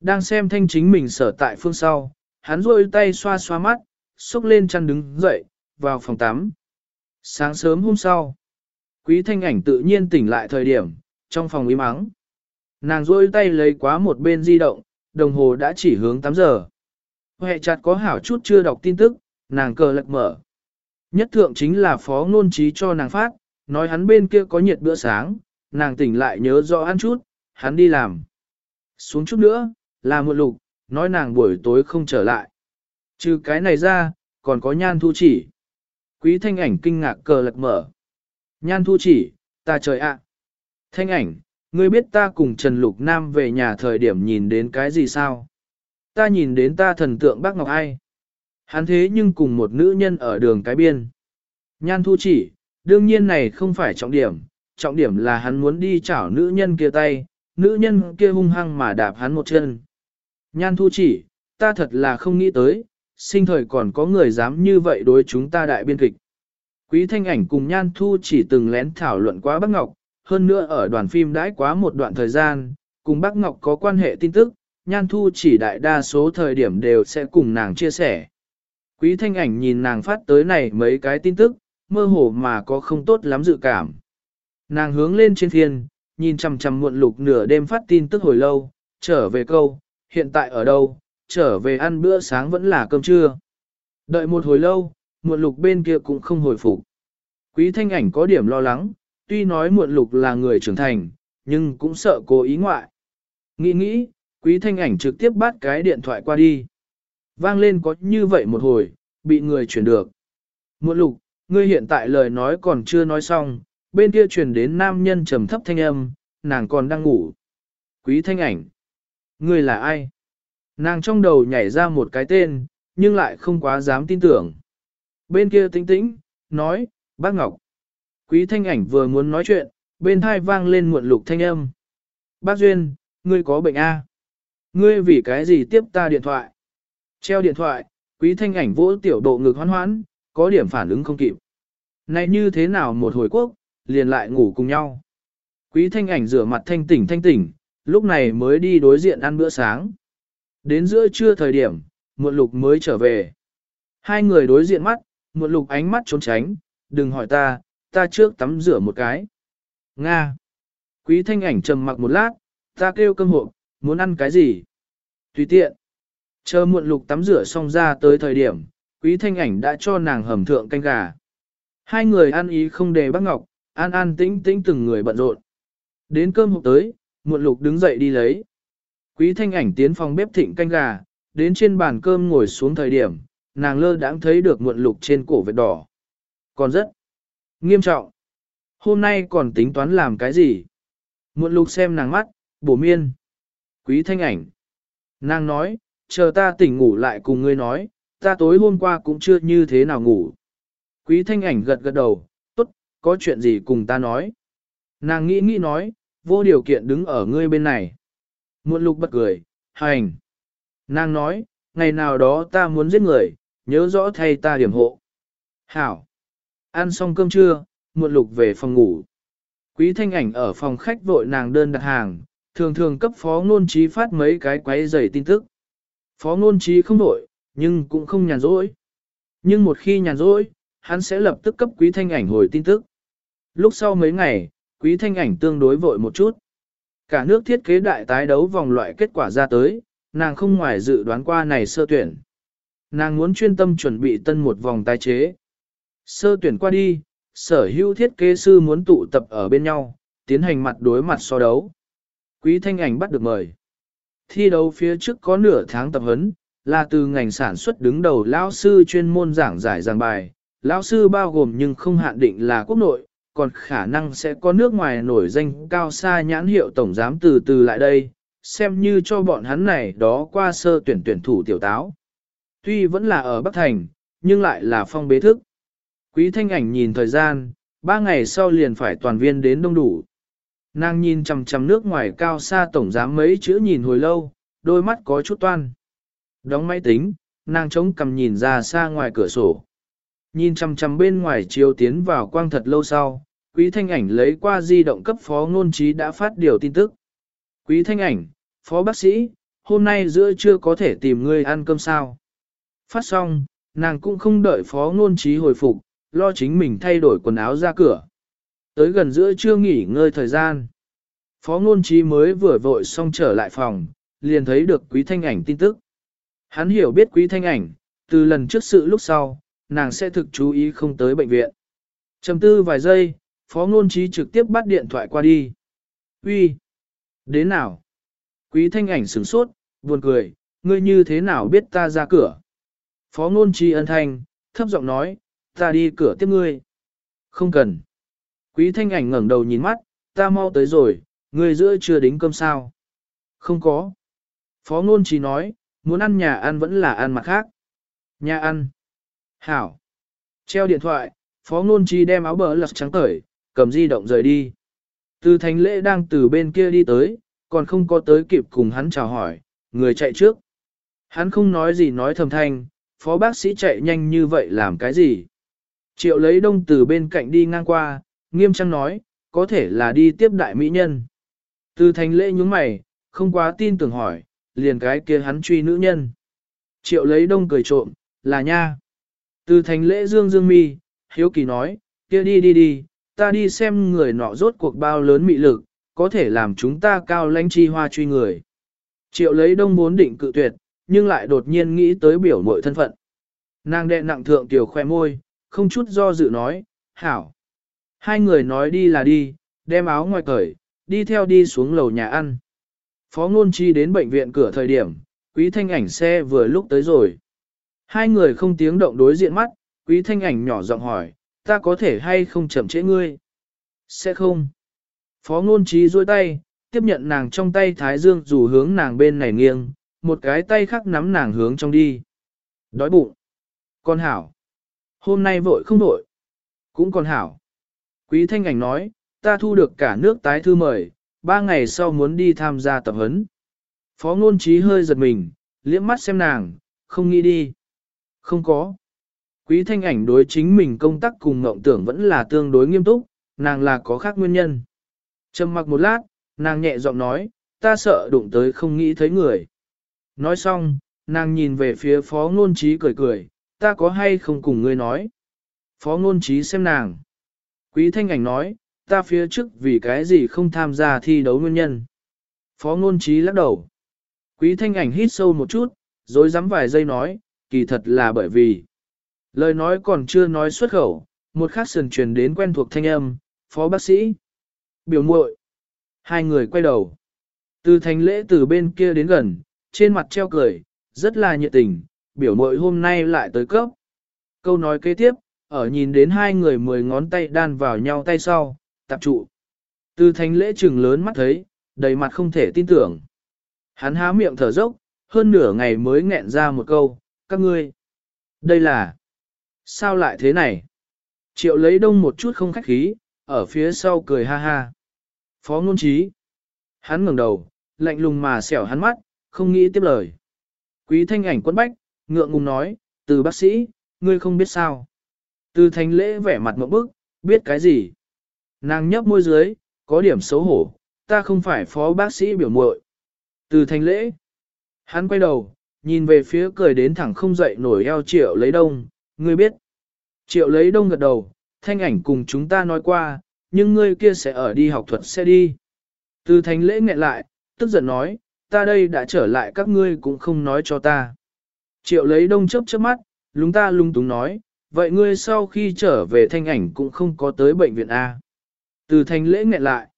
Đang xem thanh chính mình sở tại phương sau, hắn rôi tay xoa xoa mắt, xúc lên chăn đứng dậy, vào phòng tắm. Sáng sớm hôm sau, quý thanh ảnh tự nhiên tỉnh lại thời điểm, trong phòng im mắng. Nàng rôi tay lấy quá một bên di động, đồng hồ đã chỉ hướng 8 giờ. Hệ chặt có hảo chút chưa đọc tin tức, nàng cờ lật mở. Nhất thượng chính là phó ngôn trí cho nàng phát, nói hắn bên kia có nhiệt bữa sáng, nàng tỉnh lại nhớ rõ ăn chút, hắn đi làm. Xuống chút nữa, là một lục, nói nàng buổi tối không trở lại. Trừ cái này ra, còn có nhan thu chỉ. Quý thanh ảnh kinh ngạc cờ lật mở. Nhan thu chỉ, ta trời ạ. Thanh ảnh, ngươi biết ta cùng Trần Lục Nam về nhà thời điểm nhìn đến cái gì sao? Ta nhìn đến ta thần tượng bác Ngọc Ai. Hắn thế nhưng cùng một nữ nhân ở đường cái biên. Nhan thu chỉ, đương nhiên này không phải trọng điểm, trọng điểm là hắn muốn đi chảo nữ nhân kia tay, nữ nhân kia hung hăng mà đạp hắn một chân. Nhan thu chỉ, ta thật là không nghĩ tới, sinh thời còn có người dám như vậy đối chúng ta đại biên kịch. Quý thanh ảnh cùng Nhan thu chỉ từng lén thảo luận quá Bắc Ngọc, hơn nữa ở đoàn phim đãi quá một đoạn thời gian, cùng Bắc Ngọc có quan hệ tin tức, Nhan thu chỉ đại đa số thời điểm đều sẽ cùng nàng chia sẻ. Quý thanh ảnh nhìn nàng phát tới này mấy cái tin tức, mơ hồ mà có không tốt lắm dự cảm. Nàng hướng lên trên thiên, nhìn chằm chằm muộn lục nửa đêm phát tin tức hồi lâu, trở về câu, hiện tại ở đâu, trở về ăn bữa sáng vẫn là cơm trưa. Đợi một hồi lâu, muộn lục bên kia cũng không hồi phục. Quý thanh ảnh có điểm lo lắng, tuy nói muộn lục là người trưởng thành, nhưng cũng sợ cố ý ngoại. Nghĩ nghĩ, quý thanh ảnh trực tiếp bắt cái điện thoại qua đi. Vang lên có như vậy một hồi, bị người chuyển được. Muộn lục, ngươi hiện tại lời nói còn chưa nói xong, bên kia truyền đến nam nhân trầm thấp thanh âm, nàng còn đang ngủ. Quý thanh ảnh. Ngươi là ai? Nàng trong đầu nhảy ra một cái tên, nhưng lại không quá dám tin tưởng. Bên kia tĩnh tĩnh, nói, bác Ngọc. Quý thanh ảnh vừa muốn nói chuyện, bên thai vang lên muộn lục thanh âm. Bác Duyên, ngươi có bệnh A. Ngươi vì cái gì tiếp ta điện thoại? Treo điện thoại, quý thanh ảnh vỗ tiểu độ ngực hoan hoãn, có điểm phản ứng không kịp. Này như thế nào một hồi quốc, liền lại ngủ cùng nhau. Quý thanh ảnh rửa mặt thanh tỉnh thanh tỉnh, lúc này mới đi đối diện ăn bữa sáng. Đến giữa trưa thời điểm, muộn lục mới trở về. Hai người đối diện mắt, muộn lục ánh mắt trốn tránh, đừng hỏi ta, ta trước tắm rửa một cái. Nga. Quý thanh ảnh trầm mặc một lát, ta kêu cơm hộp, muốn ăn cái gì? Tùy tiện. Chờ muộn lục tắm rửa xong ra tới thời điểm, quý thanh ảnh đã cho nàng hầm thượng canh gà. Hai người ăn ý không đề bác ngọc, an an tĩnh tĩnh từng người bận rộn. Đến cơm hộp tới, muộn lục đứng dậy đi lấy. Quý thanh ảnh tiến phòng bếp thịnh canh gà, đến trên bàn cơm ngồi xuống thời điểm, nàng lơ đãng thấy được muộn lục trên cổ vết đỏ. Còn rất nghiêm trọng. Hôm nay còn tính toán làm cái gì? Muộn lục xem nàng mắt, Bổ miên. Quý thanh ảnh. Nàng nói, chờ ta tỉnh ngủ lại cùng ngươi nói, ta tối hôm qua cũng chưa như thế nào ngủ. Quý thanh ảnh gật gật đầu, tốt, có chuyện gì cùng ta nói. Nàng nghĩ nghĩ nói, vô điều kiện đứng ở ngươi bên này. Muộn lục bật cười, hành. Nàng nói, ngày nào đó ta muốn giết người, nhớ rõ thay ta điểm hộ. Hảo. Ăn xong cơm trưa, muộn lục về phòng ngủ. Quý thanh ảnh ở phòng khách vội nàng đơn đặt hàng, thường thường cấp phó ngôn trí phát mấy cái quấy giày tin tức. Phó ngôn trí không đổi, nhưng cũng không nhàn rỗi. Nhưng một khi nhàn rỗi, hắn sẽ lập tức cấp quý thanh ảnh hồi tin tức. Lúc sau mấy ngày, quý thanh ảnh tương đối vội một chút. Cả nước thiết kế đại tái đấu vòng loại kết quả ra tới, nàng không ngoài dự đoán qua này sơ tuyển. Nàng muốn chuyên tâm chuẩn bị tân một vòng tái chế. Sơ tuyển qua đi, sở hữu thiết kế sư muốn tụ tập ở bên nhau, tiến hành mặt đối mặt so đấu. Quý thanh ảnh bắt được mời. Thi đấu phía trước có nửa tháng tập huấn, là từ ngành sản xuất đứng đầu lão sư chuyên môn giảng giải giảng bài. Lão sư bao gồm nhưng không hạn định là quốc nội, còn khả năng sẽ có nước ngoài nổi danh cao xa nhãn hiệu tổng giám từ từ lại đây, xem như cho bọn hắn này đó qua sơ tuyển tuyển thủ tiểu táo. Tuy vẫn là ở Bắc Thành, nhưng lại là phong bế thức. Quý thanh ảnh nhìn thời gian, ba ngày sau liền phải toàn viên đến đông đủ. Nàng nhìn chằm chằm nước ngoài cao xa tổng giám mấy chữ nhìn hồi lâu, đôi mắt có chút toan. Đóng máy tính, nàng chống cầm nhìn ra xa ngoài cửa sổ. Nhìn chằm chằm bên ngoài chiếu tiến vào quang thật lâu sau, quý thanh ảnh lấy qua di động cấp phó ngôn trí đã phát điều tin tức. Quý thanh ảnh, phó bác sĩ, hôm nay giữa trưa có thể tìm ngươi ăn cơm sao. Phát xong, nàng cũng không đợi phó ngôn trí hồi phục, lo chính mình thay đổi quần áo ra cửa. Tới gần giữa trưa nghỉ ngơi thời gian. Phó ngôn trí mới vừa vội xong trở lại phòng, liền thấy được quý thanh ảnh tin tức. Hắn hiểu biết quý thanh ảnh, từ lần trước sự lúc sau, nàng sẽ thực chú ý không tới bệnh viện. Chầm tư vài giây, phó ngôn trí trực tiếp bắt điện thoại qua đi. Uy, Đến nào? Quý thanh ảnh sửng sốt, buồn cười, ngươi như thế nào biết ta ra cửa? Phó ngôn trí ân thanh, thấp giọng nói, ta đi cửa tiếp ngươi. Không cần. Quý thanh ảnh ngẩng đầu nhìn mắt, ta mau tới rồi, người giữa chưa đính cơm sao? Không có. Phó ngôn chỉ nói, muốn ăn nhà ăn vẫn là ăn mặt khác. Nhà ăn. Hảo. Treo điện thoại, phó ngôn chỉ đem áo bờ lật trắng cởi, cầm di động rời đi. Từ thành lễ đang từ bên kia đi tới, còn không có tới kịp cùng hắn chào hỏi, người chạy trước. Hắn không nói gì nói thầm thanh, phó bác sĩ chạy nhanh như vậy làm cái gì? Triệu lấy đông từ bên cạnh đi ngang qua, nghiêm trang nói, có thể là đi tiếp đại mỹ nhân. Từ thành lễ nhúng mày, không quá tin tưởng hỏi, liền cái kia hắn truy nữ nhân. Triệu lấy đông cười trộm, là nha. Từ thành lễ dương dương mi, hiếu kỳ nói, kia đi đi đi, ta đi xem người nọ rốt cuộc bao lớn mị lực, có thể làm chúng ta cao lãnh chi hoa truy người. Triệu lấy đông muốn định cự tuyệt, nhưng lại đột nhiên nghĩ tới biểu mội thân phận. Nàng đệ nặng thượng tiểu khoe môi, không chút do dự nói, hảo. Hai người nói đi là đi, đem áo ngoài cởi, đi theo đi xuống lầu nhà ăn. Phó ngôn chi đến bệnh viện cửa thời điểm, quý thanh ảnh xe vừa lúc tới rồi. Hai người không tiếng động đối diện mắt, quý thanh ảnh nhỏ giọng hỏi, ta có thể hay không chậm trễ ngươi? Sẽ không. Phó ngôn trí duỗi tay, tiếp nhận nàng trong tay thái dương dù hướng nàng bên này nghiêng, một cái tay khác nắm nàng hướng trong đi. Đói bụng. Con hảo. Hôm nay vội không vội. Cũng còn hảo. Quý thanh ảnh nói, ta thu được cả nước tái thư mời, ba ngày sau muốn đi tham gia tập huấn. Phó ngôn trí hơi giật mình, liếc mắt xem nàng, không nghĩ đi. Không có. Quý thanh ảnh đối chính mình công tác cùng ngộng tưởng vẫn là tương đối nghiêm túc, nàng là có khác nguyên nhân. Trầm mặc một lát, nàng nhẹ giọng nói, ta sợ đụng tới không nghĩ thấy người. Nói xong, nàng nhìn về phía phó ngôn trí cười cười, ta có hay không cùng ngươi nói. Phó ngôn trí xem nàng. Quý thanh ảnh nói, ta phía trước vì cái gì không tham gia thi đấu nguyên nhân. Phó ngôn trí lắc đầu. Quý thanh ảnh hít sâu một chút, rồi dám vài giây nói, kỳ thật là bởi vì. Lời nói còn chưa nói xuất khẩu, một khắc sườn truyền đến quen thuộc thanh âm, phó bác sĩ. Biểu muội Hai người quay đầu. Từ thành lễ từ bên kia đến gần, trên mặt treo cười, rất là nhiệt tình, biểu muội hôm nay lại tới cấp. Câu nói kế tiếp, ở nhìn đến hai người mười ngón tay đan vào nhau tay sau, tập trụ. Từ thánh lễ trừng lớn mắt thấy, đầy mặt không thể tin tưởng. Hắn há miệng thở dốc, hơn nửa ngày mới nghẹn ra một câu, các ngươi. Đây là... Sao lại thế này? Triệu lấy đông một chút không khách khí, ở phía sau cười ha ha. Phó ngôn trí. Hắn ngẩng đầu, lạnh lùng mà xẻo hắn mắt, không nghĩ tiếp lời. Quý thanh ảnh quân bách, ngượng ngùng nói, từ bác sĩ, ngươi không biết sao. Từ thành lễ vẻ mặt mộng bức, biết cái gì. Nàng nhấp môi dưới, có điểm xấu hổ, ta không phải phó bác sĩ biểu muội. Từ thành lễ, hắn quay đầu, nhìn về phía cười đến thẳng không dậy nổi eo triệu lấy đông, ngươi biết. Triệu lấy đông gật đầu, thanh ảnh cùng chúng ta nói qua, nhưng ngươi kia sẽ ở đi học thuật sẽ đi. Từ thành lễ nghẹn lại, tức giận nói, ta đây đã trở lại các ngươi cũng không nói cho ta. Triệu lấy đông chớp chớp mắt, lúng ta lung túng nói, vậy ngươi sau khi trở về thanh ảnh cũng không có tới bệnh viện A. Từ thành lễ nghẹn lại.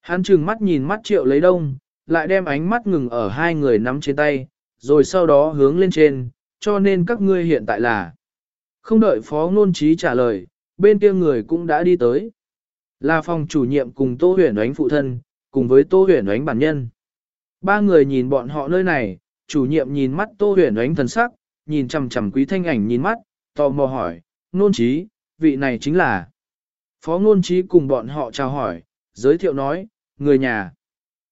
Hắn trừng mắt nhìn mắt triệu lấy đông, lại đem ánh mắt ngừng ở hai người nắm trên tay, rồi sau đó hướng lên trên, cho nên các ngươi hiện tại là. Không đợi phó ngôn trí trả lời, bên kia người cũng đã đi tới. Là phòng chủ nhiệm cùng Tô Huyền Ánh phụ thân, cùng với Tô Huyền Ánh bản nhân. Ba người nhìn bọn họ nơi này, chủ nhiệm nhìn mắt Tô Huyền Ánh thần sắc, nhìn chằm chằm quý thanh ảnh nhìn mắt, tò mò hỏi, nôn trí, vị này chính là. Phó nôn trí cùng bọn họ chào hỏi, giới thiệu nói, người nhà.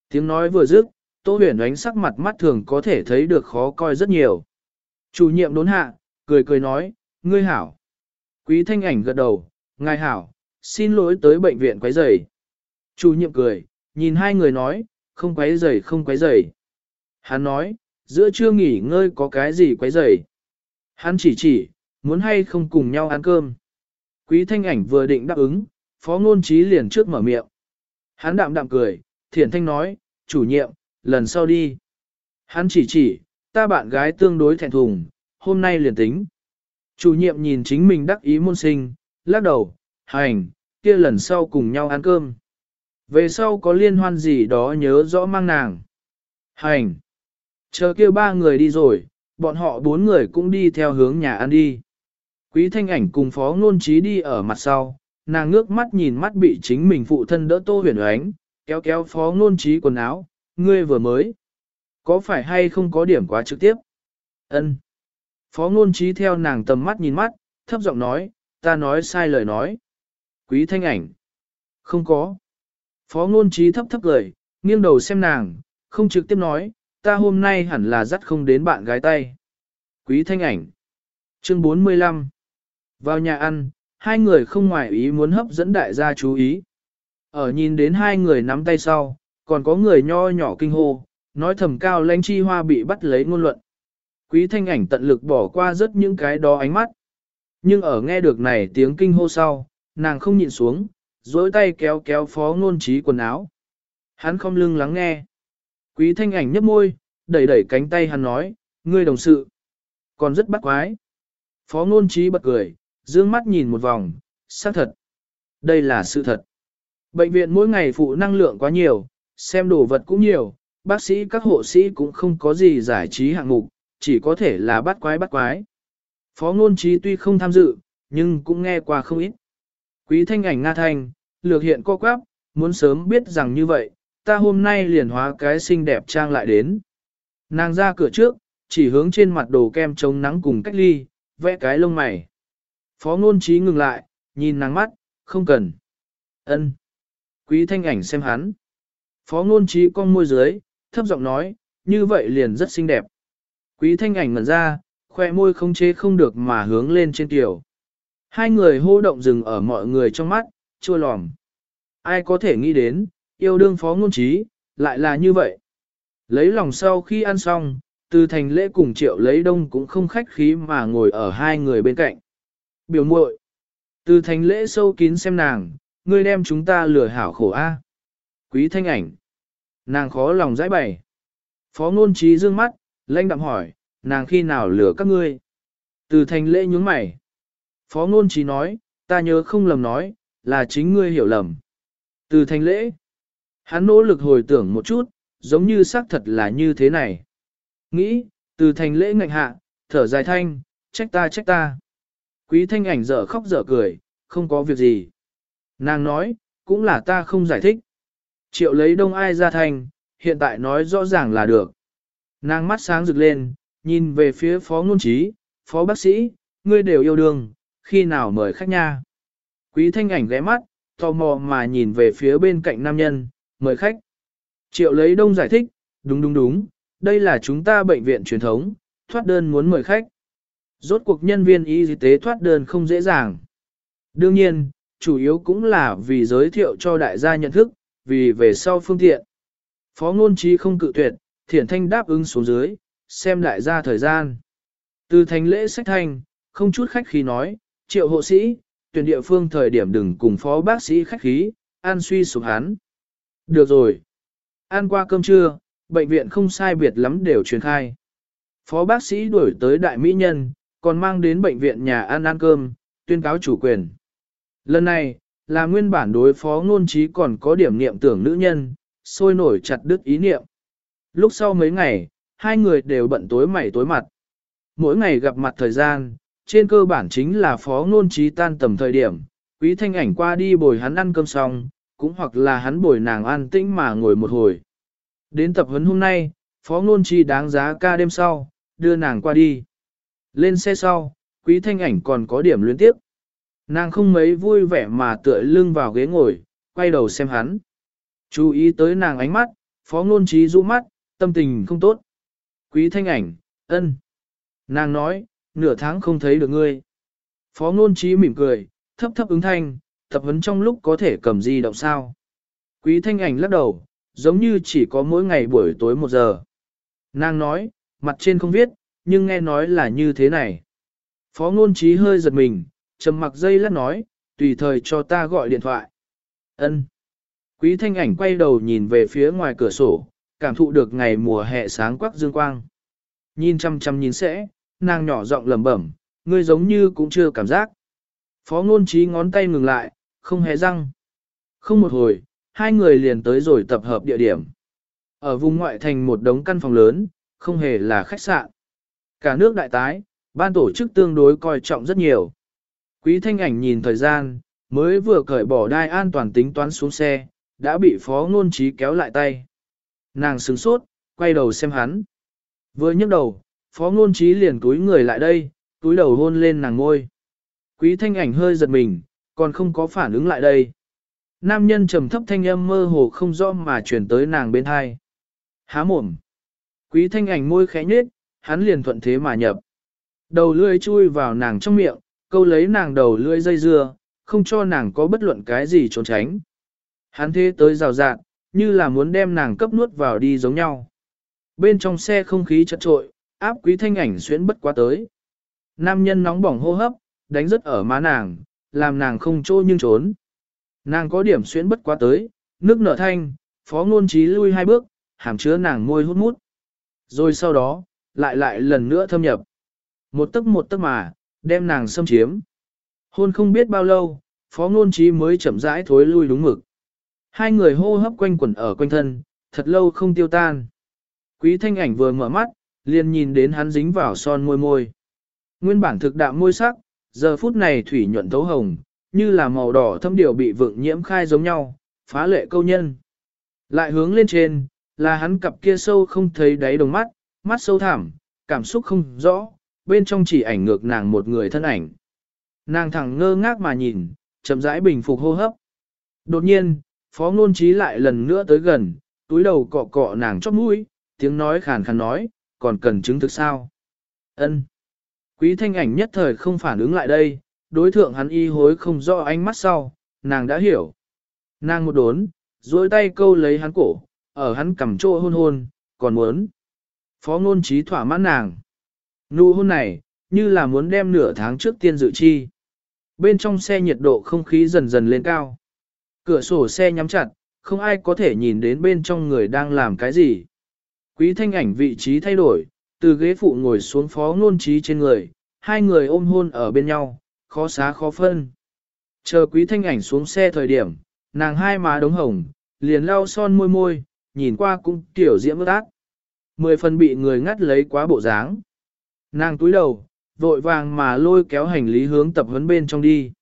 Tiếng nói vừa dứt, Tô Huyền Ánh sắc mặt mắt thường có thể thấy được khó coi rất nhiều. Chủ nhiệm đốn hạ, cười cười nói, ngươi hảo. Quý thanh ảnh gật đầu, ngài hảo, xin lỗi tới bệnh viện quấy rầy. Chủ nhiệm cười, nhìn hai người nói, không quấy rầy không quấy rầy. Hắn nói, giữa trưa nghỉ ngơi có cái gì quấy rầy. Hắn chỉ chỉ, muốn hay không cùng nhau ăn cơm. Quý thanh ảnh vừa định đáp ứng, phó ngôn trí liền trước mở miệng. Hắn đạm đạm cười, thiển thanh nói, chủ nhiệm, lần sau đi. Hắn chỉ chỉ, ta bạn gái tương đối thẹn thùng, hôm nay liền tính. Chủ nhiệm nhìn chính mình đắc ý môn sinh, lắc đầu, hành, kia lần sau cùng nhau ăn cơm. Về sau có liên hoan gì đó nhớ rõ mang nàng. Hành. Chờ kia ba người đi rồi, bọn họ bốn người cũng đi theo hướng nhà ăn đi. Quý thanh ảnh cùng phó ngôn trí đi ở mặt sau, nàng ngước mắt nhìn mắt bị chính mình phụ thân đỡ tô huyền ánh, kéo kéo phó ngôn trí quần áo, ngươi vừa mới. Có phải hay không có điểm quá trực tiếp? Ân. Phó ngôn trí theo nàng tầm mắt nhìn mắt, thấp giọng nói, ta nói sai lời nói. Quý thanh ảnh. Không có. Phó ngôn trí thấp thấp cười, nghiêng đầu xem nàng, không trực tiếp nói, ta hôm nay hẳn là dắt không đến bạn gái tay. Quý thanh ảnh. Chương 45. Vào nhà ăn, hai người không ngoài ý muốn hấp dẫn đại gia chú ý. Ở nhìn đến hai người nắm tay sau, còn có người nho nhỏ kinh hô, nói thầm cao lãnh chi hoa bị bắt lấy ngôn luận. Quý thanh ảnh tận lực bỏ qua rất những cái đó ánh mắt. Nhưng ở nghe được này tiếng kinh hô sau, nàng không nhịn xuống, dối tay kéo kéo phó ngôn trí quần áo. Hắn không lưng lắng nghe. Quý thanh ảnh nhấp môi, đẩy đẩy cánh tay hắn nói, ngươi đồng sự. Còn rất bắt quái. Phó ngôn trí bật cười, dương mắt nhìn một vòng, xác thật. Đây là sự thật. Bệnh viện mỗi ngày phụ năng lượng quá nhiều, xem đồ vật cũng nhiều, bác sĩ các hộ sĩ cũng không có gì giải trí hạng mục, chỉ có thể là bắt quái bắt quái. Phó ngôn trí tuy không tham dự, nhưng cũng nghe qua không ít. Quý thanh ảnh Nga Thanh, lược hiện co quắp, muốn sớm biết rằng như vậy, ta hôm nay liền hóa cái xinh đẹp trang lại đến. Nàng ra cửa trước, chỉ hướng trên mặt đồ kem chống nắng cùng cách ly, vẽ cái lông mày. Phó ngôn trí ngừng lại, nhìn nàng mắt, không cần. ân Quý thanh ảnh xem hắn. Phó ngôn trí con môi dưới, thấp giọng nói, như vậy liền rất xinh đẹp. Quý thanh ảnh ngẩn ra, khoe môi không chế không được mà hướng lên trên tiểu. Hai người hô động dừng ở mọi người trong mắt, chua lòm. Ai có thể nghĩ đến, yêu đương phó ngôn trí, lại là như vậy. Lấy lòng sau khi ăn xong, từ thành lễ cùng triệu lấy đông cũng không khách khí mà ngồi ở hai người bên cạnh. Biểu muội Từ thành lễ sâu kín xem nàng, ngươi đem chúng ta lừa hảo khổ a. Quý thanh ảnh. Nàng khó lòng giải bày. Phó ngôn trí dương mắt, lanh đạm hỏi, nàng khi nào lừa các ngươi? Từ thành lễ nhướng mày. Phó ngôn trí nói, ta nhớ không lầm nói, là chính ngươi hiểu lầm. Từ thành lễ. Hắn nỗ lực hồi tưởng một chút, giống như xác thật là như thế này. Nghĩ, từ thành lễ ngạnh hạ, thở dài thanh, trách ta trách ta. Quý thanh ảnh dở khóc dở cười, không có việc gì. Nàng nói, cũng là ta không giải thích. Triệu lấy đông ai ra thành, hiện tại nói rõ ràng là được. Nàng mắt sáng rực lên, nhìn về phía phó ngôn trí, phó bác sĩ, ngươi đều yêu đương, khi nào mời khách nha. Quý thanh ảnh ghé mắt, tò mò mà nhìn về phía bên cạnh nam nhân, mời khách. Triệu lấy đông giải thích, đúng đúng đúng, đây là chúng ta bệnh viện truyền thống, thoát đơn muốn mời khách. Rốt cuộc nhân viên y tế thoát đơn không dễ dàng. Đương nhiên, chủ yếu cũng là vì giới thiệu cho đại gia nhận thức, vì về sau phương tiện. Phó ngôn trí không cự tuyệt, thiển thanh đáp ứng xuống dưới, xem đại gia thời gian. Từ thành lễ sách thanh, không chút khách khí nói, triệu hộ sĩ, tuyển địa phương thời điểm đừng cùng phó bác sĩ khách khí, an suy sụp hắn. Được rồi. Ăn qua cơm trưa, bệnh viện không sai biệt lắm đều truyền khai. Phó bác sĩ đuổi tới đại mỹ nhân, còn mang đến bệnh viện nhà ăn ăn cơm, tuyên cáo chủ quyền. Lần này, là nguyên bản đối phó ngôn trí còn có điểm niệm tưởng nữ nhân, sôi nổi chặt đứt ý niệm. Lúc sau mấy ngày, hai người đều bận tối mày tối mặt. Mỗi ngày gặp mặt thời gian, trên cơ bản chính là phó ngôn trí tan tầm thời điểm, quý thanh ảnh qua đi bồi hắn ăn cơm xong, cũng hoặc là hắn bồi nàng an tĩnh mà ngồi một hồi. Đến tập huấn hôm nay, phó ngôn trí đáng giá ca đêm sau, đưa nàng qua đi. Lên xe sau, quý thanh ảnh còn có điểm luyến tiếp. Nàng không mấy vui vẻ mà tựa lưng vào ghế ngồi, quay đầu xem hắn. Chú ý tới nàng ánh mắt, phó ngôn trí rũ mắt, tâm tình không tốt. Quý thanh ảnh, ân. Nàng nói, nửa tháng không thấy được ngươi. Phó ngôn trí mỉm cười, thấp thấp ứng thanh, tập vấn trong lúc có thể cầm di động sao. Quý thanh ảnh lắc đầu, giống như chỉ có mỗi ngày buổi tối một giờ. Nàng nói, mặt trên không viết, nhưng nghe nói là như thế này. Phó ngôn trí hơi giật mình, trầm mặc dây lát nói, tùy thời cho ta gọi điện thoại. Ân. Quý thanh ảnh quay đầu nhìn về phía ngoài cửa sổ, cảm thụ được ngày mùa hè sáng quắc dương quang. Nhìn chăm chăm nhìn sẽ, nàng nhỏ giọng lẩm bẩm, ngươi giống như cũng chưa cảm giác. Phó ngôn trí ngón tay ngừng lại, không hề răng. Không một hồi, hai người liền tới rồi tập hợp địa điểm. Ở vùng ngoại thành một đống căn phòng lớn, không hề là khách sạn. Cả nước đại tái, ban tổ chức tương đối coi trọng rất nhiều. Quý thanh ảnh nhìn thời gian, mới vừa cởi bỏ đai an toàn tính toán xuống xe, đã bị phó ngôn trí kéo lại tay. Nàng sửng sốt, quay đầu xem hắn. Vừa nhấc đầu, phó ngôn trí liền túi người lại đây, túi đầu hôn lên nàng ngôi. Quý thanh ảnh hơi giật mình, còn không có phản ứng lại đây. Nam nhân trầm thấp thanh âm mơ hồ không rõ mà chuyển tới nàng bên hai. Há mồm. Quý thanh ảnh môi khẽ nhếch, hắn liền thuận thế mà nhập. Đầu lưỡi chui vào nàng trong miệng, câu lấy nàng đầu lưỡi dây dưa, không cho nàng có bất luận cái gì trốn tránh. Hắn thế tới rào rạn, như là muốn đem nàng cấp nuốt vào đi giống nhau. Bên trong xe không khí chật trội, áp quý thanh ảnh xuyến bất quá tới. Nam nhân nóng bỏng hô hấp, đánh rất ở má nàng, làm nàng không trô nhưng trốn. Nàng có điểm xuyến bất quá tới, nước nở thanh, phó ngôn trí lui hai bước, hàm chứa nàng môi hút mút. Rồi sau đó, lại lại lần nữa thâm nhập. Một tấc một tấc mà, đem nàng xâm chiếm. Hôn không biết bao lâu, phó ngôn trí mới chậm rãi thối lui đúng mực. Hai người hô hấp quanh quẩn ở quanh thân, thật lâu không tiêu tan. Quý thanh ảnh vừa mở mắt, liền nhìn đến hắn dính vào son môi môi. Nguyên bản thực đạm môi sắc, giờ phút này thủy nhuận thấu hồng, như là màu đỏ thâm điều bị vượng nhiễm khai giống nhau, phá lệ câu nhân. Lại hướng lên trên, là hắn cặp kia sâu không thấy đáy đồng mắt, mắt sâu thẳm, cảm xúc không rõ, bên trong chỉ ảnh ngược nàng một người thân ảnh. Nàng thẳng ngơ ngác mà nhìn, chậm rãi bình phục hô hấp. Đột nhiên, phó ngôn trí lại lần nữa tới gần, túi đầu cọ cọ nàng chóp mũi, tiếng nói khàn khàn nói, còn cần chứng thực sao? Ân. Quý thanh ảnh nhất thời không phản ứng lại đây, đối thượng hắn y hối không rõ ánh mắt sau, nàng đã hiểu. Nàng một đốn, duỗi tay câu lấy hắn cổ, ở hắn cầm trô hôn hôn, còn muốn. Phó ngôn trí thỏa mãn nàng. Nụ hôn này, như là muốn đem nửa tháng trước tiên dự chi. Bên trong xe nhiệt độ không khí dần dần lên cao. Cửa sổ xe nhắm chặt, không ai có thể nhìn đến bên trong người đang làm cái gì. Quý thanh ảnh vị trí thay đổi, từ ghế phụ ngồi xuống phó ngôn trí trên người, hai người ôm hôn ở bên nhau, khó xá khó phân. Chờ quý thanh ảnh xuống xe thời điểm, nàng hai má đống hồng, liền lau son môi môi, nhìn qua cũng tiểu diễm ước ác. Mười phần bị người ngắt lấy quá bộ dáng. Nàng túi đầu, vội vàng mà lôi kéo hành lý hướng tập huấn bên trong đi.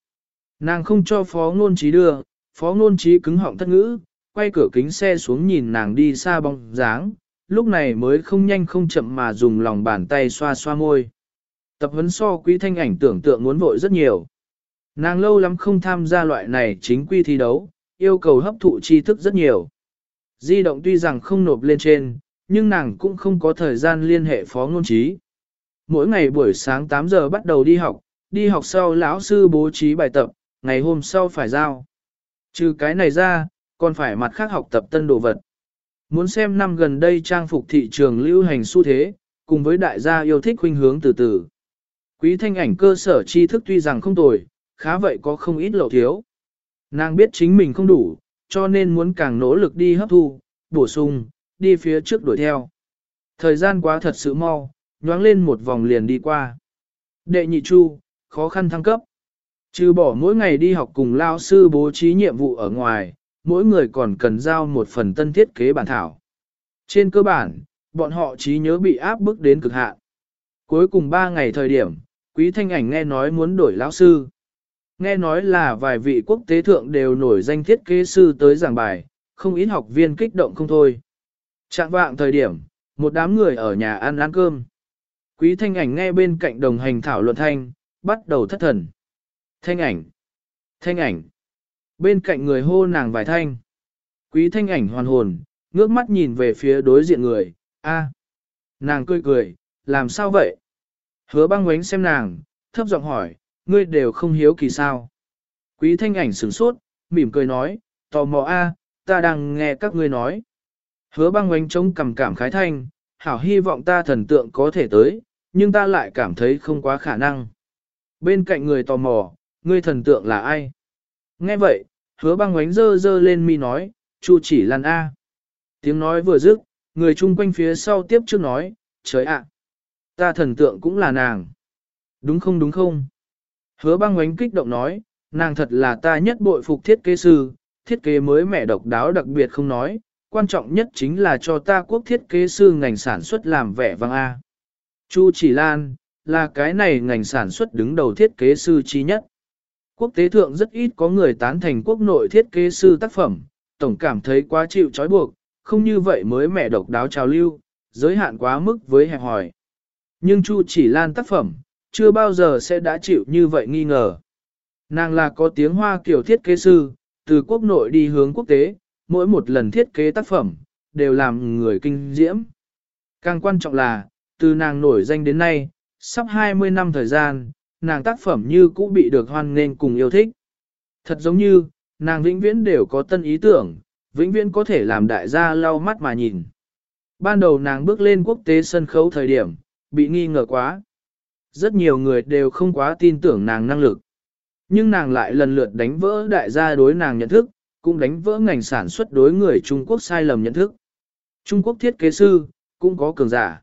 Nàng không cho phó ngôn trí đưa, phó ngôn trí cứng họng thất ngữ, quay cửa kính xe xuống nhìn nàng đi xa bóng dáng, lúc này mới không nhanh không chậm mà dùng lòng bàn tay xoa xoa môi. Tập huấn so quý thanh ảnh tưởng tượng muốn vội rất nhiều. Nàng lâu lắm không tham gia loại này chính quy thi đấu, yêu cầu hấp thụ tri thức rất nhiều. Di động tuy rằng không nộp lên trên, nhưng nàng cũng không có thời gian liên hệ phó ngôn trí. Mỗi ngày buổi sáng 8 giờ bắt đầu đi học, đi học sau lão sư bố trí bài tập, ngày hôm sau phải giao. Trừ cái này ra, còn phải mặt khác học tập tân đồ vật. Muốn xem năm gần đây trang phục thị trường lưu hành xu thế, cùng với đại gia yêu thích khuynh hướng từ từ. Quý thanh ảnh cơ sở tri thức tuy rằng không tồi, khá vậy có không ít lậu thiếu. Nàng biết chính mình không đủ, cho nên muốn càng nỗ lực đi hấp thu, bổ sung, đi phía trước đuổi theo. Thời gian quá thật sự mau, nhoáng lên một vòng liền đi qua. Đệ nhị chu, khó khăn thăng cấp. Trừ bỏ mỗi ngày đi học cùng lao sư bố trí nhiệm vụ ở ngoài, mỗi người còn cần giao một phần tân thiết kế bản thảo. Trên cơ bản, bọn họ trí nhớ bị áp bức đến cực hạn. Cuối cùng 3 ngày thời điểm, Quý Thanh Ảnh nghe nói muốn đổi lão sư. Nghe nói là vài vị quốc tế thượng đều nổi danh thiết kế sư tới giảng bài, không ít học viên kích động không thôi. Trạng vạng thời điểm, một đám người ở nhà ăn ăn cơm. Quý Thanh Ảnh nghe bên cạnh đồng hành thảo luận thanh, bắt đầu thất thần. Thanh ảnh, thanh ảnh. Bên cạnh người hô nàng vài thanh. Quý thanh ảnh hoàn hồn, ngước mắt nhìn về phía đối diện người, a, Nàng cười cười, làm sao vậy? Hứa băng quánh xem nàng, thấp giọng hỏi, ngươi đều không hiếu kỳ sao. Quý thanh ảnh sửng sốt, mỉm cười nói, tò mò a, ta đang nghe các ngươi nói. Hứa băng oánh trống cầm cảm khái thanh, hảo hy vọng ta thần tượng có thể tới, nhưng ta lại cảm thấy không quá khả năng. Bên cạnh người tò mò, ngươi thần tượng là ai? Nghe vậy, hứa băng oánh dơ dơ lên mi nói, Chu chỉ lan A. Tiếng nói vừa dứt, người chung quanh phía sau tiếp trước nói, trời ạ, ta thần tượng cũng là nàng. Đúng không đúng không? Hứa băng oánh kích động nói, nàng thật là ta nhất bội phục thiết kế sư, thiết kế mới mẻ độc đáo đặc biệt không nói, quan trọng nhất chính là cho ta quốc thiết kế sư ngành sản xuất làm vẻ vang A. Chu chỉ lan, là cái này ngành sản xuất đứng đầu thiết kế sư trí nhất. Quốc tế thượng rất ít có người tán thành quốc nội thiết kế sư tác phẩm, tổng cảm thấy quá chịu trói buộc, không như vậy mới mẹ độc đáo trào lưu, giới hạn quá mức với hẹp hỏi. Nhưng Chu chỉ lan tác phẩm, chưa bao giờ sẽ đã chịu như vậy nghi ngờ. Nàng là có tiếng hoa kiểu thiết kế sư, từ quốc nội đi hướng quốc tế, mỗi một lần thiết kế tác phẩm, đều làm người kinh diễm. Càng quan trọng là, từ nàng nổi danh đến nay, sắp 20 năm thời gian, nàng tác phẩm như cũ bị được hoan nghênh cùng yêu thích. Thật giống như, nàng vĩnh viễn đều có tân ý tưởng, vĩnh viễn có thể làm đại gia lau mắt mà nhìn. Ban đầu nàng bước lên quốc tế sân khấu thời điểm, bị nghi ngờ quá. Rất nhiều người đều không quá tin tưởng nàng năng lực. Nhưng nàng lại lần lượt đánh vỡ đại gia đối nàng nhận thức, cũng đánh vỡ ngành sản xuất đối người Trung Quốc sai lầm nhận thức. Trung Quốc thiết kế sư, cũng có cường giả.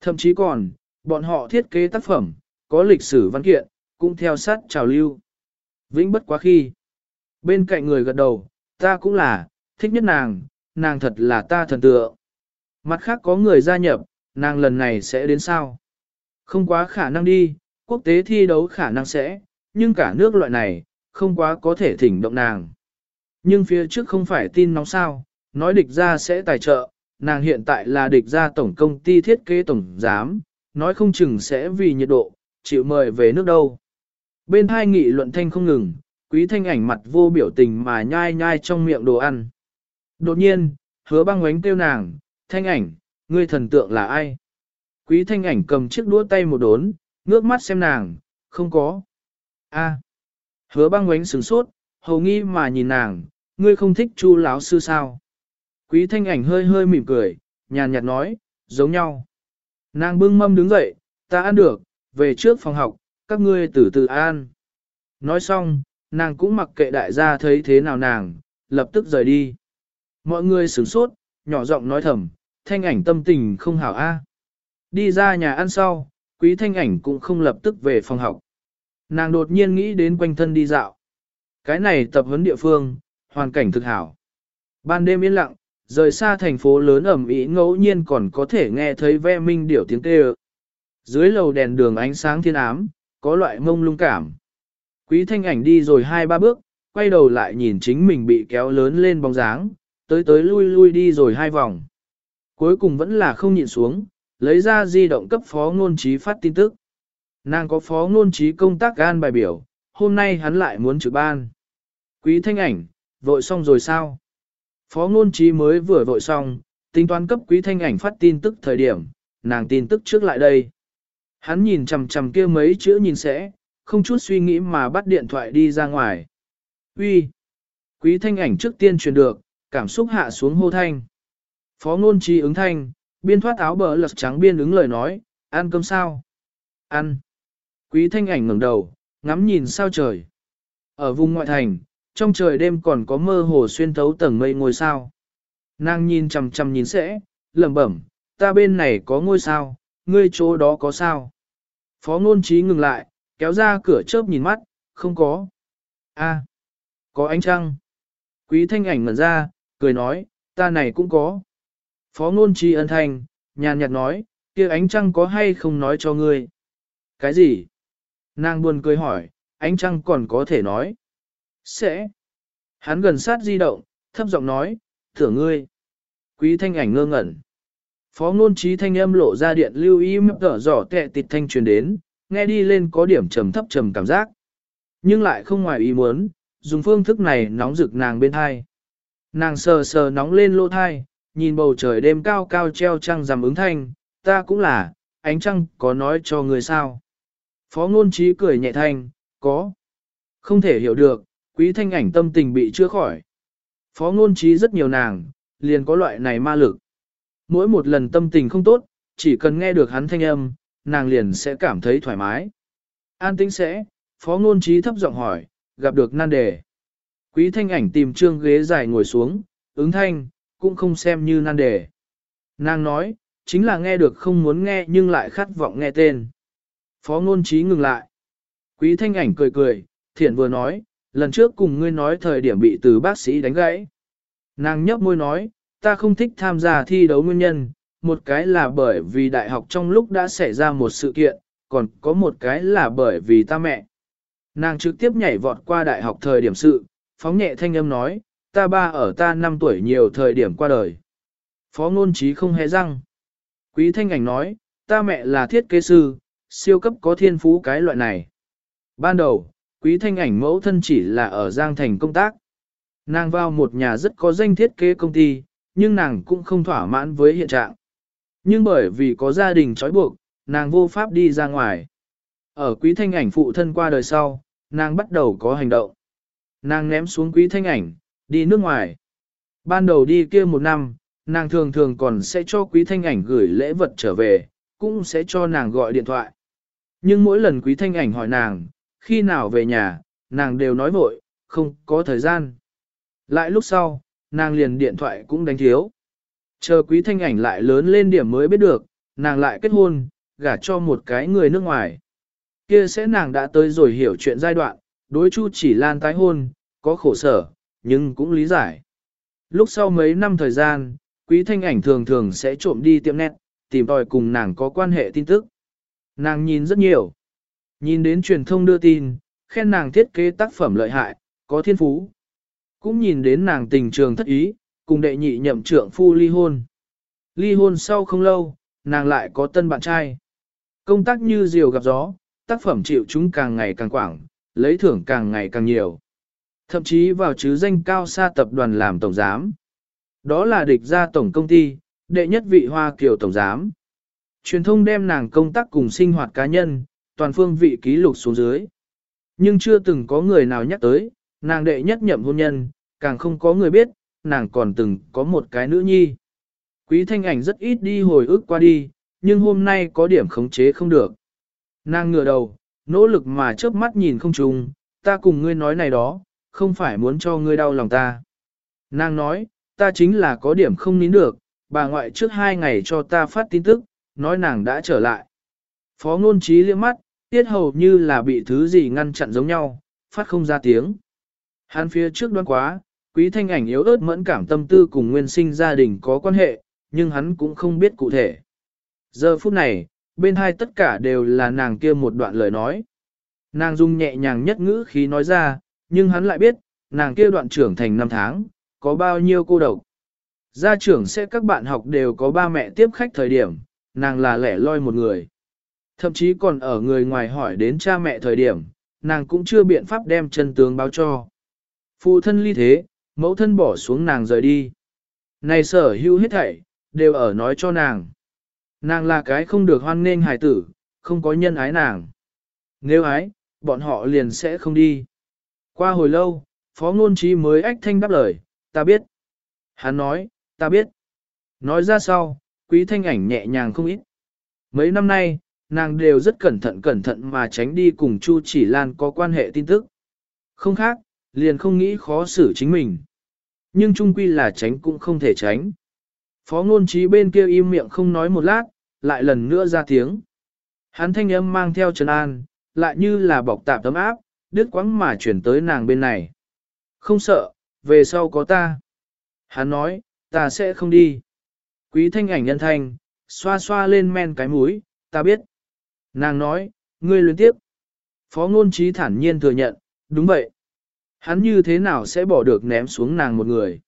Thậm chí còn, bọn họ thiết kế tác phẩm, có lịch sử văn kiện, cũng theo sát trào lưu. Vĩnh bất quá khi. Bên cạnh người gật đầu, ta cũng là, thích nhất nàng, nàng thật là ta thần tượng. Mặt khác có người gia nhập, nàng lần này sẽ đến sao? Không quá khả năng đi, quốc tế thi đấu khả năng sẽ, nhưng cả nước loại này, không quá có thể thỉnh động nàng. Nhưng phía trước không phải tin nóng sao, nói địch ra sẽ tài trợ, nàng hiện tại là địch ra tổng công ty thiết kế tổng giám, nói không chừng sẽ vì nhiệt độ, chịu mời về nước đâu. Bên hai nghị luận thanh không ngừng, quý thanh ảnh mặt vô biểu tình mà nhai nhai trong miệng đồ ăn. Đột nhiên, hứa băng ngoánh kêu nàng, thanh ảnh, ngươi thần tượng là ai? Quý thanh ảnh cầm chiếc đũa tay một đốn, ngước mắt xem nàng, không có. A. Hứa băng ngoánh sửng sốt, hầu nghi mà nhìn nàng, ngươi không thích chu lão sư sao? Quý thanh ảnh hơi hơi mỉm cười, nhàn nhạt nói, giống nhau. Nàng bưng mâm đứng dậy, ta ăn được, về trước phòng học, các ngươi từ từ an. Nói xong, nàng cũng mặc kệ đại gia thấy thế nào nàng, lập tức rời đi. Mọi người sửng sốt, nhỏ giọng nói thầm, thanh ảnh tâm tình không hảo a. Đi ra nhà ăn sau, quý thanh ảnh cũng không lập tức về phòng học. Nàng đột nhiên nghĩ đến quanh thân đi dạo. Cái này tập huấn địa phương, hoàn cảnh thực hảo. Ban đêm yên lặng, rời xa thành phố lớn ẩm ý ngẫu nhiên còn có thể nghe thấy ve minh điểu tiếng kêu. Dưới lầu đèn đường ánh sáng thiên ám, có loại mông lung cảm. Quý thanh ảnh đi rồi hai ba bước, quay đầu lại nhìn chính mình bị kéo lớn lên bóng dáng, tới tới lui lui đi rồi hai vòng. Cuối cùng vẫn là không nhịn xuống, lấy ra di động cấp phó ngôn trí phát tin tức. Nàng có phó ngôn trí công tác gan bài biểu, hôm nay hắn lại muốn trực ban. Quý thanh ảnh, vội xong rồi sao? Phó ngôn trí mới vừa vội xong, tính toán cấp quý thanh ảnh phát tin tức thời điểm, nàng tin tức trước lại đây. Hắn nhìn chằm chằm kia mấy chữ nhìn sẽ, không chút suy nghĩ mà bắt điện thoại đi ra ngoài. Uy, Quý thanh ảnh trước tiên truyền được, cảm xúc hạ xuống hô thanh. Phó ngôn trí ứng thanh, biên thoát áo bờ lật trắng biên ứng lời nói, ăn cơm sao? Ăn. Quý thanh ảnh ngẩng đầu, ngắm nhìn sao trời. Ở vùng ngoại thành, trong trời đêm còn có mơ hồ xuyên thấu tầng mây ngôi sao. Nàng nhìn chằm chằm nhìn sẽ, lẩm bẩm, ta bên này có ngôi sao, ngươi chỗ đó có sao. Phó ngôn trí ngừng lại, kéo ra cửa chớp nhìn mắt, không có. a có ánh trăng. Quý thanh ảnh ngẩn ra, cười nói, ta này cũng có. Phó ngôn trí ân thanh, nhàn nhạt nói, kia ánh trăng có hay không nói cho ngươi. Cái gì? Nàng buồn cười hỏi, ánh trăng còn có thể nói. Sẽ. Hắn gần sát di động, thấp giọng nói, thưởng ngươi. Quý thanh ảnh ngơ ngẩn. Phó ngôn trí thanh âm lộ ra điện lưu ý mập tở giỏ tệ tịt thanh truyền đến, nghe đi lên có điểm trầm thấp trầm cảm giác. Nhưng lại không ngoài ý muốn, dùng phương thức này nóng rực nàng bên thai. Nàng sờ sờ nóng lên lỗ thai, nhìn bầu trời đêm cao cao treo trăng rằm ứng thanh, ta cũng là, ánh trăng có nói cho người sao. Phó ngôn trí cười nhẹ thanh, có. Không thể hiểu được, quý thanh ảnh tâm tình bị chữa khỏi. Phó ngôn trí rất nhiều nàng, liền có loại này ma lực. Mỗi một lần tâm tình không tốt, chỉ cần nghe được hắn thanh âm, nàng liền sẽ cảm thấy thoải mái. An tĩnh sẽ, phó ngôn trí thấp giọng hỏi, gặp được nan đề. Quý thanh ảnh tìm trương ghế dài ngồi xuống, ứng thanh, cũng không xem như nan đề. Nàng nói, chính là nghe được không muốn nghe nhưng lại khát vọng nghe tên. Phó ngôn trí ngừng lại. Quý thanh ảnh cười cười, thiện vừa nói, lần trước cùng ngươi nói thời điểm bị từ bác sĩ đánh gãy. Nàng nhấp môi nói, ta không thích tham gia thi đấu nguyên nhân, một cái là bởi vì đại học trong lúc đã xảy ra một sự kiện, còn có một cái là bởi vì ta mẹ. Nàng trực tiếp nhảy vọt qua đại học thời điểm sự, phóng nhẹ thanh âm nói, ta ba ở ta 5 tuổi nhiều thời điểm qua đời. Phó ngôn trí không hề răng. Quý thanh ảnh nói, ta mẹ là thiết kế sư, siêu cấp có thiên phú cái loại này. Ban đầu, quý thanh ảnh mẫu thân chỉ là ở Giang Thành công tác. Nàng vào một nhà rất có danh thiết kế công ty, nhưng nàng cũng không thỏa mãn với hiện trạng. Nhưng bởi vì có gia đình trói buộc, nàng vô pháp đi ra ngoài. Ở quý thanh ảnh phụ thân qua đời sau, nàng bắt đầu có hành động. Nàng ném xuống quý thanh ảnh, đi nước ngoài. Ban đầu đi kia một năm, nàng thường thường còn sẽ cho quý thanh ảnh gửi lễ vật trở về, cũng sẽ cho nàng gọi điện thoại. Nhưng mỗi lần quý thanh ảnh hỏi nàng, khi nào về nhà, nàng đều nói vội, không có thời gian. Lại lúc sau, nàng liền điện thoại cũng đánh thiếu. Chờ quý thanh ảnh lại lớn lên điểm mới biết được, nàng lại kết hôn, gả cho một cái người nước ngoài. Kia sẽ nàng đã tới rồi hiểu chuyện giai đoạn, đối chu chỉ lan tái hôn, có khổ sở, nhưng cũng lý giải. Lúc sau mấy năm thời gian, quý thanh ảnh thường thường sẽ trộm đi tiệm nét, tìm tòi cùng nàng có quan hệ tin tức. Nàng nhìn rất nhiều. Nhìn đến truyền thông đưa tin, khen nàng thiết kế tác phẩm lợi hại, có thiên phú. Cũng nhìn đến nàng tình trường thất ý, cùng đệ nhị nhậm trưởng phu ly hôn. Ly hôn sau không lâu, nàng lại có tân bạn trai. Công tác như diều gặp gió, tác phẩm chịu chúng càng ngày càng quảng, lấy thưởng càng ngày càng nhiều. Thậm chí vào chứ danh cao xa tập đoàn làm tổng giám. Đó là địch gia tổng công ty, đệ nhất vị Hoa Kiều tổng giám. Truyền thông đem nàng công tác cùng sinh hoạt cá nhân, toàn phương vị ký lục xuống dưới. Nhưng chưa từng có người nào nhắc tới, nàng đệ nhất nhậm hôn nhân, càng không có người biết, nàng còn từng có một cái nữ nhi. Quý thanh ảnh rất ít đi hồi ức qua đi, nhưng hôm nay có điểm khống chế không được. Nàng ngửa đầu, nỗ lực mà chớp mắt nhìn không trùng, ta cùng ngươi nói này đó, không phải muốn cho ngươi đau lòng ta. Nàng nói, ta chính là có điểm không nín được, bà ngoại trước hai ngày cho ta phát tin tức, nói nàng đã trở lại. Phó ngôn trí liếc mắt, tiết hầu như là bị thứ gì ngăn chặn giống nhau, phát không ra tiếng. Hắn phía trước đoán quá, quý thanh ảnh yếu ớt mẫn cảm tâm tư cùng nguyên sinh gia đình có quan hệ, nhưng hắn cũng không biết cụ thể. Giờ phút này, bên hai tất cả đều là nàng kia một đoạn lời nói. Nàng dung nhẹ nhàng nhất ngữ khí nói ra, nhưng hắn lại biết, nàng kia đoạn trưởng thành năm tháng, có bao nhiêu cô độc. Gia trưởng sẽ các bạn học đều có ba mẹ tiếp khách thời điểm, nàng là lẻ loi một người. Thậm chí còn ở người ngoài hỏi đến cha mẹ thời điểm, nàng cũng chưa biện pháp đem chân tướng báo cho. Phụ thân ly thế, mẫu thân bỏ xuống nàng rời đi. Này sở hữu hết thảy, đều ở nói cho nàng. Nàng là cái không được hoan nghênh hài tử, không có nhân ái nàng. Nếu ái, bọn họ liền sẽ không đi. Qua hồi lâu, Phó Ngôn Trí mới ách thanh đáp lời, ta biết. Hắn nói, ta biết. Nói ra sau, quý thanh ảnh nhẹ nhàng không ít. Mấy năm nay, nàng đều rất cẩn thận cẩn thận mà tránh đi cùng Chu Chỉ Lan có quan hệ tin tức. Không khác, liền không nghĩ khó xử chính mình. Nhưng trung quy là tránh cũng không thể tránh. Phó ngôn trí bên kia im miệng không nói một lát, lại lần nữa ra tiếng. Hắn thanh âm mang theo trấn an, lại như là bọc tạp tấm áp, đứt quãng mà chuyển tới nàng bên này. Không sợ, về sau có ta. Hắn nói, ta sẽ không đi. Quý thanh ảnh nhân thanh, xoa xoa lên men cái mũi, ta biết. Nàng nói, ngươi luyến tiếp. Phó ngôn trí thản nhiên thừa nhận, đúng vậy. Hắn như thế nào sẽ bỏ được ném xuống nàng một người.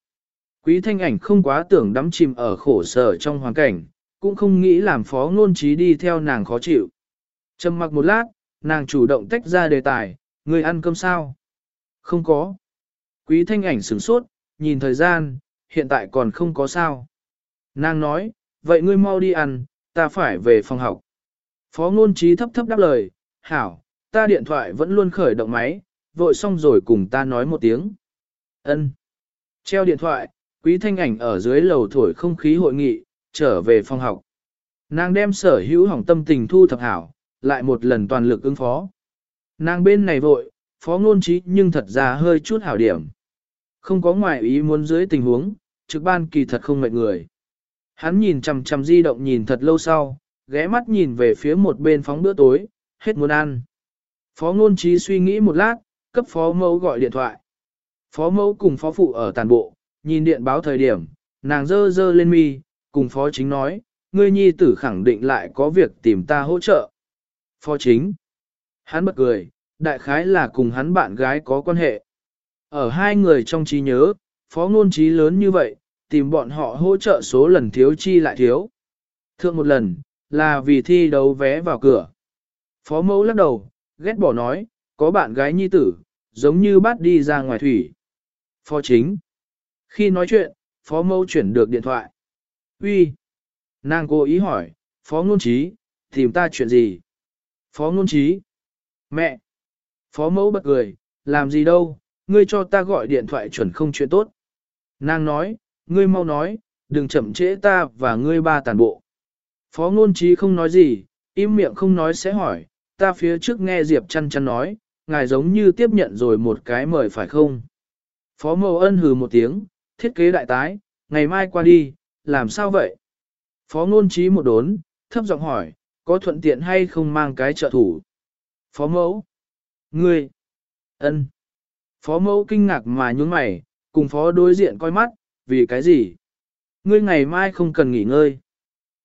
Quý thanh ảnh không quá tưởng đắm chìm ở khổ sở trong hoàn cảnh, cũng không nghĩ làm phó ngôn trí đi theo nàng khó chịu. Trầm mặc một lát, nàng chủ động tách ra đề tài, người ăn cơm sao? Không có. Quý thanh ảnh sửng sốt, nhìn thời gian, hiện tại còn không có sao. Nàng nói, vậy ngươi mau đi ăn, ta phải về phòng học. Phó ngôn trí thấp thấp đáp lời, hảo, ta điện thoại vẫn luôn khởi động máy, vội xong rồi cùng ta nói một tiếng. ân Treo điện thoại, quý thanh ảnh ở dưới lầu thổi không khí hội nghị, trở về phòng học. Nàng đem sở hữu hỏng tâm tình thu thập hảo, lại một lần toàn lực ứng phó. Nàng bên này vội, phó ngôn trí nhưng thật ra hơi chút hảo điểm. Không có ngoại ý muốn dưới tình huống, trực ban kỳ thật không mệt người. Hắn nhìn chằm chằm di động nhìn thật lâu sau, ghé mắt nhìn về phía một bên phóng bữa tối, hết muốn ăn. Phó ngôn trí suy nghĩ một lát, cấp phó mẫu gọi điện thoại. Phó mẫu cùng phó phụ ở tàn bộ, nhìn điện báo thời điểm, nàng dơ dơ lên mi, cùng phó chính nói, ngươi nhi tử khẳng định lại có việc tìm ta hỗ trợ. Phó chính. Hắn bật cười, đại khái là cùng hắn bạn gái có quan hệ. Ở hai người trong trí nhớ, phó ngôn trí lớn như vậy, tìm bọn họ hỗ trợ số lần thiếu chi lại thiếu. Thượng một lần, là vì thi đấu vé vào cửa. Phó mẫu lắc đầu, ghét bỏ nói, có bạn gái nhi tử, giống như bắt đi ra ngoài thủy. Phó chính. Khi nói chuyện, phó mẫu chuyển được điện thoại. Uy, Nàng cố ý hỏi, phó ngôn trí, tìm ta chuyện gì? Phó ngôn trí. Mẹ! Phó mẫu bật cười, làm gì đâu, ngươi cho ta gọi điện thoại chuẩn không chuyện tốt. Nàng nói, ngươi mau nói, đừng chậm trễ ta và ngươi ba tàn bộ. Phó ngôn trí không nói gì, im miệng không nói sẽ hỏi, ta phía trước nghe Diệp chăn chăn nói, ngài giống như tiếp nhận rồi một cái mời phải không? Phó mẫu ân hừ một tiếng, thiết kế đại tái, ngày mai qua đi, làm sao vậy? Phó ngôn trí một đốn, thấp giọng hỏi, có thuận tiện hay không mang cái trợ thủ? Phó mẫu. Ngươi. ân. Phó mẫu kinh ngạc mà nhún mày, cùng phó đối diện coi mắt, vì cái gì? Ngươi ngày mai không cần nghỉ ngơi.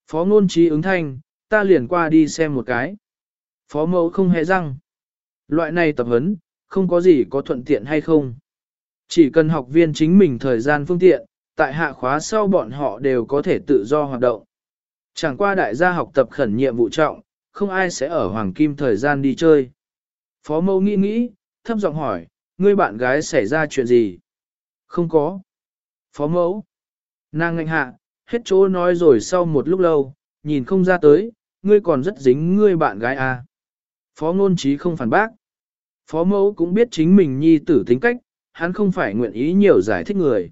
Phó ngôn trí ứng thanh, ta liền qua đi xem một cái. Phó mẫu không hề răng. Loại này tập huấn, không có gì có thuận tiện hay không. Chỉ cần học viên chính mình thời gian phương tiện, tại hạ khóa sau bọn họ đều có thể tự do hoạt động. Chẳng qua đại gia học tập khẩn nhiệm vụ trọng, không ai sẽ ở hoàng kim thời gian đi chơi. Phó mẫu nghĩ nghĩ, thấp giọng hỏi, ngươi bạn gái xảy ra chuyện gì? Không có. Phó mẫu. Nàng ngạnh hạ, hết chỗ nói rồi sau một lúc lâu, nhìn không ra tới, ngươi còn rất dính ngươi bạn gái à. Phó ngôn trí không phản bác. Phó mẫu cũng biết chính mình nhi tử tính cách, hắn không phải nguyện ý nhiều giải thích người.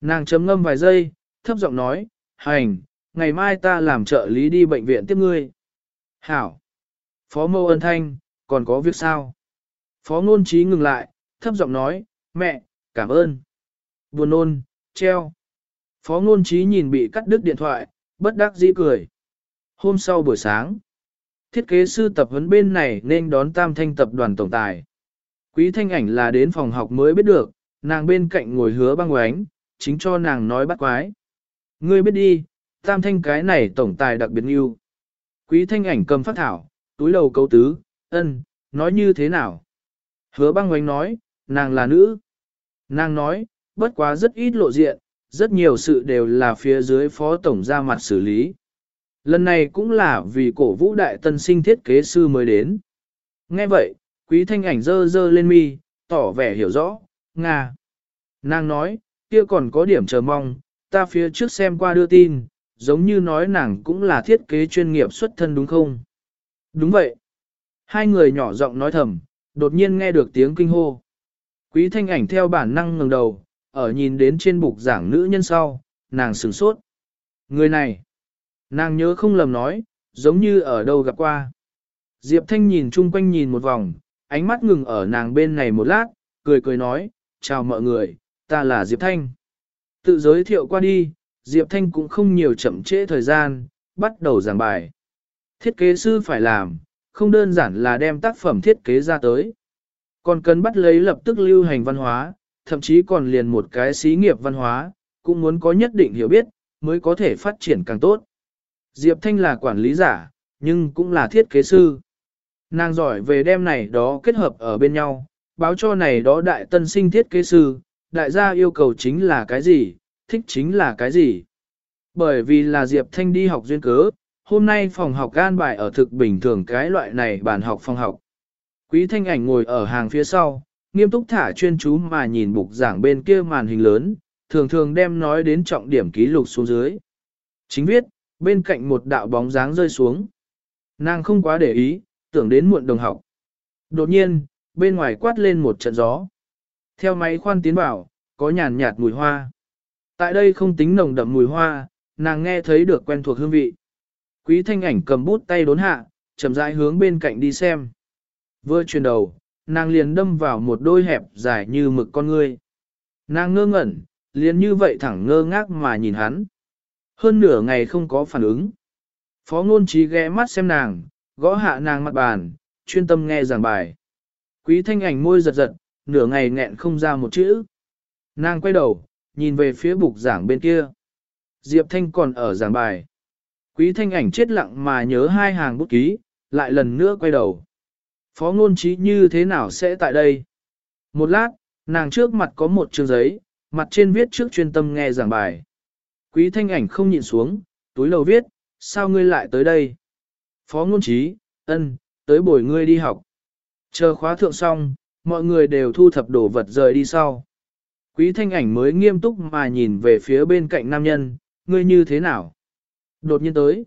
Nàng chấm ngâm vài giây, thấp giọng nói, hành, ngày mai ta làm trợ lý đi bệnh viện tiếp ngươi. Hảo. Phó Mẫu ân thanh, còn có việc sao? Phó ngôn trí ngừng lại, thấp giọng nói, mẹ, cảm ơn. Buồn nôn, treo. Phó ngôn trí nhìn bị cắt đứt điện thoại, bất đắc dĩ cười. Hôm sau buổi sáng, thiết kế sư tập huấn bên này nên đón tam thanh tập đoàn tổng tài. Quý thanh ảnh là đến phòng học mới biết được, nàng bên cạnh ngồi hứa băng oánh, chính cho nàng nói bắt quái. Ngươi biết đi, tam thanh cái này tổng tài đặc biệt yêu. Quý thanh ảnh cầm phát thảo, túi đầu câu tứ, ân, nói như thế nào? Hứa băng oánh nói, nàng là nữ. Nàng nói, bất quá rất ít lộ diện, rất nhiều sự đều là phía dưới phó tổng ra mặt xử lý. Lần này cũng là vì cổ vũ đại tân sinh thiết kế sư mới đến. Nghe vậy, quý thanh ảnh dơ dơ lên mi, tỏ vẻ hiểu rõ, Nga. Nàng nói, kia còn có điểm chờ mong, ta phía trước xem qua đưa tin, giống như nói nàng cũng là thiết kế chuyên nghiệp xuất thân đúng không? Đúng vậy. Hai người nhỏ giọng nói thầm, đột nhiên nghe được tiếng kinh hô. Quý thanh ảnh theo bản năng ngẩng đầu, ở nhìn đến trên bục giảng nữ nhân sau, nàng sửng sốt. Người này, nàng nhớ không lầm nói, giống như ở đâu gặp qua. Diệp Thanh nhìn chung quanh nhìn một vòng, ánh mắt ngừng ở nàng bên này một lát, cười cười nói, chào mọi người, ta là Diệp Thanh. Tự giới thiệu qua đi, Diệp Thanh cũng không nhiều chậm trễ thời gian, bắt đầu giảng bài. Thiết kế sư phải làm, không đơn giản là đem tác phẩm thiết kế ra tới. Còn cần bắt lấy lập tức lưu hành văn hóa, thậm chí còn liền một cái xí nghiệp văn hóa, cũng muốn có nhất định hiểu biết, mới có thể phát triển càng tốt. Diệp Thanh là quản lý giả, nhưng cũng là thiết kế sư. Nàng giỏi về đem này đó kết hợp ở bên nhau, báo cho này đó đại tân sinh thiết kế sư, đại gia yêu cầu chính là cái gì, thích chính là cái gì. Bởi vì là Diệp Thanh đi học duyên cớ, hôm nay phòng học gan bài ở thực bình thường cái loại này bàn học phòng học. Quý Thanh ảnh ngồi ở hàng phía sau, nghiêm túc thả chuyên chú mà nhìn bục giảng bên kia màn hình lớn, thường thường đem nói đến trọng điểm ký lục xuống dưới. Chính viết, bên cạnh một đạo bóng dáng rơi xuống. Nàng không quá để ý, tưởng đến muộn đồng học. Đột nhiên, bên ngoài quát lên một trận gió. Theo máy khoan tiến vào, có nhàn nhạt mùi hoa. Tại đây không tính nồng đậm mùi hoa, nàng nghe thấy được quen thuộc hương vị. Quý thanh ảnh cầm bút tay đốn hạ, chậm rãi hướng bên cạnh đi xem. Vừa chuyển đầu, nàng liền đâm vào một đôi hẹp dài như mực con ngươi. Nàng ngơ ngẩn, liền như vậy thẳng ngơ ngác mà nhìn hắn. Hơn nửa ngày không có phản ứng. Phó ngôn trí ghé mắt xem nàng, gõ hạ nàng mặt bàn, chuyên tâm nghe giảng bài. Quý thanh ảnh môi giật giật, nửa ngày nghẹn không ra một chữ. Nàng quay đầu, nhìn về phía bục giảng bên kia. Diệp Thanh còn ở giảng bài. Quý thanh ảnh chết lặng mà nhớ hai hàng bút ký, lại lần nữa quay đầu. Phó ngôn trí như thế nào sẽ tại đây? Một lát, nàng trước mặt có một trường giấy, mặt trên viết trước chuyên tâm nghe giảng bài. Quý thanh ảnh không nhìn xuống, túi lầu viết, sao ngươi lại tới đây? Phó ngôn trí, ân, tới bồi ngươi đi học. Chờ khóa thượng xong, mọi người đều thu thập đồ vật rời đi sau. Quý thanh ảnh mới nghiêm túc mà nhìn về phía bên cạnh nam nhân, ngươi như thế nào? Đột nhiên tới.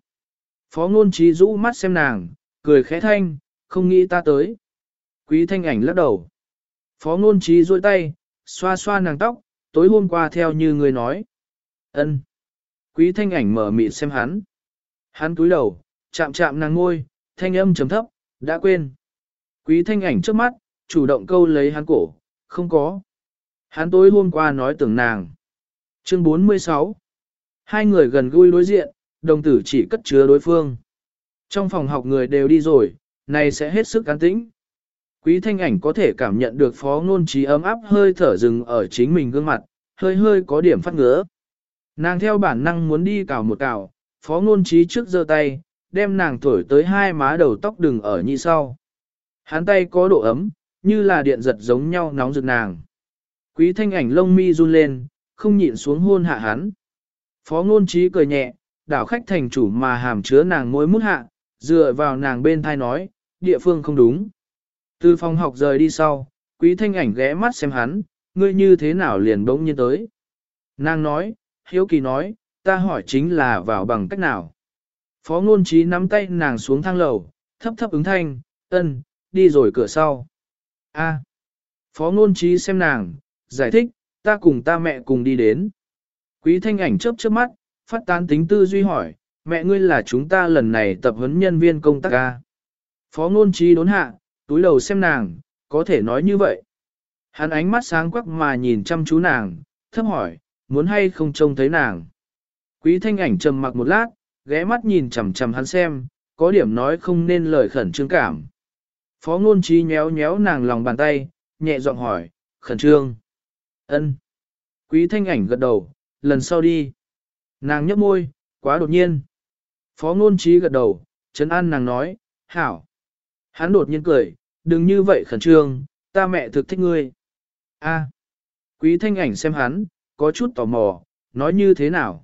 Phó ngôn trí rũ mắt xem nàng, cười khẽ thanh, không nghĩ ta tới. Quý thanh ảnh lắc đầu. Phó ngôn trí duỗi tay, xoa xoa nàng tóc, tối hôm qua theo như người nói. ân. Quý thanh ảnh mở mịt xem hắn. Hắn túi đầu, chạm chạm nàng ngôi, thanh âm chấm thấp, đã quên. Quý thanh ảnh trước mắt, chủ động câu lấy hắn cổ, không có. Hắn tối hôm qua nói tưởng nàng. Chương 46 Hai người gần gũi đối diện, đồng tử chỉ cất chứa đối phương. Trong phòng học người đều đi rồi, này sẽ hết sức cán tĩnh. Quý thanh ảnh có thể cảm nhận được phó ngôn trí ấm áp hơi thở rừng ở chính mình gương mặt, hơi hơi có điểm phát ngứa. Nàng theo bản năng muốn đi cào một cào, phó ngôn trí trước giơ tay, đem nàng thổi tới hai má đầu tóc đừng ở nhị sau. Hắn tay có độ ấm, như là điện giật giống nhau nóng rực nàng. Quý thanh ảnh lông mi run lên, không nhịn xuống hôn hạ hắn. Phó ngôn trí cười nhẹ, đảo khách thành chủ mà hàm chứa nàng môi mút hạ, dựa vào nàng bên thai nói, địa phương không đúng. Từ phòng học rời đi sau, quý thanh ảnh ghé mắt xem hắn, ngươi như thế nào liền bỗng nhiên tới. Nàng nói, hiếu kỳ nói, ta hỏi chính là vào bằng cách nào. Phó ngôn trí nắm tay nàng xuống thang lầu, thấp thấp ứng thanh, ân, đi rồi cửa sau. A. Phó ngôn trí xem nàng, giải thích, ta cùng ta mẹ cùng đi đến. Quý thanh ảnh chớp chớp mắt, phát tán tính tư duy hỏi, mẹ ngươi là chúng ta lần này tập huấn nhân viên công tác A. Phó ngôn trí đốn hạ, túi đầu xem nàng, có thể nói như vậy. Hắn ánh mắt sáng quắc mà nhìn chăm chú nàng, thấp hỏi, muốn hay không trông thấy nàng. Quý thanh ảnh trầm mặc một lát, ghé mắt nhìn chằm chằm hắn xem, có điểm nói không nên lời khẩn trương cảm. Phó ngôn trí nhéo nhéo nàng lòng bàn tay, nhẹ giọng hỏi, khẩn trương. ân. Quý thanh ảnh gật đầu, lần sau đi. Nàng nhấp môi, quá đột nhiên. Phó ngôn trí gật đầu, chấn an nàng nói, hảo. Hắn đột nhiên cười, đừng như vậy khẩn trương, ta mẹ thực thích ngươi. A. Quý thanh ảnh xem hắn, có chút tò mò, nói như thế nào?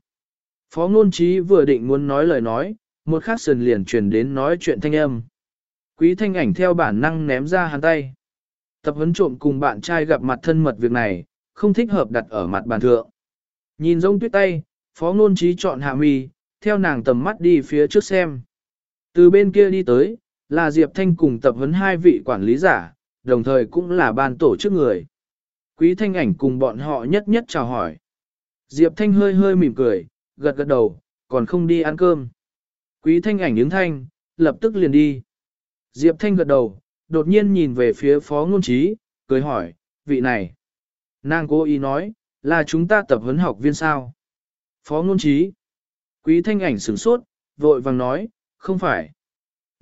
Phó ngôn trí vừa định muốn nói lời nói, một khắc sườn liền truyền đến nói chuyện thanh âm. Quý thanh ảnh theo bản năng ném ra hắn tay. Tập huấn trộm cùng bạn trai gặp mặt thân mật việc này, không thích hợp đặt ở mặt bàn thượng. Nhìn rông tuyết tay, phó ngôn trí chọn hạ mi, theo nàng tầm mắt đi phía trước xem. Từ bên kia đi tới, là Diệp Thanh cùng tập huấn hai vị quản lý giả, đồng thời cũng là ban tổ chức người. Quý thanh ảnh cùng bọn họ nhất nhất chào hỏi. Diệp Thanh hơi hơi mỉm cười, gật gật đầu, còn không đi ăn cơm. Quý thanh ảnh ứng thanh, lập tức liền đi. Diệp Thanh gật đầu, đột nhiên nhìn về phía phó ngôn trí, cười hỏi, vị này. Nàng cố ý nói, là chúng ta tập huấn học viên sao. Phó ngôn trí. Quý thanh ảnh sửng sốt, vội vàng nói, không phải.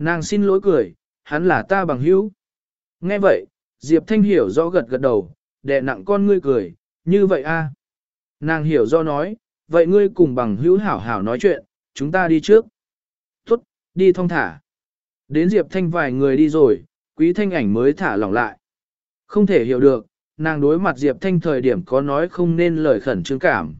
Nàng xin lỗi cười, hắn là ta bằng hữu. Nghe vậy, Diệp Thanh hiểu rõ gật gật đầu, đè nặng con ngươi cười, như vậy a. Nàng hiểu do nói, vậy ngươi cùng bằng hữu hảo hảo nói chuyện, chúng ta đi trước. Tốt, đi thong thả. Đến Diệp Thanh vài người đi rồi, quý thanh ảnh mới thả lỏng lại. Không thể hiểu được, nàng đối mặt Diệp Thanh thời điểm có nói không nên lời khẩn trương cảm.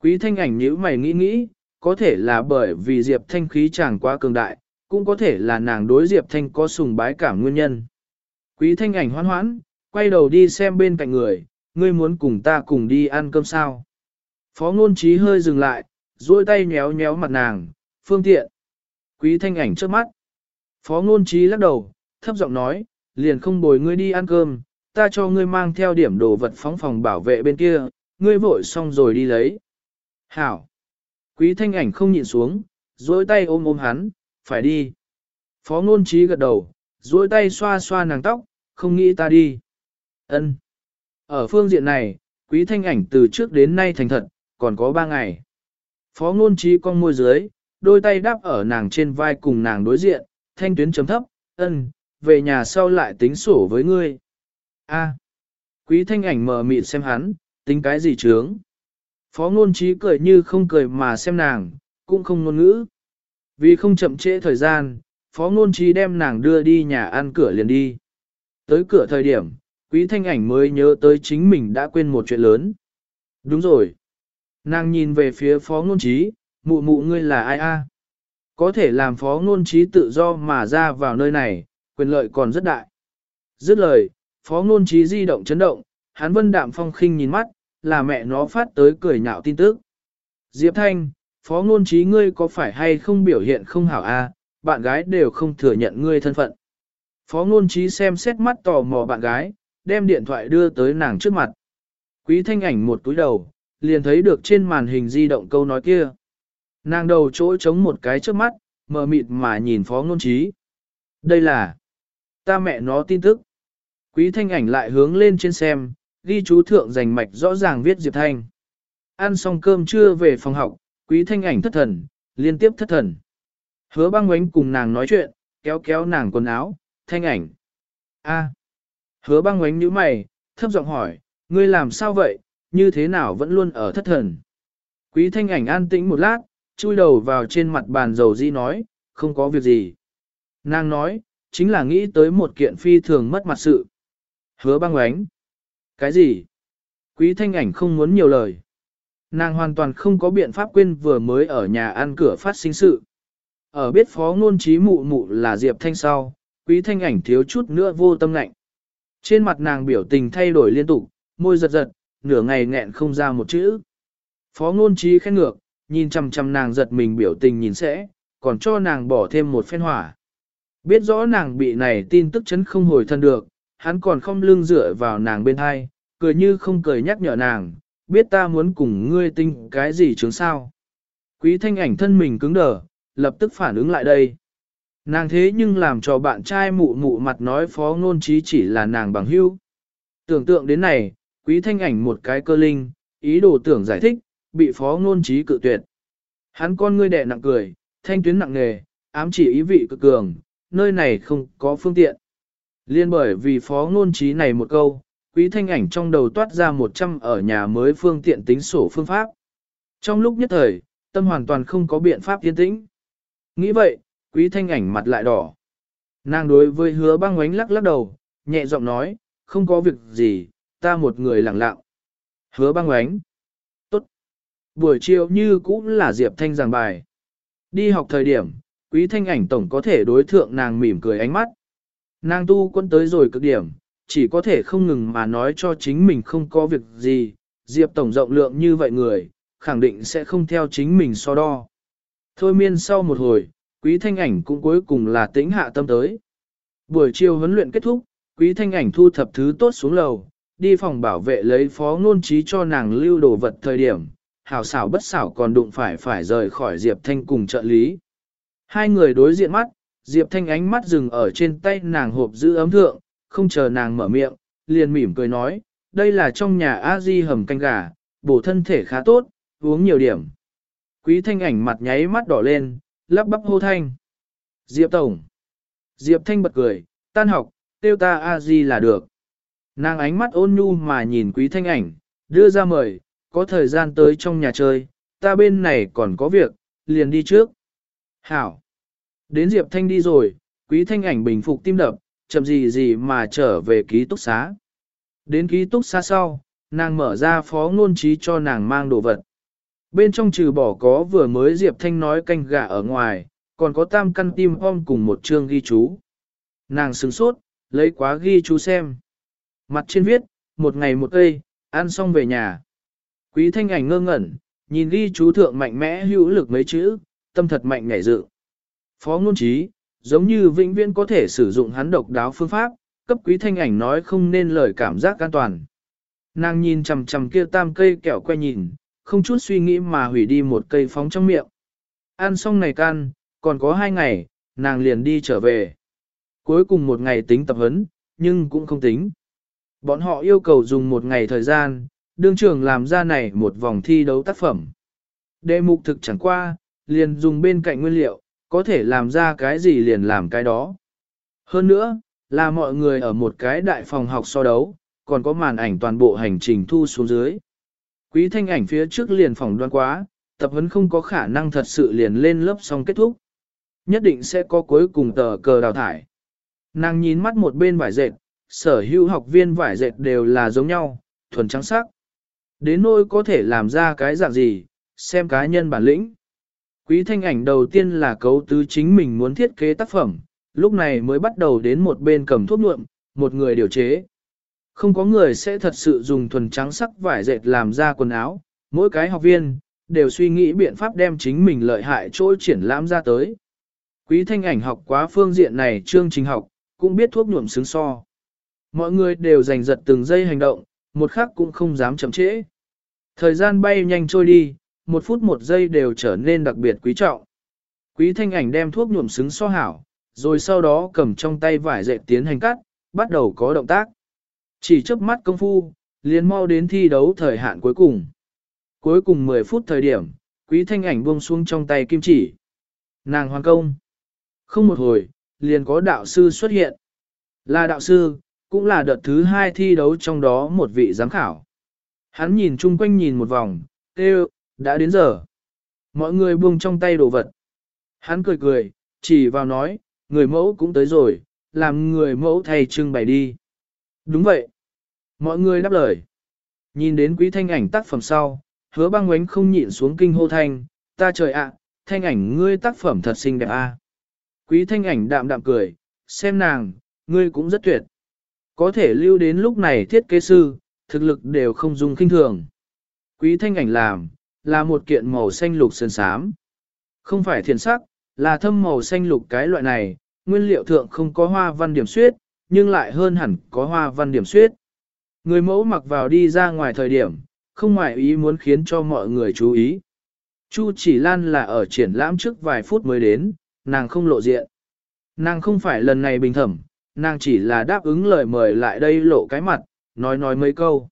Quý thanh ảnh nhíu mày nghĩ nghĩ, có thể là bởi vì Diệp Thanh khí chàng quá cường đại, cũng có thể là nàng đối Diệp Thanh có sùng bái cảm nguyên nhân. Quý thanh ảnh hoan hoãn, quay đầu đi xem bên cạnh người, ngươi muốn cùng ta cùng đi ăn cơm sao. Phó ngôn trí hơi dừng lại, duỗi tay nhéo nhéo mặt nàng, phương tiện. Quý thanh ảnh trước mắt. Phó ngôn trí lắc đầu, thấp giọng nói, liền không bồi ngươi đi ăn cơm, ta cho ngươi mang theo điểm đồ vật phóng phòng bảo vệ bên kia, ngươi vội xong rồi đi lấy. Hảo. Quý thanh ảnh không nhịn xuống, duỗi tay ôm ôm hắn, phải đi. Phó ngôn trí gật đầu, duỗi tay xoa xoa nàng tóc, không nghĩ ta đi. Ân. Ở phương diện này, quý thanh ảnh từ trước đến nay thành thật, còn có ba ngày. Phó ngôn trí con môi dưới, đôi tay đáp ở nàng trên vai cùng nàng đối diện, thanh tuyến chấm thấp, ân, về nhà sau lại tính sổ với ngươi. A. Quý thanh ảnh mờ mịt xem hắn, tính cái gì trướng. Phó ngôn trí cười như không cười mà xem nàng, cũng không ngôn ngữ. Vì không chậm trễ thời gian, phó ngôn trí đem nàng đưa đi nhà ăn cửa liền đi. Tới cửa thời điểm, quý thanh ảnh mới nhớ tới chính mình đã quên một chuyện lớn. Đúng rồi. Nàng nhìn về phía phó ngôn trí, mụ mụ ngươi là ai a? Có thể làm phó ngôn trí tự do mà ra vào nơi này, quyền lợi còn rất đại. Dứt lời, phó ngôn trí di động chấn động, hắn vân đạm phong khinh nhìn mắt, là mẹ nó phát tới cười nhạo tin tức. Diệp Thanh, phó ngôn trí ngươi có phải hay không biểu hiện không hảo a? bạn gái đều không thừa nhận ngươi thân phận. Phó ngôn trí xem xét mắt tò mò bạn gái, đem điện thoại đưa tới nàng trước mặt. Quý thanh ảnh một túi đầu, liền thấy được trên màn hình di động câu nói kia. Nàng đầu chỗ chống một cái trước mắt, mờ mịt mà nhìn phó ngôn trí. Đây là ta mẹ nó tin tức. Quý thanh ảnh lại hướng lên trên xem, ghi chú thượng dành mạch rõ ràng viết Diệp Thanh. Ăn xong cơm trưa về phòng học, quý thanh ảnh thất thần, liên tiếp thất thần. Hứa băng ngoánh cùng nàng nói chuyện, kéo kéo nàng quần áo, thanh ảnh. a Hứa băng ngoánh nhíu mày, thấp giọng hỏi, ngươi làm sao vậy, như thế nào vẫn luôn ở thất thần. Quý thanh ảnh an tĩnh một lát, chui đầu vào trên mặt bàn dầu di nói, không có việc gì. Nàng nói, chính là nghĩ tới một kiện phi thường mất mặt sự. Hứa băng ngoánh. Cái gì? Quý thanh ảnh không muốn nhiều lời. Nàng hoàn toàn không có biện pháp quên vừa mới ở nhà ăn cửa phát sinh sự. Ở biết phó ngôn trí mụ mụ là Diệp Thanh sau, quý thanh ảnh thiếu chút nữa vô tâm lạnh. Trên mặt nàng biểu tình thay đổi liên tục, môi giật giật, nửa ngày nghẹn không ra một chữ. Phó ngôn trí khen ngược, nhìn chằm chằm nàng giật mình biểu tình nhìn sẽ, còn cho nàng bỏ thêm một phen hỏa. Biết rõ nàng bị này tin tức chấn không hồi thân được, hắn còn không lưng dựa vào nàng bên hai, cười như không cười nhắc nhở nàng, biết ta muốn cùng ngươi tinh cái gì chứng sao. Quý thanh ảnh thân mình cứng đờ, lập tức phản ứng lại đây. Nàng thế nhưng làm cho bạn trai mụ mụ mặt nói phó ngôn trí chỉ là nàng bằng hữu. Tưởng tượng đến này, quý thanh ảnh một cái cơ linh, ý đồ tưởng giải thích, bị phó ngôn trí cự tuyệt. Hắn con ngươi đẻ nặng cười, thanh tuyến nặng nề, ám chỉ ý vị cực cường, nơi này không có phương tiện. Liên bởi vì phó ngôn trí này một câu, quý thanh ảnh trong đầu toát ra một trăm ở nhà mới phương tiện tính sổ phương pháp. Trong lúc nhất thời, tâm hoàn toàn không có biện pháp yên tĩnh. Nghĩ vậy, quý thanh ảnh mặt lại đỏ. Nàng đối với hứa băng ngoánh lắc lắc đầu, nhẹ giọng nói, không có việc gì, ta một người lặng lặng. Hứa băng ngoánh. Tốt. Buổi chiều như cũng là Diệp Thanh giảng bài. Đi học thời điểm, quý thanh ảnh tổng có thể đối thượng nàng mỉm cười ánh mắt. Nàng tu quân tới rồi cực điểm, chỉ có thể không ngừng mà nói cho chính mình không có việc gì, Diệp tổng rộng lượng như vậy người, khẳng định sẽ không theo chính mình so đo. Thôi miên sau một hồi, quý thanh ảnh cũng cuối cùng là tĩnh hạ tâm tới. Buổi chiều huấn luyện kết thúc, quý thanh ảnh thu thập thứ tốt xuống lầu, đi phòng bảo vệ lấy phó ngôn trí cho nàng lưu đồ vật thời điểm, hảo xảo bất xảo còn đụng phải phải rời khỏi Diệp Thanh cùng trợ lý. Hai người đối diện mắt, Diệp Thanh ánh mắt dừng ở trên tay nàng hộp giữ ấm thượng, không chờ nàng mở miệng, liền mỉm cười nói, đây là trong nhà a di hầm canh gà, bổ thân thể khá tốt, uống nhiều điểm. Quý Thanh ảnh mặt nháy mắt đỏ lên, lắp bắp hô thanh. Diệp Tổng. Diệp Thanh bật cười, tan học, tiêu ta a di là được. Nàng ánh mắt ôn nhu mà nhìn Quý Thanh ảnh, đưa ra mời, có thời gian tới trong nhà chơi, ta bên này còn có việc, liền đi trước. Hảo. Đến Diệp Thanh đi rồi, quý thanh ảnh bình phục tim đập, chậm gì gì mà trở về ký túc xá. Đến ký túc xá sau, nàng mở ra phó ngôn trí cho nàng mang đồ vật. Bên trong trừ bỏ có vừa mới Diệp Thanh nói canh gà ở ngoài, còn có tam căn tim om cùng một chương ghi chú. Nàng sửng sốt, lấy quá ghi chú xem. Mặt trên viết, một ngày một cây, ăn xong về nhà. Quý thanh ảnh ngơ ngẩn, nhìn ghi chú thượng mạnh mẽ hữu lực mấy chữ, tâm thật mạnh nhảy dự. Phó ngôn trí, giống như vĩnh viễn có thể sử dụng hắn độc đáo phương pháp, cấp quý thanh ảnh nói không nên lời cảm giác an toàn. Nàng nhìn chằm chằm kia tam cây kẹo que nhìn, không chút suy nghĩ mà hủy đi một cây phóng trong miệng. Ăn xong này can, còn có hai ngày, nàng liền đi trở về. Cuối cùng một ngày tính tập huấn, nhưng cũng không tính. Bọn họ yêu cầu dùng một ngày thời gian, đương trưởng làm ra này một vòng thi đấu tác phẩm. Đề mục thực chẳng qua, liền dùng bên cạnh nguyên liệu, có thể làm ra cái gì liền làm cái đó. Hơn nữa, là mọi người ở một cái đại phòng học so đấu, còn có màn ảnh toàn bộ hành trình thu xuống dưới. Quý thanh ảnh phía trước liền phòng đoan quá, tập huấn không có khả năng thật sự liền lên lớp xong kết thúc. Nhất định sẽ có cuối cùng tờ cờ đào thải. Nàng nhìn mắt một bên vải dệt, sở hữu học viên vải dệt đều là giống nhau, thuần trắng sắc. Đến nỗi có thể làm ra cái dạng gì, xem cá nhân bản lĩnh. Quý thanh ảnh đầu tiên là cấu tứ chính mình muốn thiết kế tác phẩm, lúc này mới bắt đầu đến một bên cầm thuốc nhuộm, một người điều chế. Không có người sẽ thật sự dùng thuần trắng sắc vải dệt làm ra quần áo, mỗi cái học viên, đều suy nghĩ biện pháp đem chính mình lợi hại chỗ triển lãm ra tới. Quý thanh ảnh học quá phương diện này chương trình học, cũng biết thuốc nhuộm xứng so. Mọi người đều giành giật từng giây hành động, một khắc cũng không dám chậm trễ. Thời gian bay nhanh trôi đi, một phút một giây đều trở nên đặc biệt quý trọng. Quý thanh ảnh đem thuốc nhuộm xứng so hảo, rồi sau đó cầm trong tay vải dệt tiến hành cắt, bắt đầu có động tác. Chỉ chớp mắt công phu, liền mau đến thi đấu thời hạn cuối cùng. Cuối cùng 10 phút thời điểm, quý thanh ảnh buông xuống trong tay kim chỉ. Nàng hoàn công. Không một hồi, liền có đạo sư xuất hiện. Là đạo sư, cũng là đợt thứ hai thi đấu trong đó một vị giám khảo. Hắn nhìn chung quanh nhìn một vòng, kêu, đã đến giờ. Mọi người buông trong tay đồ vật. Hắn cười cười, chỉ vào nói, người mẫu cũng tới rồi, làm người mẫu thay trưng bày đi. Đúng vậy. Mọi người đáp lời. Nhìn đến quý thanh ảnh tác phẩm sau, hứa băng ngoánh không nhịn xuống kinh hô thanh, ta trời ạ, thanh ảnh ngươi tác phẩm thật xinh đẹp a. Quý thanh ảnh đạm đạm cười, xem nàng, ngươi cũng rất tuyệt. Có thể lưu đến lúc này thiết kế sư, thực lực đều không dùng kinh thường. Quý thanh ảnh làm, là một kiện màu xanh lục sơn sám. Không phải thiền sắc, là thâm màu xanh lục cái loại này, nguyên liệu thượng không có hoa văn điểm suyết, nhưng lại hơn hẳn có hoa văn điểm suyết. Người mẫu mặc vào đi ra ngoài thời điểm, không ngoài ý muốn khiến cho mọi người chú ý. Chu chỉ lan là ở triển lãm trước vài phút mới đến, nàng không lộ diện. Nàng không phải lần này bình thẩm, nàng chỉ là đáp ứng lời mời lại đây lộ cái mặt, nói nói mấy câu.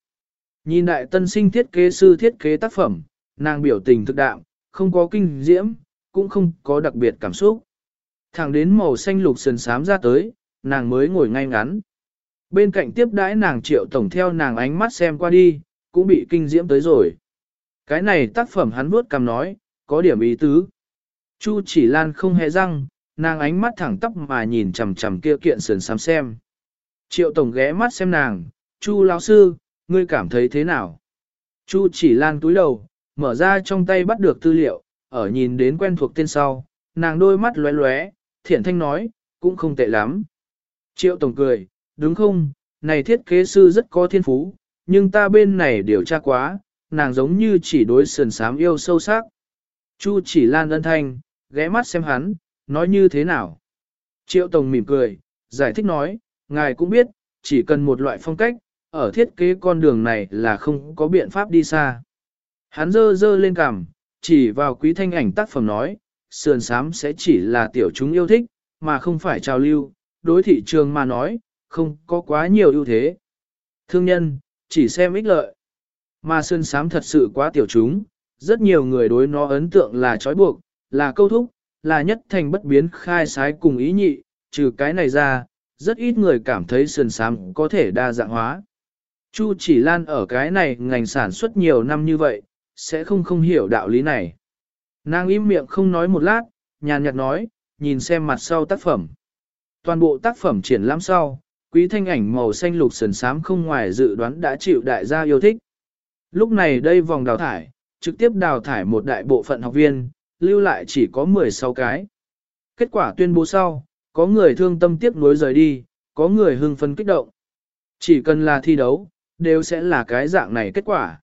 Nhìn đại tân sinh thiết kế sư thiết kế tác phẩm, nàng biểu tình thực đạm, không có kinh diễm, cũng không có đặc biệt cảm xúc. Thẳng đến màu xanh lục sườn sám ra tới, nàng mới ngồi ngay ngắn. Bên cạnh tiếp đãi nàng triệu tổng theo nàng ánh mắt xem qua đi, cũng bị kinh diễm tới rồi. Cái này tác phẩm hắn vuốt cầm nói, có điểm ý tứ. Chu chỉ lan không hề răng, nàng ánh mắt thẳng tóc mà nhìn chằm chằm kia kiện sườn sám xem. Triệu tổng ghé mắt xem nàng, Chu lão sư, ngươi cảm thấy thế nào? Chu chỉ lan túi đầu, mở ra trong tay bắt được tư liệu, ở nhìn đến quen thuộc tên sau, nàng đôi mắt lóe lóe, thiện thanh nói, cũng không tệ lắm. Triệu Tổng cười, đúng không, này thiết kế sư rất có thiên phú, nhưng ta bên này điều tra quá, nàng giống như chỉ đối sườn sám yêu sâu sắc. Chu chỉ lan ân thanh, ghé mắt xem hắn, nói như thế nào. Triệu Tổng mỉm cười, giải thích nói, ngài cũng biết, chỉ cần một loại phong cách, ở thiết kế con đường này là không có biện pháp đi xa. Hắn dơ dơ lên cằm, chỉ vào quý thanh ảnh tác phẩm nói, sườn sám sẽ chỉ là tiểu chúng yêu thích, mà không phải trào lưu, đối thị trường mà nói, không có quá nhiều ưu thế. Thương nhân, chỉ xem ích lợi. Mà sườn sám thật sự quá tiểu chúng, rất nhiều người đối nó ấn tượng là trói buộc, là câu thúc, là nhất thành bất biến khai sái cùng ý nhị, trừ cái này ra, rất ít người cảm thấy sườn sám có thể đa dạng hóa. Chu chỉ lan ở cái này ngành sản xuất nhiều năm như vậy, sẽ không không hiểu đạo lý này. Nàng im miệng không nói một lát, nhàn nhạt nói, nhìn xem mặt sau tác phẩm. Toàn bộ tác phẩm triển lãm sau, quý thanh ảnh màu xanh lục sần sám không ngoài dự đoán đã chịu đại gia yêu thích. Lúc này đây vòng đào thải, trực tiếp đào thải một đại bộ phận học viên, lưu lại chỉ có 16 cái. Kết quả tuyên bố sau, có người thương tâm tiếc nuối rời đi, có người hưng phấn kích động. Chỉ cần là thi đấu, đều sẽ là cái dạng này kết quả.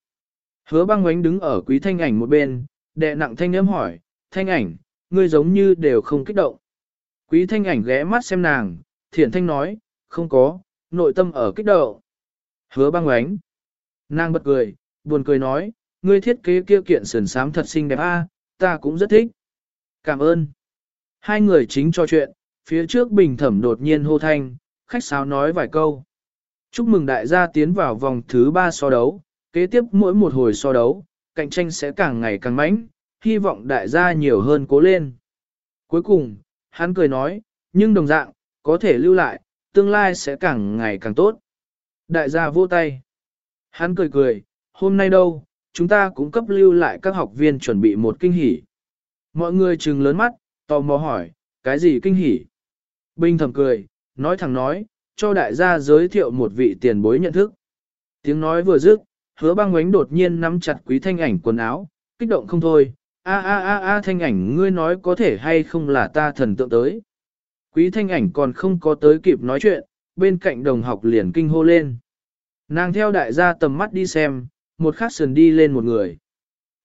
Hứa băng ánh đứng ở quý thanh ảnh một bên, đệ nặng thanh âm hỏi, thanh ảnh, ngươi giống như đều không kích động. Quý thanh ảnh ghé mắt xem nàng, thiện thanh nói, không có, nội tâm ở kích động. Hứa băng ánh. Nàng bật cười, buồn cười nói, ngươi thiết kế kia kiện sườn sám thật xinh đẹp a, ta cũng rất thích. Cảm ơn. Hai người chính trò chuyện, phía trước bình thẩm đột nhiên hô thanh, khách sáo nói vài câu. Chúc mừng đại gia tiến vào vòng thứ ba so đấu, kế tiếp mỗi một hồi so đấu, cạnh tranh sẽ càng ngày càng mãnh, hy vọng đại gia nhiều hơn cố lên. Cuối cùng, hắn cười nói, nhưng đồng dạng, có thể lưu lại, tương lai sẽ càng ngày càng tốt. Đại gia vô tay. Hắn cười cười, hôm nay đâu, chúng ta cũng cấp lưu lại các học viên chuẩn bị một kinh hỉ. Mọi người trừng lớn mắt, tò mò hỏi, cái gì kinh hỉ? Bình thầm cười, nói thẳng nói, cho đại gia giới thiệu một vị tiền bối nhận thức. Tiếng nói vừa dứt, hứa băng ánh đột nhiên nắm chặt quý thanh ảnh quần áo, kích động không thôi, a a a a thanh ảnh ngươi nói có thể hay không là ta thần tượng tới. Quý thanh ảnh còn không có tới kịp nói chuyện, bên cạnh đồng học liền kinh hô lên. Nàng theo đại gia tầm mắt đi xem, một khắc sườn đi lên một người.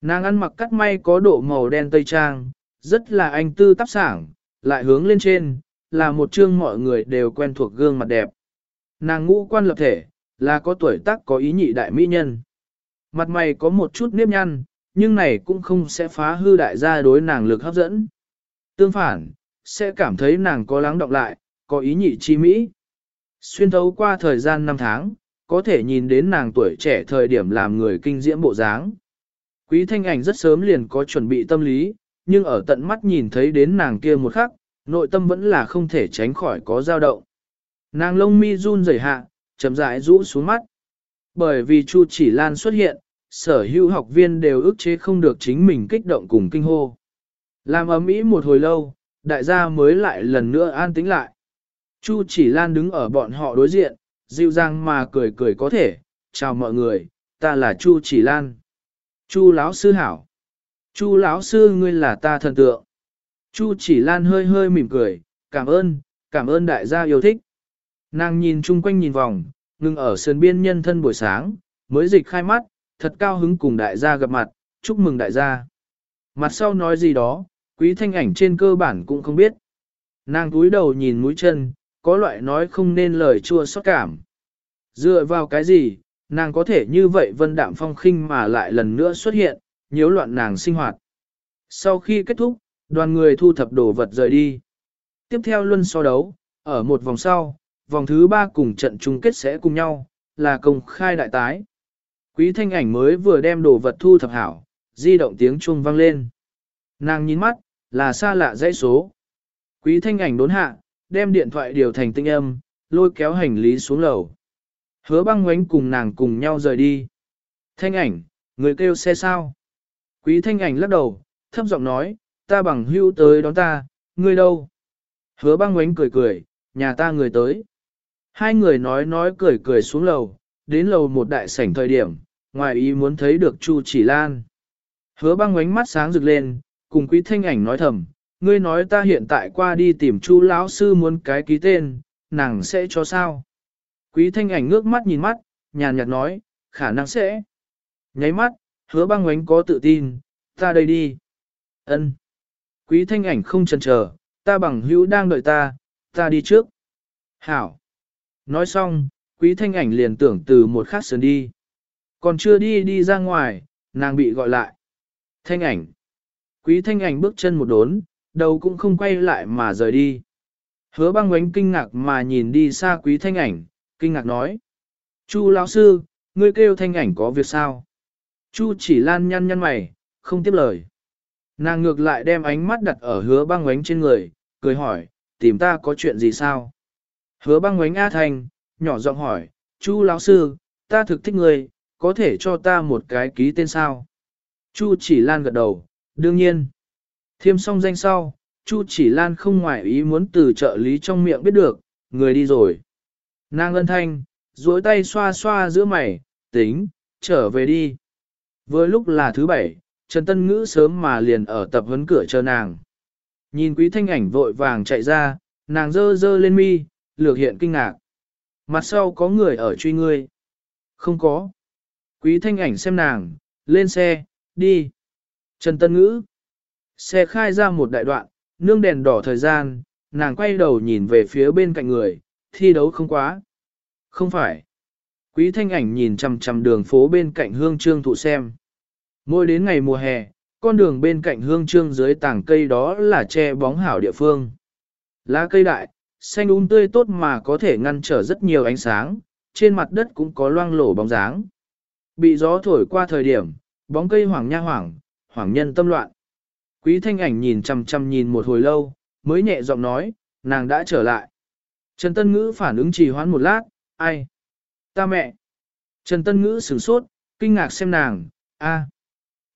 Nàng ăn mặc cắt may có độ màu đen tây trang, rất là anh tư tắp sảng, lại hướng lên trên, là một chương mọi người đều quen thuộc gương mặt đẹp. Nàng ngũ quan lập thể, là có tuổi tác có ý nhị đại mỹ nhân. Mặt mày có một chút nếp nhăn, nhưng này cũng không sẽ phá hư đại gia đối nàng lực hấp dẫn. Tương phản, sẽ cảm thấy nàng có lắng động lại, có ý nhị chi mỹ. Xuyên thấu qua thời gian năm tháng, có thể nhìn đến nàng tuổi trẻ thời điểm làm người kinh diễm bộ dáng. Quý thanh ảnh rất sớm liền có chuẩn bị tâm lý, nhưng ở tận mắt nhìn thấy đến nàng kia một khắc, nội tâm vẫn là không thể tránh khỏi có dao động. Nàng lông mi run rẩy hạ, chậm rãi rũ xuống mắt. Bởi vì Chu Chỉ Lan xuất hiện, sở hữu học viên đều ức chế không được chính mình kích động cùng kinh hô. Làm ấm ý một hồi lâu, đại gia mới lại lần nữa an tĩnh lại. Chu Chỉ Lan đứng ở bọn họ đối diện, dịu dàng mà cười cười có thể, chào mọi người, ta là Chu Chỉ Lan. Chu lão sư hảo. Chu lão sư ngươi là ta thần tượng. Chu Chỉ Lan hơi hơi mỉm cười, cảm ơn, cảm ơn đại gia yêu thích. Nàng nhìn chung quanh nhìn vòng, ngừng ở sườn biên nhân thân buổi sáng, mới dịch khai mắt, thật cao hứng cùng đại gia gặp mặt, chúc mừng đại gia. Mặt sau nói gì đó, quý thanh ảnh trên cơ bản cũng không biết. Nàng cúi đầu nhìn mũi chân, có loại nói không nên lời chua xót cảm. Dựa vào cái gì, nàng có thể như vậy vân đạm phong khinh mà lại lần nữa xuất hiện, nhiễu loạn nàng sinh hoạt. Sau khi kết thúc, đoàn người thu thập đồ vật rời đi. Tiếp theo luân so đấu, ở một vòng sau, vòng thứ ba cùng trận chung kết sẽ cùng nhau, là công khai đại tái. Quý thanh ảnh mới vừa đem đồ vật thu thập hảo, di động tiếng chuông vang lên. Nàng nhìn mắt, là xa lạ dãy số. Quý thanh ảnh đốn hạ, đem điện thoại điều thành tinh âm, lôi kéo hành lý xuống lầu. Hứa băng ngoánh cùng nàng cùng nhau rời đi. Thanh ảnh, người kêu xe sao? Quý thanh ảnh lắc đầu, thấp giọng nói, ta bằng hưu tới đón ta, ngươi đâu? Hứa băng ngoánh cười cười, nhà ta người tới. Hai người nói nói cười cười xuống lầu, đến lầu một đại sảnh thời điểm, ngoài ý muốn thấy được Chu Chỉ Lan. Hứa băng ánh mắt sáng rực lên, cùng quý thanh ảnh nói thầm, ngươi nói ta hiện tại qua đi tìm chu lão sư muốn cái ký tên, nàng sẽ cho sao? Quý thanh ảnh ngước mắt nhìn mắt, nhàn nhạt nói, khả năng sẽ. Nháy mắt, hứa băng ánh có tự tin, ta đây đi. ân Quý thanh ảnh không chần chờ, ta bằng hữu đang đợi ta, ta đi trước. Hảo. Nói xong, quý thanh ảnh liền tưởng từ một khắc sườn đi. Còn chưa đi đi ra ngoài, nàng bị gọi lại. Thanh ảnh. Quý thanh ảnh bước chân một đốn, đầu cũng không quay lại mà rời đi. Hứa băng quánh kinh ngạc mà nhìn đi xa quý thanh ảnh, kinh ngạc nói. Chu lão sư, ngươi kêu thanh ảnh có việc sao? Chu chỉ lan nhăn nhăn mày, không tiếp lời. Nàng ngược lại đem ánh mắt đặt ở hứa băng quánh trên người, cười hỏi, tìm ta có chuyện gì sao? Hứa băng ngoánh A Thanh, nhỏ giọng hỏi, Chu lão sư, ta thực thích ngươi, có thể cho ta một cái ký tên sao? Chu chỉ lan gật đầu, đương nhiên. Thiêm xong danh sau, Chu chỉ lan không ngoại ý muốn từ trợ lý trong miệng biết được, người đi rồi. Nàng ân thanh, duỗi tay xoa xoa giữa mày, tính, trở về đi. Vừa lúc là thứ bảy, Trần Tân Ngữ sớm mà liền ở tập huấn cửa chờ nàng. Nhìn quý thanh ảnh vội vàng chạy ra, nàng dơ dơ lên mi, lược hiện kinh ngạc. Mặt sau có người ở truy ngươi. Không có. Quý thanh ảnh xem nàng, lên xe, đi. Trần Tân Ngữ. Xe khai ra một đại đoạn, nương đèn đỏ thời gian, nàng quay đầu nhìn về phía bên cạnh người, thi đấu không quá. Không phải. Quý thanh ảnh nhìn chằm chằm đường phố bên cạnh hương trương thụ xem. Mỗi đến ngày mùa hè, con đường bên cạnh hương trương dưới tảng cây đó là che bóng hảo địa phương. Lá cây đại, xanh um tươi tốt mà có thể ngăn trở rất nhiều ánh sáng, trên mặt đất cũng có loang lổ bóng dáng. Bị gió thổi qua thời điểm, bóng cây hoảng nha hoảng, hoảng nhân tâm loạn. Quý thanh ảnh nhìn chằm chằm nhìn một hồi lâu, mới nhẹ giọng nói, nàng đã trở lại. Trần Tân Ngữ phản ứng trì hoãn một lát, ai? Ta mẹ. Trần Tân Ngữ sửng sốt, kinh ngạc xem nàng, a,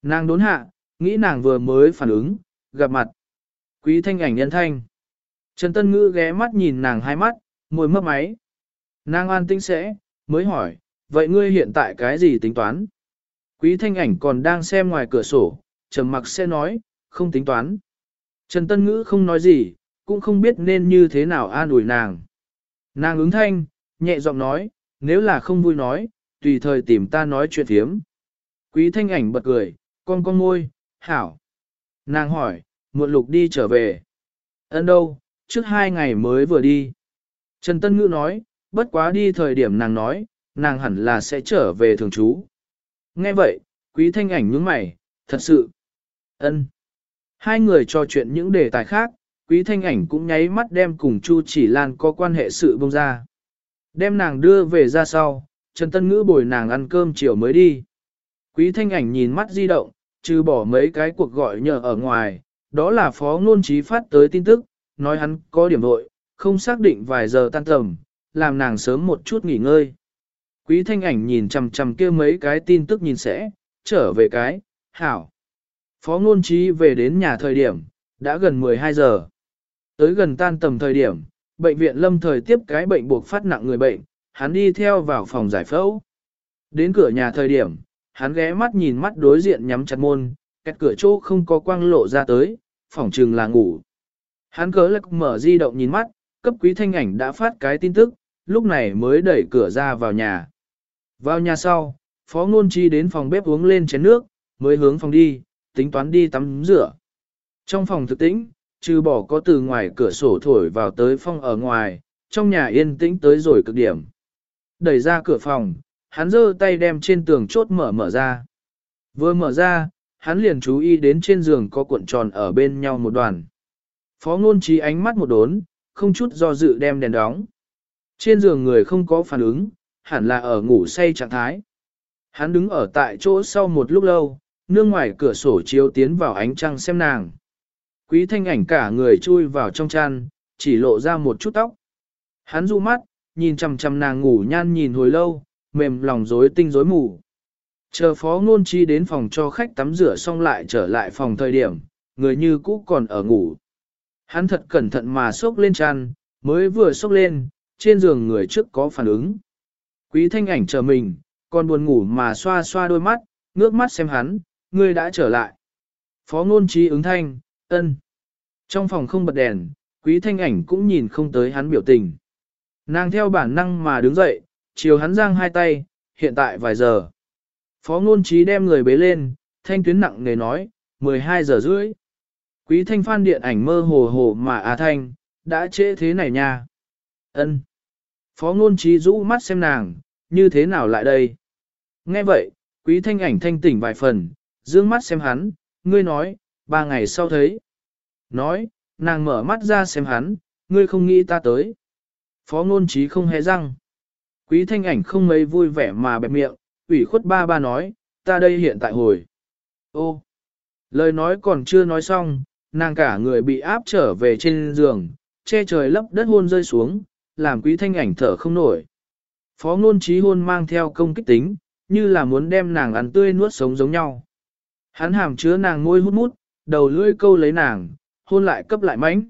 Nàng đốn hạ, nghĩ nàng vừa mới phản ứng, gặp mặt. Quý thanh ảnh nhân thanh. Trần Tân Ngữ ghé mắt nhìn nàng hai mắt, môi mấp máy. Nàng an tinh sẽ, mới hỏi, vậy ngươi hiện tại cái gì tính toán? Quý thanh ảnh còn đang xem ngoài cửa sổ, trầm mặc sẽ nói, không tính toán. Trần Tân Ngữ không nói gì, cũng không biết nên như thế nào an ủi nàng. Nàng ứng thanh, nhẹ giọng nói, nếu là không vui nói, tùy thời tìm ta nói chuyện thiếm. Quý thanh ảnh bật cười, con con ngôi, hảo. Nàng hỏi, muộn lục đi trở về. Ấn đâu, trước hai ngày mới vừa đi. Trần Tân Ngữ nói, bất quá đi thời điểm nàng nói, nàng hẳn là sẽ trở về thường trú. Nghe vậy, quý thanh ảnh nhướng mày, thật sự. ân. Hai người trò chuyện những đề tài khác, quý thanh ảnh cũng nháy mắt đem cùng Chu chỉ lan có quan hệ sự bông ra. Đem nàng đưa về ra sau, Trần Tân Ngữ bồi nàng ăn cơm chiều mới đi. Quý thanh ảnh nhìn mắt di động, trừ bỏ mấy cái cuộc gọi nhờ ở ngoài, đó là phó ngôn trí phát tới tin tức, nói hắn có điểm vội, không xác định vài giờ tan tầm, làm nàng sớm một chút nghỉ ngơi. Quý thanh ảnh nhìn chằm chằm kia mấy cái tin tức nhìn sẽ, trở về cái, hảo. Phó ngôn trí về đến nhà thời điểm, đã gần 12 giờ. Tới gần tan tầm thời điểm, bệnh viện lâm thời tiếp cái bệnh buộc phát nặng người bệnh, hắn đi theo vào phòng giải phẫu. Đến cửa nhà thời điểm, hắn ghé mắt nhìn mắt đối diện nhắm chặt môn, kẹt cửa chỗ không có quang lộ ra tới, phòng trừng là ngủ. Hắn cớ lạc mở di động nhìn mắt, cấp quý thanh ảnh đã phát cái tin tức, lúc này mới đẩy cửa ra vào nhà. Vào nhà sau, phó ngôn chi đến phòng bếp uống lên chén nước, mới hướng phòng đi, tính toán đi tắm rửa. Trong phòng thực tĩnh, trừ bỏ có từ ngoài cửa sổ thổi vào tới phong ở ngoài, trong nhà yên tĩnh tới rồi cực điểm. Đẩy ra cửa phòng, hắn giơ tay đem trên tường chốt mở mở ra. Vừa mở ra, hắn liền chú ý đến trên giường có cuộn tròn ở bên nhau một đoàn. Phó ngôn trí ánh mắt một đốn, không chút do dự đem đèn đóng. Trên giường người không có phản ứng, hẳn là ở ngủ say trạng thái. Hắn đứng ở tại chỗ sau một lúc lâu, nương ngoài cửa sổ chiếu tiến vào ánh trăng xem nàng. Quý thanh ảnh cả người chui vào trong chăn, chỉ lộ ra một chút tóc. Hắn du mắt, nhìn chằm chằm nàng ngủ nhan nhìn hồi lâu, mềm lòng rối tinh rối mù. Chờ phó ngôn chi đến phòng cho khách tắm rửa xong lại trở lại phòng thời điểm, người như cũ còn ở ngủ. Hắn thật cẩn thận mà xốc lên chăn, mới vừa xốc lên, trên giường người trước có phản ứng. Quý thanh ảnh chờ mình, còn buồn ngủ mà xoa xoa đôi mắt, ngước mắt xem hắn, ngươi đã trở lại. Phó ngôn trí ứng thanh, ân. Trong phòng không bật đèn, quý thanh ảnh cũng nhìn không tới hắn biểu tình. Nàng theo bản năng mà đứng dậy, chiều hắn giang hai tay, hiện tại vài giờ. Phó ngôn trí đem người bế lên, thanh tuyến nặng nề nói, 12 giờ rưỡi. Quý thanh phan điện ảnh mơ hồ hồ mà à thanh, đã trễ thế này nha. ân Phó ngôn trí rũ mắt xem nàng, như thế nào lại đây? Nghe vậy, quý thanh ảnh thanh tỉnh vài phần, dương mắt xem hắn, ngươi nói, ba ngày sau thấy. Nói, nàng mở mắt ra xem hắn, ngươi không nghĩ ta tới. Phó ngôn trí không hề răng. Quý thanh ảnh không mấy vui vẻ mà bẹp miệng, ủy khuất ba ba nói, ta đây hiện tại hồi. Ô, lời nói còn chưa nói xong, nàng cả người bị áp trở về trên giường, che trời lấp đất hôn rơi xuống, làm quý thanh ảnh thở không nổi. Phó ngôn trí hôn mang theo công kích tính, như là muốn đem nàng ăn tươi nuốt sống giống nhau. Hắn hàm chứa nàng ngôi hút mút, đầu lưỡi câu lấy nàng, hôn lại cấp lại mánh.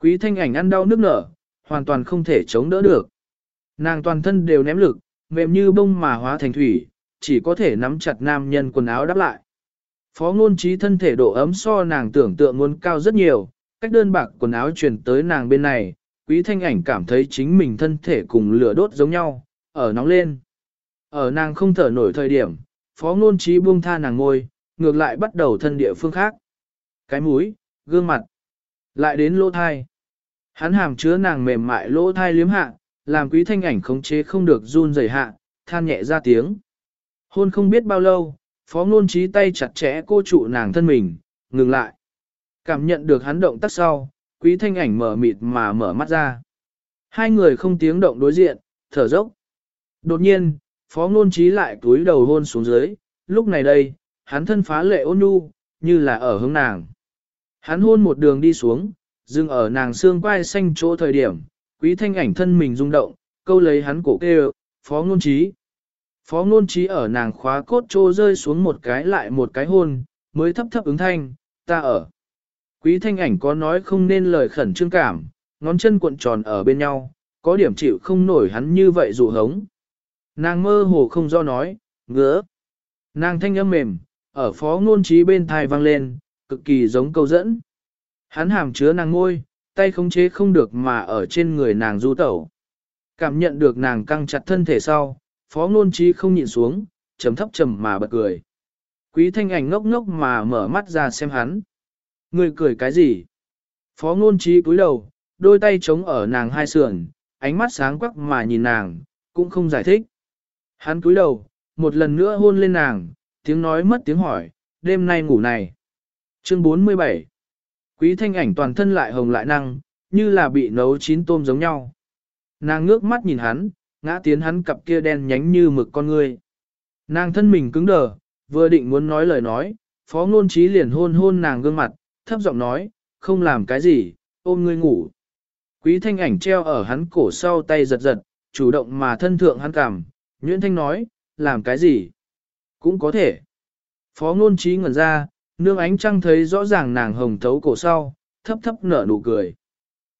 Quý thanh ảnh ăn đau nước nở, hoàn toàn không thể chống đỡ được. Nàng toàn thân đều ném lực, mềm như bông mà hóa thành thủy, chỉ có thể nắm chặt nam nhân quần áo đắp lại. Phó ngôn trí thân thể độ ấm so nàng tưởng tượng muốn cao rất nhiều, cách đơn bạc quần áo truyền tới nàng bên này, quý thanh ảnh cảm thấy chính mình thân thể cùng lửa đốt giống nhau, ở nóng lên. Ở nàng không thở nổi thời điểm, phó ngôn trí buông tha nàng ngôi, ngược lại bắt đầu thân địa phương khác. Cái mũi, gương mặt, lại đến lỗ thai. Hắn hàm chứa nàng mềm mại lỗ thai liếm hạ, làm quý thanh ảnh khống chế không được run rẩy hạ, than nhẹ ra tiếng. Hôn không biết bao lâu, phó ngôn trí tay chặt chẽ cô trụ nàng thân mình, ngừng lại. Cảm nhận được hắn động tác sau, quý thanh ảnh mở mịt mà mở mắt ra. Hai người không tiếng động đối diện, thở dốc. Đột nhiên, phó ngôn trí lại túi đầu hôn xuống dưới, lúc này đây, hắn thân phá lệ ôn nhu, như là ở hướng nàng. Hắn hôn một đường đi xuống, dừng ở nàng xương quai xanh chỗ thời điểm, quý thanh ảnh thân mình rung động, câu lấy hắn cổ kêu, phó ngôn trí. Phó ngôn trí ở nàng khóa cốt trô rơi xuống một cái lại một cái hôn, mới thấp thấp ứng thanh, ta ở. Quý thanh ảnh có nói không nên lời khẩn trương cảm, ngón chân cuộn tròn ở bên nhau, có điểm chịu không nổi hắn như vậy dụ hống. Nàng mơ hồ không do nói, ngứa. Nàng thanh âm mềm, ở phó ngôn trí bên thai vang lên, cực kỳ giống câu dẫn. Hắn hàm chứa nàng ngôi, tay không chế không được mà ở trên người nàng du tẩu. Cảm nhận được nàng căng chặt thân thể sau, phó ngôn trí không nhịn xuống, trầm thấp trầm mà bật cười. Quý thanh ảnh ngốc ngốc mà mở mắt ra xem hắn. Người cười cái gì? Phó ngôn trí cúi đầu, đôi tay chống ở nàng hai sườn, ánh mắt sáng quắc mà nhìn nàng, cũng không giải thích. Hắn cúi đầu, một lần nữa hôn lên nàng, tiếng nói mất tiếng hỏi, đêm nay ngủ này. Chương 47 Quý thanh ảnh toàn thân lại hồng lại năng, như là bị nấu chín tôm giống nhau. Nàng ngước mắt nhìn hắn, ngã tiến hắn cặp kia đen nhánh như mực con ngươi. Nàng thân mình cứng đờ, vừa định muốn nói lời nói, phó ngôn trí liền hôn hôn nàng gương mặt, thấp giọng nói, không làm cái gì, ôm ngươi ngủ. Quý thanh ảnh treo ở hắn cổ sau tay giật giật, chủ động mà thân thượng hắn cảm, Nguyễn Thanh nói, làm cái gì? Cũng có thể. Phó ngôn trí ngẩn ra, nương ánh trăng thấy rõ ràng nàng hồng thấu cổ sau, thấp thấp nở nụ cười.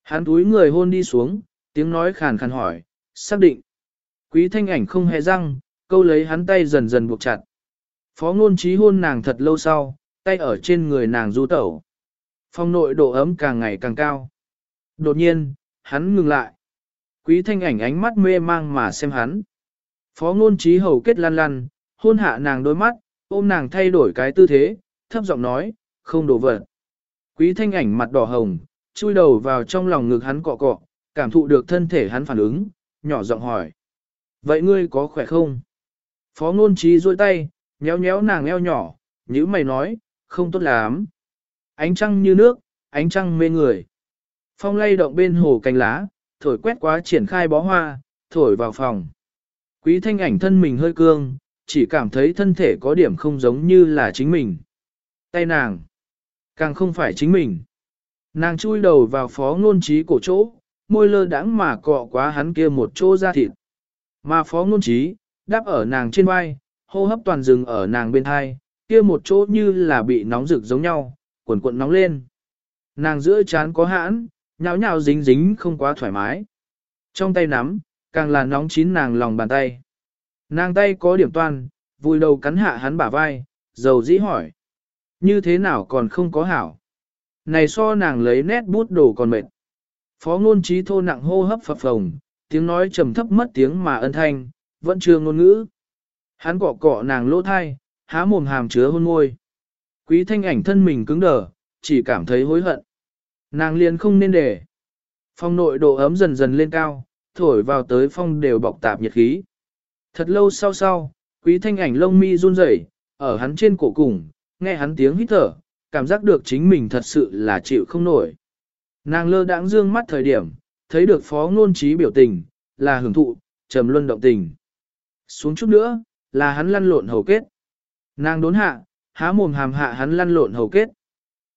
Hắn túi người hôn đi xuống, tiếng nói khàn khàn hỏi, xác định. Quý thanh ảnh không hề răng, câu lấy hắn tay dần dần buộc chặt. Phó ngôn trí hôn nàng thật lâu sau, tay ở trên người nàng du tẩu. Phong nội độ ấm càng ngày càng cao. Đột nhiên, hắn ngừng lại. Quý thanh ảnh ánh mắt mê mang mà xem hắn. Phó ngôn trí hầu kết lăn lăn, hôn hạ nàng đôi mắt, ôm nàng thay đổi cái tư thế, thấp giọng nói, không đổ vật. Quý thanh ảnh mặt đỏ hồng, chui đầu vào trong lòng ngực hắn cọ cọ, cảm thụ được thân thể hắn phản ứng, nhỏ giọng hỏi. Vậy ngươi có khỏe không? Phó ngôn trí duỗi tay, nhéo nhéo nàng eo nhỏ, như mày nói, không tốt lắm. Ánh trăng như nước, ánh trăng mê người. Phong lay động bên hồ cành lá, thổi quét quá triển khai bó hoa, thổi vào phòng. Quý thanh ảnh thân mình hơi cương, chỉ cảm thấy thân thể có điểm không giống như là chính mình. Tay nàng, càng không phải chính mình. Nàng chui đầu vào phó ngôn trí cổ chỗ, môi lơ đãng mà cọ quá hắn kia một chỗ ra thịt. Mà phó ngôn trí, đáp ở nàng trên vai, hô hấp toàn rừng ở nàng bên thai, kia một chỗ như là bị nóng rực giống nhau, cuộn cuộn nóng lên. Nàng giữa chán có hãn, nhào nhào dính dính không quá thoải mái. Trong tay nắm, càng là nóng chín nàng lòng bàn tay. Nàng tay có điểm toan, vùi đầu cắn hạ hắn bả vai, dầu dĩ hỏi. Như thế nào còn không có hảo? Này so nàng lấy nét bút đồ còn mệt. Phó ngôn trí thô nặng hô hấp phập phồng, tiếng nói trầm thấp mất tiếng mà ân thanh, vẫn chưa ngôn ngữ. Hắn cọ cọ nàng lỗ thai, há mồm hàm chứa hôn môi. Quý thanh ảnh thân mình cứng đờ, chỉ cảm thấy hối hận. Nàng liền không nên để. Phong nội độ ấm dần dần lên cao, thổi vào tới phong đều bọc tạp nhiệt khí. Thật lâu sau sau, quý thanh ảnh lông mi run rẩy, ở hắn trên cổ cùng, nghe hắn tiếng hít thở, cảm giác được chính mình thật sự là chịu không nổi. Nàng lơ đãng dương mắt thời điểm, thấy được phó ngôn trí biểu tình, là hưởng thụ, trầm luân động tình. Xuống chút nữa, là hắn lăn lộn hầu kết. Nàng đốn hạ, há mồm hàm hạ hắn lăn lộn hầu kết.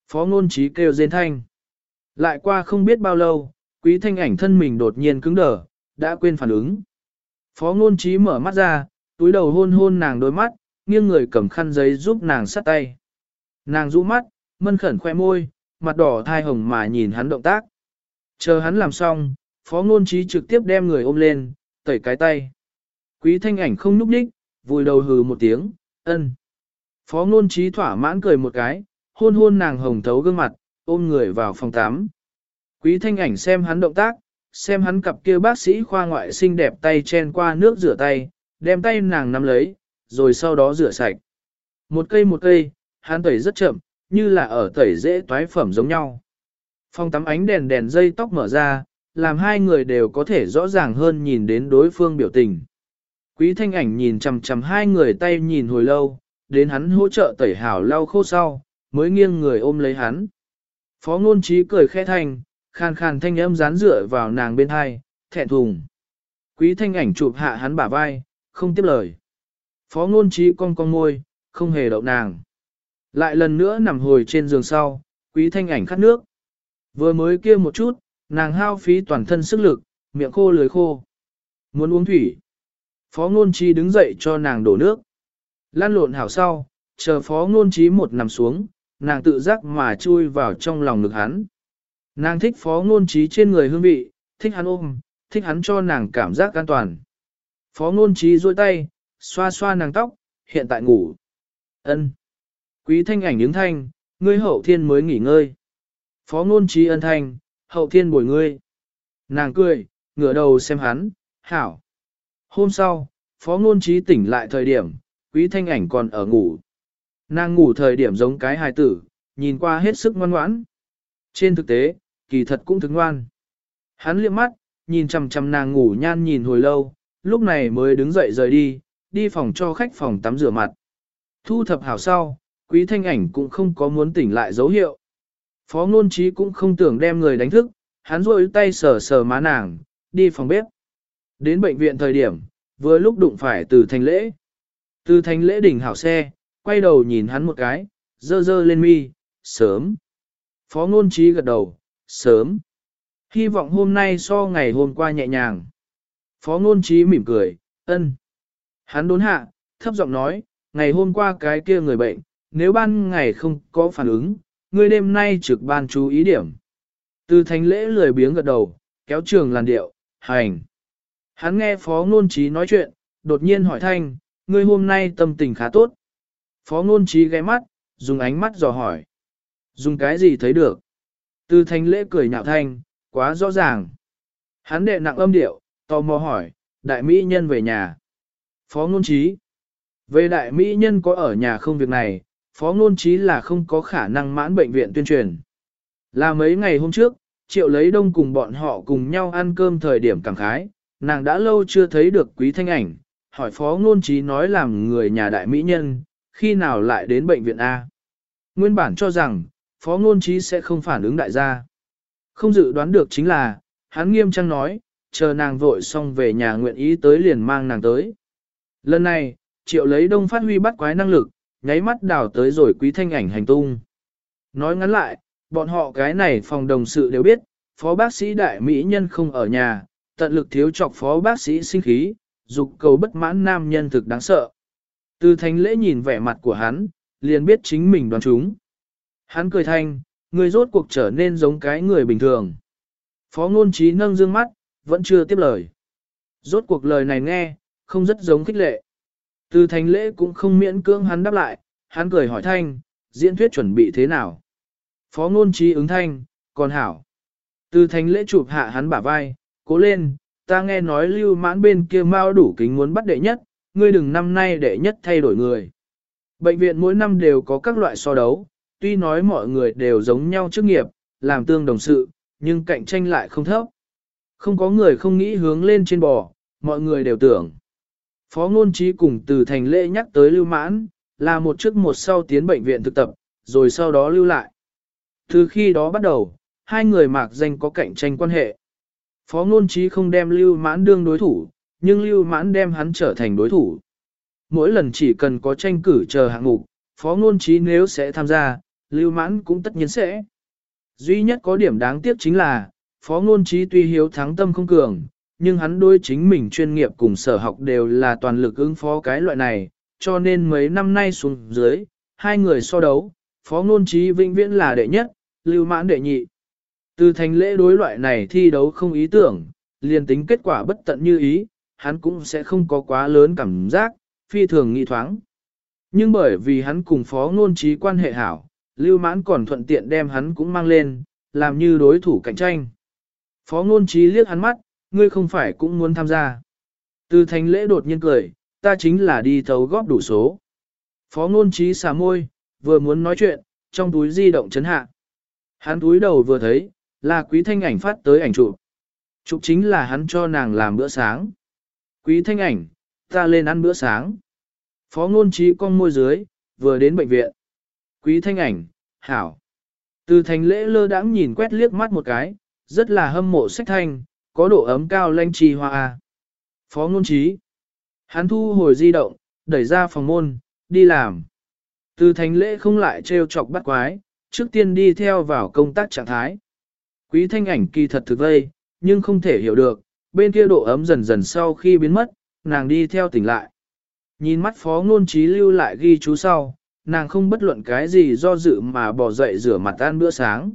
Phó ngôn trí kêu rên thanh. Lại qua không biết bao lâu, quý thanh ảnh thân mình đột nhiên cứng đờ, đã quên phản ứng. Phó ngôn trí mở mắt ra, túi đầu hôn hôn nàng đôi mắt, nghiêng người cầm khăn giấy giúp nàng sát tay. Nàng rũ mắt, mân khẩn khoe môi, mặt đỏ thai hồng mà nhìn hắn động tác. Chờ hắn làm xong, phó ngôn trí trực tiếp đem người ôm lên, tẩy cái tay. Quý thanh ảnh không núp đích, vùi đầu hừ một tiếng, ân. Phó ngôn trí thỏa mãn cười một cái, hôn hôn nàng hồng thấu gương mặt, ôm người vào phòng tắm. Quý thanh ảnh xem hắn động tác, xem hắn cặp kia bác sĩ khoa ngoại xinh đẹp tay chen qua nước rửa tay, đem tay nàng nắm lấy, rồi sau đó rửa sạch. Một cây một cây, hắn tẩy rất chậm, như là ở tẩy dễ toái phẩm giống nhau. Phòng tắm ánh đèn đèn dây tóc mở ra, làm hai người đều có thể rõ ràng hơn nhìn đến đối phương biểu tình. Quý thanh ảnh nhìn chằm chằm hai người tay nhìn hồi lâu, đến hắn hỗ trợ tẩy hảo lau khô sau, mới nghiêng người ôm lấy hắn. Phó ngôn trí cười khẽ thanh, khàn khàn thanh âm dán dựa vào nàng bên hai, thẹn thùng. Quý thanh ảnh chụp hạ hắn bả vai, không tiếp lời. Phó ngôn trí cong cong môi, không hề đậu nàng. Lại lần nữa nằm hồi trên giường sau, quý thanh ảnh khát nước. Vừa mới kia một chút, nàng hao phí toàn thân sức lực, miệng khô lưới khô. Muốn uống thủy. Phó ngôn trí đứng dậy cho nàng đổ nước. Lan lộn hảo sau, chờ phó ngôn trí một nằm xuống, nàng tự giác mà chui vào trong lòng ngực hắn. Nàng thích phó ngôn trí trên người hương vị, thích hắn ôm, thích hắn cho nàng cảm giác an toàn. Phó ngôn trí duỗi tay, xoa xoa nàng tóc, hiện tại ngủ. ân Quý thanh ảnh ứng thanh, ngươi hậu thiên mới nghỉ ngơi. Phó ngôn trí ân thanh, hậu thiên bồi ngươi. Nàng cười, ngửa đầu xem hắn, hảo. Hôm sau, phó ngôn trí tỉnh lại thời điểm, quý thanh ảnh còn ở ngủ. Nàng ngủ thời điểm giống cái hài tử, nhìn qua hết sức ngoan ngoãn. Trên thực tế, kỳ thật cũng thức ngoan. Hắn liếc mắt, nhìn chằm chằm nàng ngủ nhan nhìn hồi lâu, lúc này mới đứng dậy rời đi, đi phòng cho khách phòng tắm rửa mặt. Thu thập hảo sau, quý thanh ảnh cũng không có muốn tỉnh lại dấu hiệu. Phó ngôn trí cũng không tưởng đem người đánh thức, hắn rôi tay sờ sờ má nàng, đi phòng bếp. Đến bệnh viện thời điểm, vừa lúc đụng phải từ thành lễ. Từ thành lễ đỉnh hảo xe, quay đầu nhìn hắn một cái, dơ dơ lên mi, sớm. Phó ngôn trí gật đầu, sớm. Hy vọng hôm nay so ngày hôm qua nhẹ nhàng. Phó ngôn trí mỉm cười, ân. Hắn đốn hạ, thấp giọng nói, ngày hôm qua cái kia người bệnh, nếu ban ngày không có phản ứng, ngươi đêm nay trực ban chú ý điểm. Từ thành lễ lười biếng gật đầu, kéo trường làn điệu, hành. Hắn nghe phó ngôn trí nói chuyện, đột nhiên hỏi thanh, ngươi hôm nay tâm tình khá tốt. Phó ngôn trí ghé mắt, dùng ánh mắt dò hỏi. Dùng cái gì thấy được? Từ thành lễ cười nhạo thanh, quá rõ ràng. Hắn đệ nặng âm điệu, tò mò hỏi, đại mỹ nhân về nhà. Phó ngôn trí. Về đại mỹ nhân có ở nhà không việc này, phó ngôn trí là không có khả năng mãn bệnh viện tuyên truyền. Là mấy ngày hôm trước, triệu lấy đông cùng bọn họ cùng nhau ăn cơm thời điểm cảm khái, nàng đã lâu chưa thấy được quý thanh ảnh, hỏi phó ngôn trí nói làm người nhà đại mỹ nhân, khi nào lại đến bệnh viện A. Nguyên bản cho rằng, phó ngôn trí sẽ không phản ứng đại gia. Không dự đoán được chính là, hắn nghiêm trang nói, chờ nàng vội xong về nhà nguyện ý tới liền mang nàng tới. Lần này, triệu lấy đông phát huy bắt quái năng lực, nháy mắt đào tới rồi quý thanh ảnh hành tung. Nói ngắn lại, bọn họ cái này phòng đồng sự đều biết, phó bác sĩ đại mỹ nhân không ở nhà, tận lực thiếu chọc phó bác sĩ sinh khí, dục cầu bất mãn nam nhân thực đáng sợ. Từ thanh lễ nhìn vẻ mặt của hắn, liền biết chính mình đoán chúng. Hắn cười thanh, người rốt cuộc trở nên giống cái người bình thường. Phó ngôn trí nâng dương mắt, vẫn chưa tiếp lời. Rốt cuộc lời này nghe, không rất giống khích lệ. Từ thành lễ cũng không miễn cưỡng hắn đáp lại, hắn cười hỏi thanh, diễn thuyết chuẩn bị thế nào? Phó ngôn trí ứng thanh, còn hảo. Từ thành lễ chụp hạ hắn bả vai, cố lên, ta nghe nói lưu mãn bên kia mau đủ kính muốn bắt đệ nhất, ngươi đừng năm nay đệ nhất thay đổi người. Bệnh viện mỗi năm đều có các loại so đấu, tuy nói mọi người đều giống nhau chức nghiệp, làm tương đồng sự, nhưng cạnh tranh lại không thấp. Không có người không nghĩ hướng lên trên bò, mọi người đều tưởng. Phó ngôn trí cùng từ thành lễ nhắc tới lưu mãn, là một trước một sau tiến bệnh viện thực tập, rồi sau đó lưu lại. Từ khi đó bắt đầu, hai người mạc danh có cạnh tranh quan hệ. Phó ngôn trí không đem lưu mãn đương đối thủ, nhưng lưu mãn đem hắn trở thành đối thủ. Mỗi lần chỉ cần có tranh cử chờ hạng mục, phó ngôn trí nếu sẽ tham gia, lưu mãn cũng tất nhiên sẽ. Duy nhất có điểm đáng tiếc chính là, phó ngôn trí tuy hiếu thắng tâm không cường, nhưng hắn đối chính mình chuyên nghiệp cùng sở học đều là toàn lực ứng phó cái loại này, cho nên mấy năm nay xuống dưới, hai người so đấu, phó ngôn trí vĩnh viễn là đệ nhất, lưu mãn đệ nhị. Từ thành lễ đối loại này thi đấu không ý tưởng, liền tính kết quả bất tận như ý, hắn cũng sẽ không có quá lớn cảm giác, phi thường nghi thoáng. Nhưng bởi vì hắn cùng phó ngôn trí quan hệ hảo, lưu mãn còn thuận tiện đem hắn cũng mang lên, làm như đối thủ cạnh tranh. Phó ngôn trí liếc hắn mắt, ngươi không phải cũng muốn tham gia. Từ thành lễ đột nhiên cười, ta chính là đi thấu góp đủ số. Phó ngôn trí xà môi, vừa muốn nói chuyện, trong túi di động chấn hạ. Hắn túi đầu vừa thấy, là quý thanh ảnh phát tới ảnh chụp. Chụp chính là hắn cho nàng làm bữa sáng. Quý thanh ảnh, ta lên ăn bữa sáng. Phó ngôn trí con môi dưới, vừa đến bệnh viện. Quý thanh ảnh, hảo. Từ thành lễ lơ đãng nhìn quét liếc mắt một cái, rất là hâm mộ sách thanh, có độ ấm cao lanh trì hoa. Phó ngôn trí. Hắn thu hồi di động, đẩy ra phòng môn, đi làm. Từ thành lễ không lại trêu chọc bắt quái, trước tiên đi theo vào công tác trạng thái. Quý thanh ảnh kỳ thật thực vây, nhưng không thể hiểu được, bên kia độ ấm dần dần sau khi biến mất, nàng đi theo tỉnh lại. Nhìn mắt phó ngôn trí lưu lại ghi chú sau, nàng không bất luận cái gì do dự mà bỏ dậy rửa mặt ăn bữa sáng.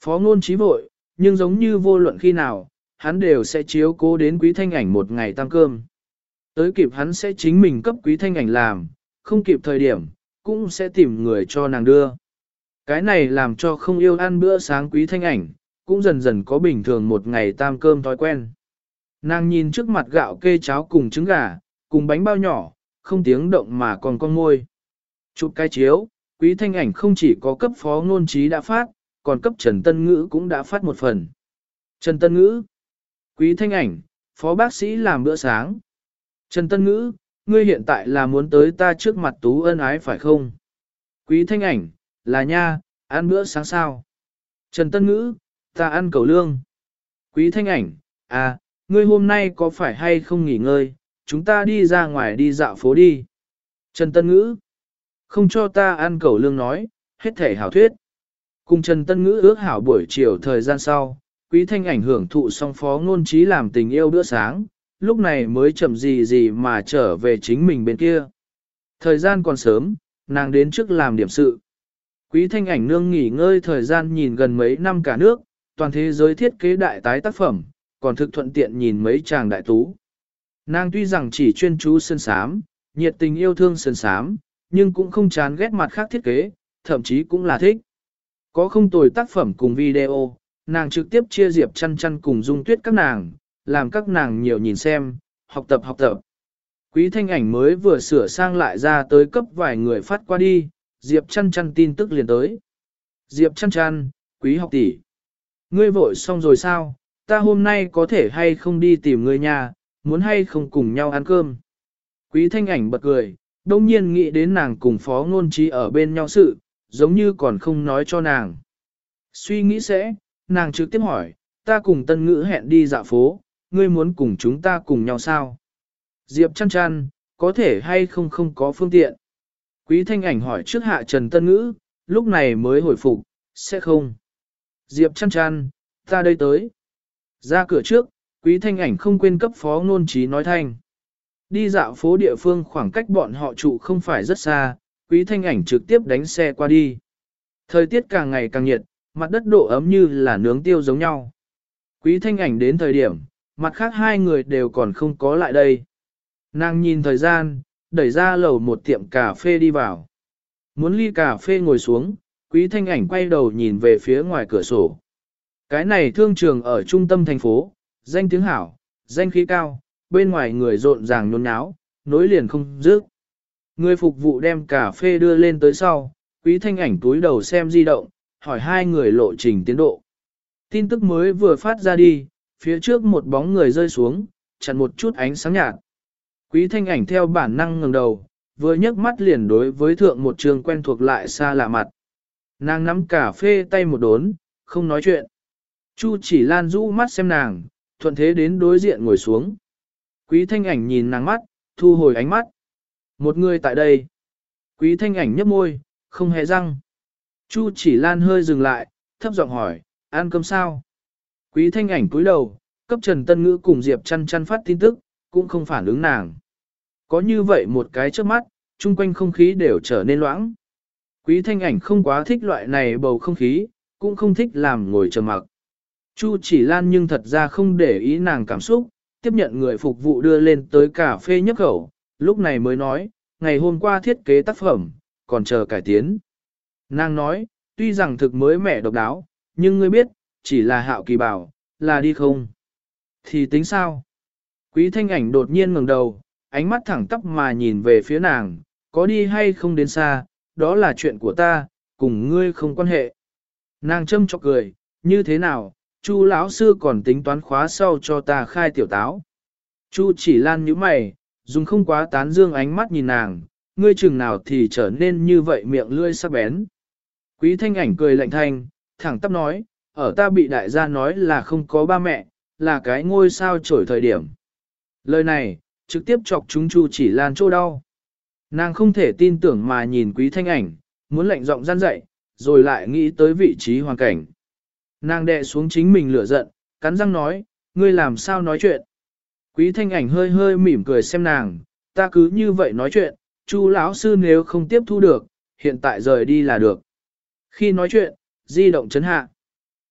Phó ngôn trí vội, nhưng giống như vô luận khi nào, hắn đều sẽ chiếu cố đến quý thanh ảnh một ngày tăng cơm. Tới kịp hắn sẽ chính mình cấp quý thanh ảnh làm, không kịp thời điểm, cũng sẽ tìm người cho nàng đưa. Cái này làm cho không yêu ăn bữa sáng quý thanh ảnh, cũng dần dần có bình thường một ngày tam cơm thói quen. Nàng nhìn trước mặt gạo kê cháo cùng trứng gà, cùng bánh bao nhỏ, không tiếng động mà còn con môi. Chụp cái chiếu, quý thanh ảnh không chỉ có cấp phó ngôn trí đã phát, còn cấp Trần Tân Ngữ cũng đã phát một phần. Trần Tân Ngữ, quý thanh ảnh, phó bác sĩ làm bữa sáng. Trần Tân Ngữ, ngươi hiện tại là muốn tới ta trước mặt tú ân ái phải không? Quý thanh ảnh, là nha, ăn bữa sáng sao? Trần Tân Ngữ, ta ăn cầu lương. Quý thanh ảnh, à, ngươi hôm nay có phải hay không nghỉ ngơi, chúng ta đi ra ngoài đi dạo phố đi. Trần Tân Ngữ, không cho ta ăn cầu lương nói, hết thể hảo thuyết. Cùng Trần Tân Ngữ ước hảo buổi chiều thời gian sau, quý thanh ảnh hưởng thụ song phó ngôn trí làm tình yêu bữa sáng, lúc này mới chậm gì gì mà trở về chính mình bên kia. Thời gian còn sớm, nàng đến trước làm điểm sự. Quý thanh ảnh nương nghỉ ngơi thời gian nhìn gần mấy năm cả nước, toàn thế giới thiết kế đại tái tác phẩm, còn thực thuận tiện nhìn mấy chàng đại tú. Nàng tuy rằng chỉ chuyên chú sơn sám, nhiệt tình yêu thương sơn sám, nhưng cũng không chán ghét mặt khác thiết kế, thậm chí cũng là thích. Có không tồi tác phẩm cùng video, nàng trực tiếp chia diệp chăn chăn cùng dung tuyết các nàng, làm các nàng nhiều nhìn xem, học tập học tập. Quý thanh ảnh mới vừa sửa sang lại ra tới cấp vài người phát qua đi, Diệp chăn chăn tin tức liền tới. Diệp chăn chăn, quý học tỷ. Ngươi vội xong rồi sao, ta hôm nay có thể hay không đi tìm ngươi nhà, muốn hay không cùng nhau ăn cơm. Quý thanh ảnh bật cười, đông nhiên nghĩ đến nàng cùng phó ngôn trí ở bên nhau sự, giống như còn không nói cho nàng. Suy nghĩ sẽ, nàng trực tiếp hỏi, ta cùng tân ngữ hẹn đi dạo phố, ngươi muốn cùng chúng ta cùng nhau sao? Diệp chăn chăn, có thể hay không không có phương tiện. Quý thanh ảnh hỏi trước hạ Trần Tân Ngữ, lúc này mới hồi phục, sẽ không. Diệp chăn chăn, ta đây tới. Ra cửa trước, quý thanh ảnh không quên cấp phó ngôn trí nói thanh. Đi dạo phố địa phương khoảng cách bọn họ trụ không phải rất xa, quý thanh ảnh trực tiếp đánh xe qua đi. Thời tiết càng ngày càng nhiệt, mặt đất độ ấm như là nướng tiêu giống nhau. Quý thanh ảnh đến thời điểm, mặt khác hai người đều còn không có lại đây. Nàng nhìn thời gian, đẩy ra lầu một tiệm cà phê đi vào. Muốn ly cà phê ngồi xuống, quý thanh ảnh quay đầu nhìn về phía ngoài cửa sổ. Cái này thương trường ở trung tâm thành phố, danh tiếng hảo, danh khí cao, bên ngoài người rộn ràng nhốn nháo, nối liền không dứt. Người phục vụ đem cà phê đưa lên tới sau, quý thanh ảnh túi đầu xem di động, hỏi hai người lộ trình tiến độ. Tin tức mới vừa phát ra đi, phía trước một bóng người rơi xuống, chặn một chút ánh sáng nhạt. Quý thanh ảnh theo bản năng ngẩng đầu, vừa nhấc mắt liền đối với thượng một trường quen thuộc lại xa lạ mặt. Nàng nắm cà phê tay một đốn, không nói chuyện. Chu chỉ lan rũ mắt xem nàng, thuận thế đến đối diện ngồi xuống. Quý thanh ảnh nhìn nàng mắt, thu hồi ánh mắt. Một người tại đây. Quý thanh ảnh nhấp môi, không hề răng. Chu chỉ lan hơi dừng lại, thấp giọng hỏi, ăn cơm sao? Quý thanh ảnh cúi đầu, cấp Trần Tân Ngữ cùng Diệp chăn chăn phát tin tức, cũng không phản ứng nàng. Có như vậy một cái trước mắt, chung quanh không khí đều trở nên loãng. Quý thanh ảnh không quá thích loại này bầu không khí, cũng không thích làm ngồi chờ mặc. Chu chỉ lan nhưng thật ra không để ý nàng cảm xúc, tiếp nhận người phục vụ đưa lên tới cà phê nhấp khẩu, lúc này mới nói, ngày hôm qua thiết kế tác phẩm, còn chờ cải tiến. Nàng nói, tuy rằng thực mới mẻ độc đáo, nhưng ngươi biết, chỉ là hạo kỳ bảo, là đi không? Thì tính sao? Quý thanh ảnh đột nhiên ngẩng đầu, ánh mắt thẳng tắp mà nhìn về phía nàng, có đi hay không đến xa, đó là chuyện của ta, cùng ngươi không quan hệ. Nàng châm chọc cười, như thế nào, Chu lão sư còn tính toán khóa sau cho ta khai tiểu táo. Chu chỉ lan nhíu mày, dùng không quá tán dương ánh mắt nhìn nàng, ngươi chừng nào thì trở nên như vậy miệng lươi sắc bén. Quý thanh ảnh cười lạnh thanh, thẳng tắp nói, ở ta bị đại gia nói là không có ba mẹ, là cái ngôi sao trổi thời điểm. Lời này, trực tiếp chọc chúng Chu chỉ lan chỗ đau. Nàng không thể tin tưởng mà nhìn quý thanh ảnh, muốn lệnh giọng gian dậy, rồi lại nghĩ tới vị trí hoàn cảnh. Nàng đè xuống chính mình lửa giận, cắn răng nói, ngươi làm sao nói chuyện. Quý thanh ảnh hơi hơi mỉm cười xem nàng, ta cứ như vậy nói chuyện, chu lão sư nếu không tiếp thu được, hiện tại rời đi là được. Khi nói chuyện, di động chấn hạ.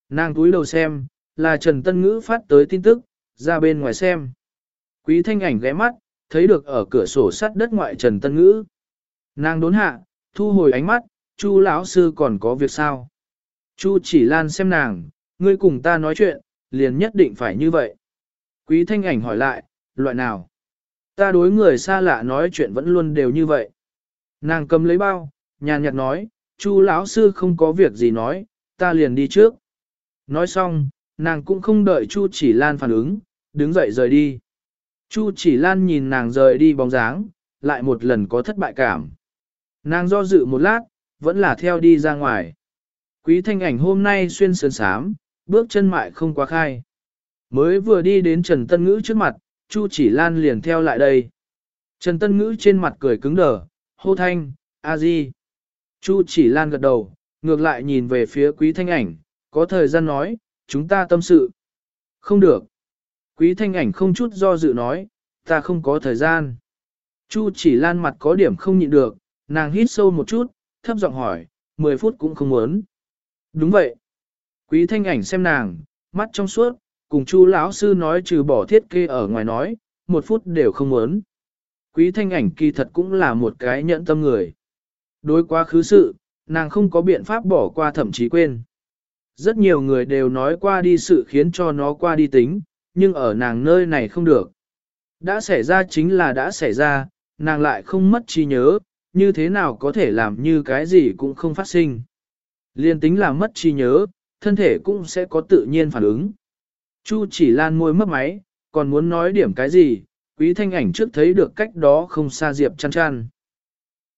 Nàng túi đầu xem, là Trần Tân Ngữ phát tới tin tức, ra bên ngoài xem. Quý thanh ảnh ghé mắt, thấy được ở cửa sổ sắt đất ngoại Trần Tân Ngữ. Nàng đốn hạ, thu hồi ánh mắt, Chu lão sư còn có việc sao? Chu chỉ lan xem nàng, ngươi cùng ta nói chuyện, liền nhất định phải như vậy. Quý thanh ảnh hỏi lại, loại nào? Ta đối người xa lạ nói chuyện vẫn luôn đều như vậy. Nàng cầm lấy bao, nhàn nhạt nói, Chu lão sư không có việc gì nói, ta liền đi trước. Nói xong, nàng cũng không đợi Chu chỉ lan phản ứng, đứng dậy rời đi. Chu chỉ lan nhìn nàng rời đi bóng dáng, lại một lần có thất bại cảm. Nàng do dự một lát, vẫn là theo đi ra ngoài. Quý thanh ảnh hôm nay xuyên sườn sám, bước chân mại không quá khai. Mới vừa đi đến Trần Tân Ngữ trước mặt, Chu chỉ lan liền theo lại đây. Trần Tân Ngữ trên mặt cười cứng đờ, hô thanh, a di. Chu chỉ lan gật đầu, ngược lại nhìn về phía quý thanh ảnh, có thời gian nói, chúng ta tâm sự. Không được. Quý thanh ảnh không chút do dự nói, ta không có thời gian. Chu chỉ lan mặt có điểm không nhịn được, nàng hít sâu một chút, thấp giọng hỏi, 10 phút cũng không muốn. Đúng vậy. Quý thanh ảnh xem nàng, mắt trong suốt, cùng chu lão sư nói trừ bỏ thiết kế ở ngoài nói, một phút đều không muốn. Quý thanh ảnh kỳ thật cũng là một cái nhẫn tâm người. Đối quá khứ sự, nàng không có biện pháp bỏ qua thậm chí quên. Rất nhiều người đều nói qua đi sự khiến cho nó qua đi tính, nhưng ở nàng nơi này không được. Đã xảy ra chính là đã xảy ra, nàng lại không mất trí nhớ, như thế nào có thể làm như cái gì cũng không phát sinh. Liên tính là mất trí nhớ, thân thể cũng sẽ có tự nhiên phản ứng. Chu chỉ lan môi mất máy, còn muốn nói điểm cái gì, quý thanh ảnh trước thấy được cách đó không xa Diệp chăn chăn.